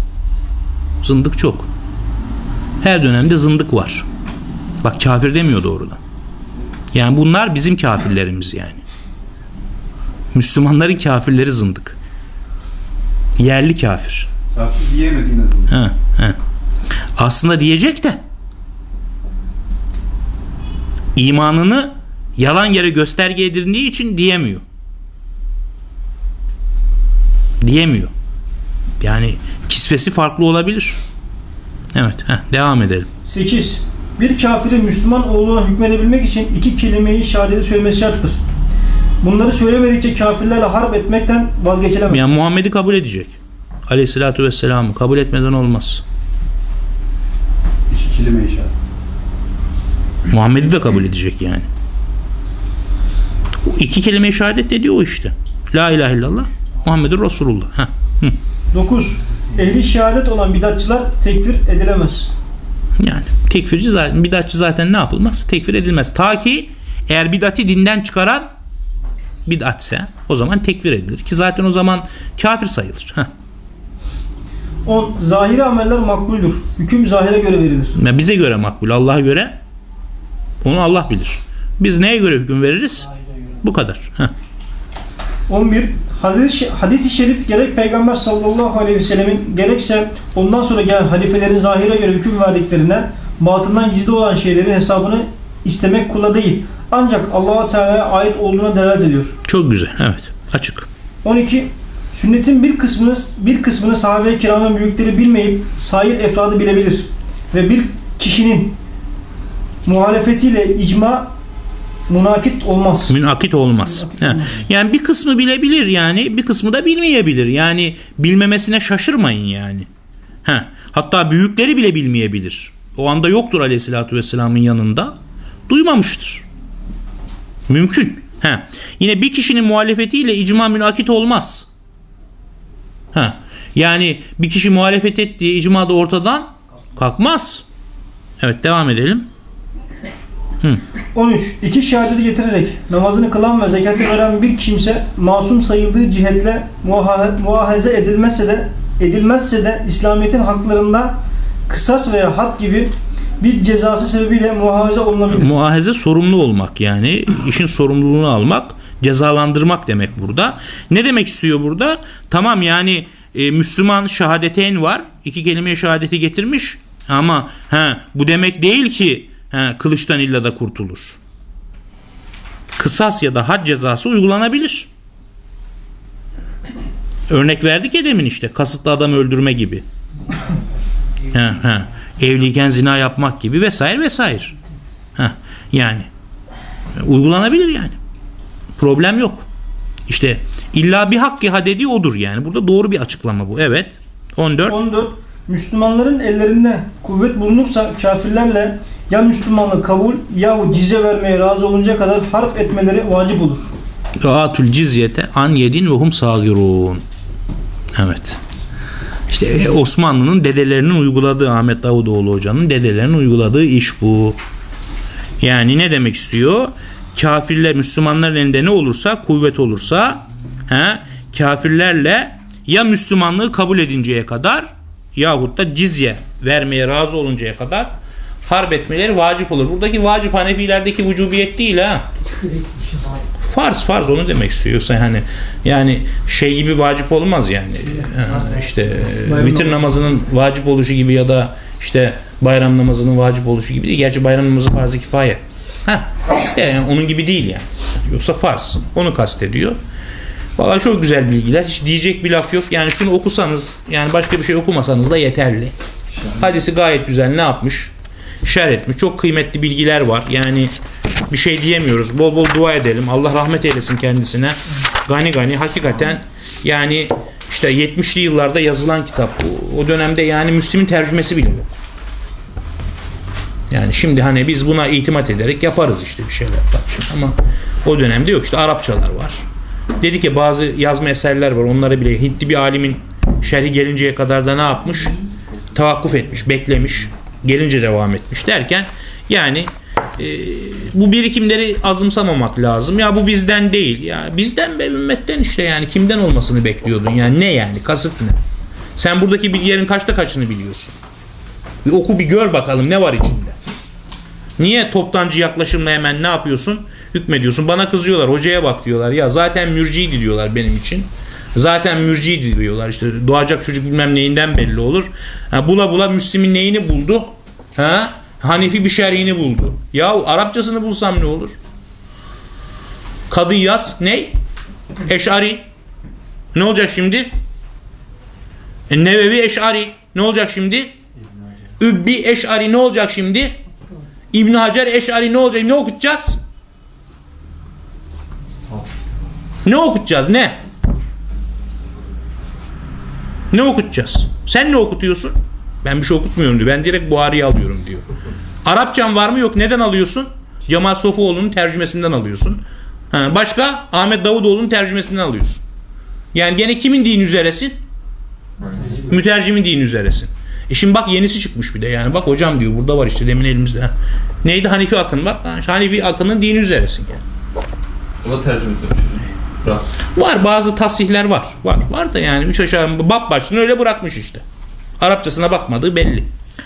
Zındık çok. Her dönemde zındık var. Bak kafir demiyor doğrudan. Yani bunlar bizim kafirlerimiz yani. Müslümanların kafirleri zındık. Yerli kafir. Kafir diyemedi en azından. Ha, ha. Aslında diyecek de imanını yalan yere gösterge edildiği için diyemiyor. Diyemiyor. Yani kisvesi farklı olabilir. Evet, heh, devam edelim. 8. Bir kafirin Müslüman olduğuna hükmedebilmek için iki kelimeyi şehadeti söylemesi şarttır. Bunları söylemedikçe kafirlerle harp etmekten vazgeçilemez. Yani Muhammed'i kabul edecek. Aleyhissalatü vesselam'ı kabul etmeden olmaz. İki kelime işaret. Muhammed'i de kabul edecek yani. O iki kelime şehadet dediği o işte. La ilahe illallah Muhammedur Resulullah. Heh. 9. Ehli şehadet olan bidatçılar tekfir edilemez. Yani tekfirci zaten bidatçı zaten ne yapılmaz? Tekfir edilmez. Ta ki eğer bidati dinden çıkaran bidatse o zaman tekfir edilir. Ki zaten o zaman kafir sayılır. Heh. 10. Zahiri ameller makbuldür. Hüküm zahire göre verilir. Ya bize göre makbul. Allah'a göre onu Allah bilir. Biz neye göre hüküm veririz? Bu kadar. Heh. 11. Hadis, hadis-i şerif gerek Peygamber sallallahu aleyhi ve sellemin gerekse ondan sonra gelen halifelerin zahire göre hüküm verdiklerine batından gizli olan şeylerin hesabını istemek kula değil. Ancak allah Teala'ya ait olduğuna delalet ediyor. Çok güzel. Evet. Açık. 12. Sünnetin bir kısmını bir kısmını sahabe-i kiramın büyükleri bilmeyip sair efradı bilebilir. Ve bir kişinin muhalefetiyle icma munakit olmaz. Münakit olmaz. Ha. Yani bir kısmı bilebilir yani bir kısmı da bilmeyebilir. Yani bilmemesine şaşırmayın yani. Ha. Hatta büyükleri bile bilmeyebilir. O anda yoktur aleyhissalatü vesselamın yanında. Duymamıştır. Mümkün. Ha. Yine bir kişinin muhalefetiyle icma münakit olmaz. Ha. Yani bir kişi muhalefet ettiği icma da ortadan kalkmaz. Evet devam edelim. 13. İki şehadeti getirerek namazını kılan ve zekatı veren bir kimse masum sayıldığı cihetle muahaze edilmezse de edilmezse de İslamiyet'in haklarında kısas veya had gibi bir cezası sebebiyle muhafaza olunabilir. Muahaze sorumlu olmak yani işin sorumluluğunu almak cezalandırmak demek burada. Ne demek istiyor burada? Tamam yani e, Müslüman şehadeteyn var. iki kelime şehadeti getirmiş ama ha, bu demek değil ki ha, kılıçtan illa da kurtulur. Kısas ya da had cezası uygulanabilir. Örnek verdik ya demin işte kasıtlı adam öldürme gibi. Ha, ha. Evliyken zina yapmak gibi vesaire vesaire. Ha, yani uygulanabilir yani. Problem yok. İşte illa bir hak had dediği odur yani. Burada doğru bir açıklama bu. Evet. 14. 14. Müslümanların ellerinde kuvvet bulunursa kafirlerle ya Müslümanlık kabul yahut cize vermeye razı olunca kadar harp etmeleri vacip olur. Atül cizyete an yedin ve hum sagirun. Evet. İşte e, Osmanlı'nın dedelerinin uyguladığı Ahmet Davutoğlu hocanın dedelerinin uyguladığı iş bu. Yani ne demek istiyor? Kafirler Müslümanların elinde ne olursa kuvvet olursa he, kafirlerle ya Müslümanlığı kabul edinceye kadar yahut da cizye vermeye razı oluncaya kadar harp etmeleri vacip olur. Buradaki vacip Hanefilerdeki vücubiyet değil ha. Farz farz onu demek istiyor. Yoksa hani yani şey gibi vacip olmaz yani. İşte e, vitir namazının vacip oluşu gibi ya da işte bayram namazının vacip oluşu gibi değil. Gerçi bayram namazı farz-ı kifaye. Ha, yani onun gibi değil yani. Yoksa farz. Onu kastediyor. Valla çok güzel bilgiler. Hiç diyecek bir laf yok. Yani şunu okusanız yani başka bir şey okumasanız da yeterli. Hadisi gayet güzel. Ne yapmış? Şer etmiş. Çok kıymetli bilgiler var. Yani bir şey diyemiyoruz. Bol bol dua edelim. Allah rahmet eylesin kendisine. Gani gani hakikaten yani işte 70'li yıllarda yazılan kitap. O dönemde yani Müslim'in tercümesi bile yok. Yani şimdi hani biz buna itimat ederek yaparız işte bir şeyler ama o dönemde yok işte Arapçalar var. Dedi ki bazı yazma eserler var onlara bile Hintli bir alimin şerhi gelinceye kadar da ne yapmış? Tavakkuf etmiş, beklemiş, gelince devam etmiş derken yani e, bu birikimleri azımsamamak lazım. Ya bu bizden değil. Ya bizden ve ümmetten işte yani kimden olmasını bekliyordun? Yani ne yani? Kasıt ne? Sen buradaki bilgilerin kaçta kaçını biliyorsun? Bir oku bir gör bakalım ne var içinde. Niye toptancı yaklaşımla hemen ne yapıyorsun? Hükmediyorsun. Bana kızıyorlar. Hocaya bak diyorlar. Ya zaten mürciydi diyorlar benim için. Zaten mürciydi diyorlar. İşte doğacak çocuk bilmem neyinden belli olur. Ha, bula bula Müslim'in neyini buldu? Ha? Hanefi bir şerhini buldu. Ya Arapçasını bulsam ne olur? Kadıyas ne? Eşari. Ne olacak şimdi? E, Nevevi Eşari. Ne olacak şimdi? Übbi Eşari ne olacak şimdi? İbn Hacer Eşari ne olacak? Ne okutacağız? Ne okutacağız? Ne? Ne okutacağız? Sen ne okutuyorsun? Ben bir şey okutmuyorum diyor. Ben direkt Buhari'yi alıyorum diyor. Arapçan var mı? Yok. Neden alıyorsun? Cemal Sofuoğlu'nun tercümesinden alıyorsun. Ha, başka? Ahmet Davutoğlu'nun tercümesinden alıyorsun. Yani gene kimin dini üzeresin? Mütercimin dini üzeresin. E şimdi bak yenisi çıkmış bir de yani. Bak hocam diyor burada var işte demin elimizde. Ha. Neydi Hanifi akın? Bak ha, Hanifi akının dini üzeresin yani. O da tercüme. Var bazı tasihler var. Var. Var da yani üç aşağı bab başlığını öyle bırakmış işte. Arapçasına bakmadığı belli.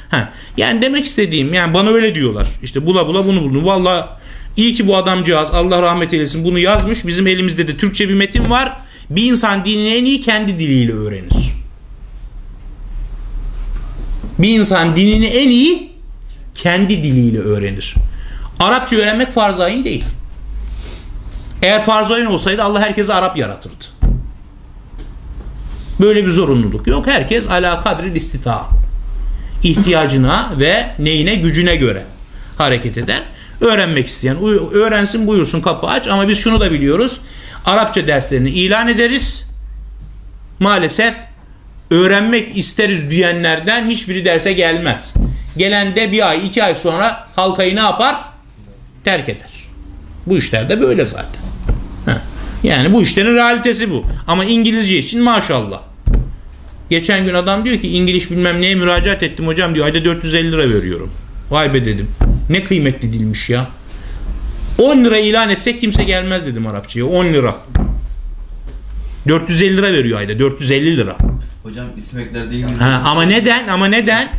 Ha. Yani demek istediğim yani bana öyle diyorlar. İşte bula bula bunu buldum. Valla iyi ki bu adamcağız Allah rahmet eylesin bunu yazmış. Bizim elimizde de Türkçe bir metin var. Bir insan dinini en iyi kendi diliyle öğrenir. Bir insan dinini en iyi kendi diliyle öğrenir. Arapça öğrenmek farz ayın değil. Eğer farz ayın olsaydı Allah herkese Arap yaratırdı. Böyle bir zorunluluk yok. Herkes ala kadri istita. İhtiyacına ve neyine gücüne göre hareket eder. Öğrenmek isteyen öğrensin buyursun kapı aç ama biz şunu da biliyoruz. Arapça derslerini ilan ederiz. Maalesef öğrenmek isteriz diyenlerden hiçbiri derse gelmez. Gelen de bir ay iki ay sonra halkayı ne yapar? Terk eder. Bu işler de böyle zaten. Yani bu işlerin realitesi bu. Ama İngilizce için maşallah. Geçen gün adam diyor ki İngiliz bilmem neye müracaat ettim hocam diyor. Ayda 450 lira veriyorum. Vay be dedim. Ne kıymetli dilmiş ya. 10 lira ilan etsek kimse gelmez dedim Arapçaya. 10 lira. 450 lira veriyor ayda. 450 lira. Hocam isim ekler değil mi? Ha, ama neden? Ama neden?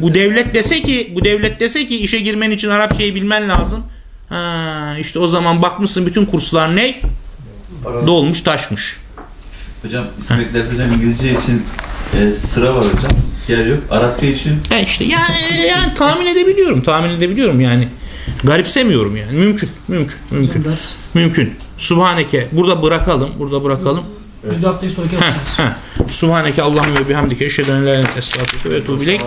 Bu devlet dese ki, bu devlet dese ki işe girmen için Arapçayı bilmen lazım. Ha, işte o zaman bakmışsın bütün kurslar ne? Dolmuş taşmış. Hocam isim ekler hocam İngilizce için e, sıra var hocam. Yer yok. Arapça için E işte yani, yani tahmin edebiliyorum. Tahmin edebiliyorum yani. Garipsemiyorum yani. Mümkün. Mümkün. Mümkün. Mümkün. Subhaneke. Burada bırakalım. Burada bırakalım. Bir haftayı sonraki. Subhaneke Allahümme ve bihamdike eşhedü en la ilahe ve etûbü.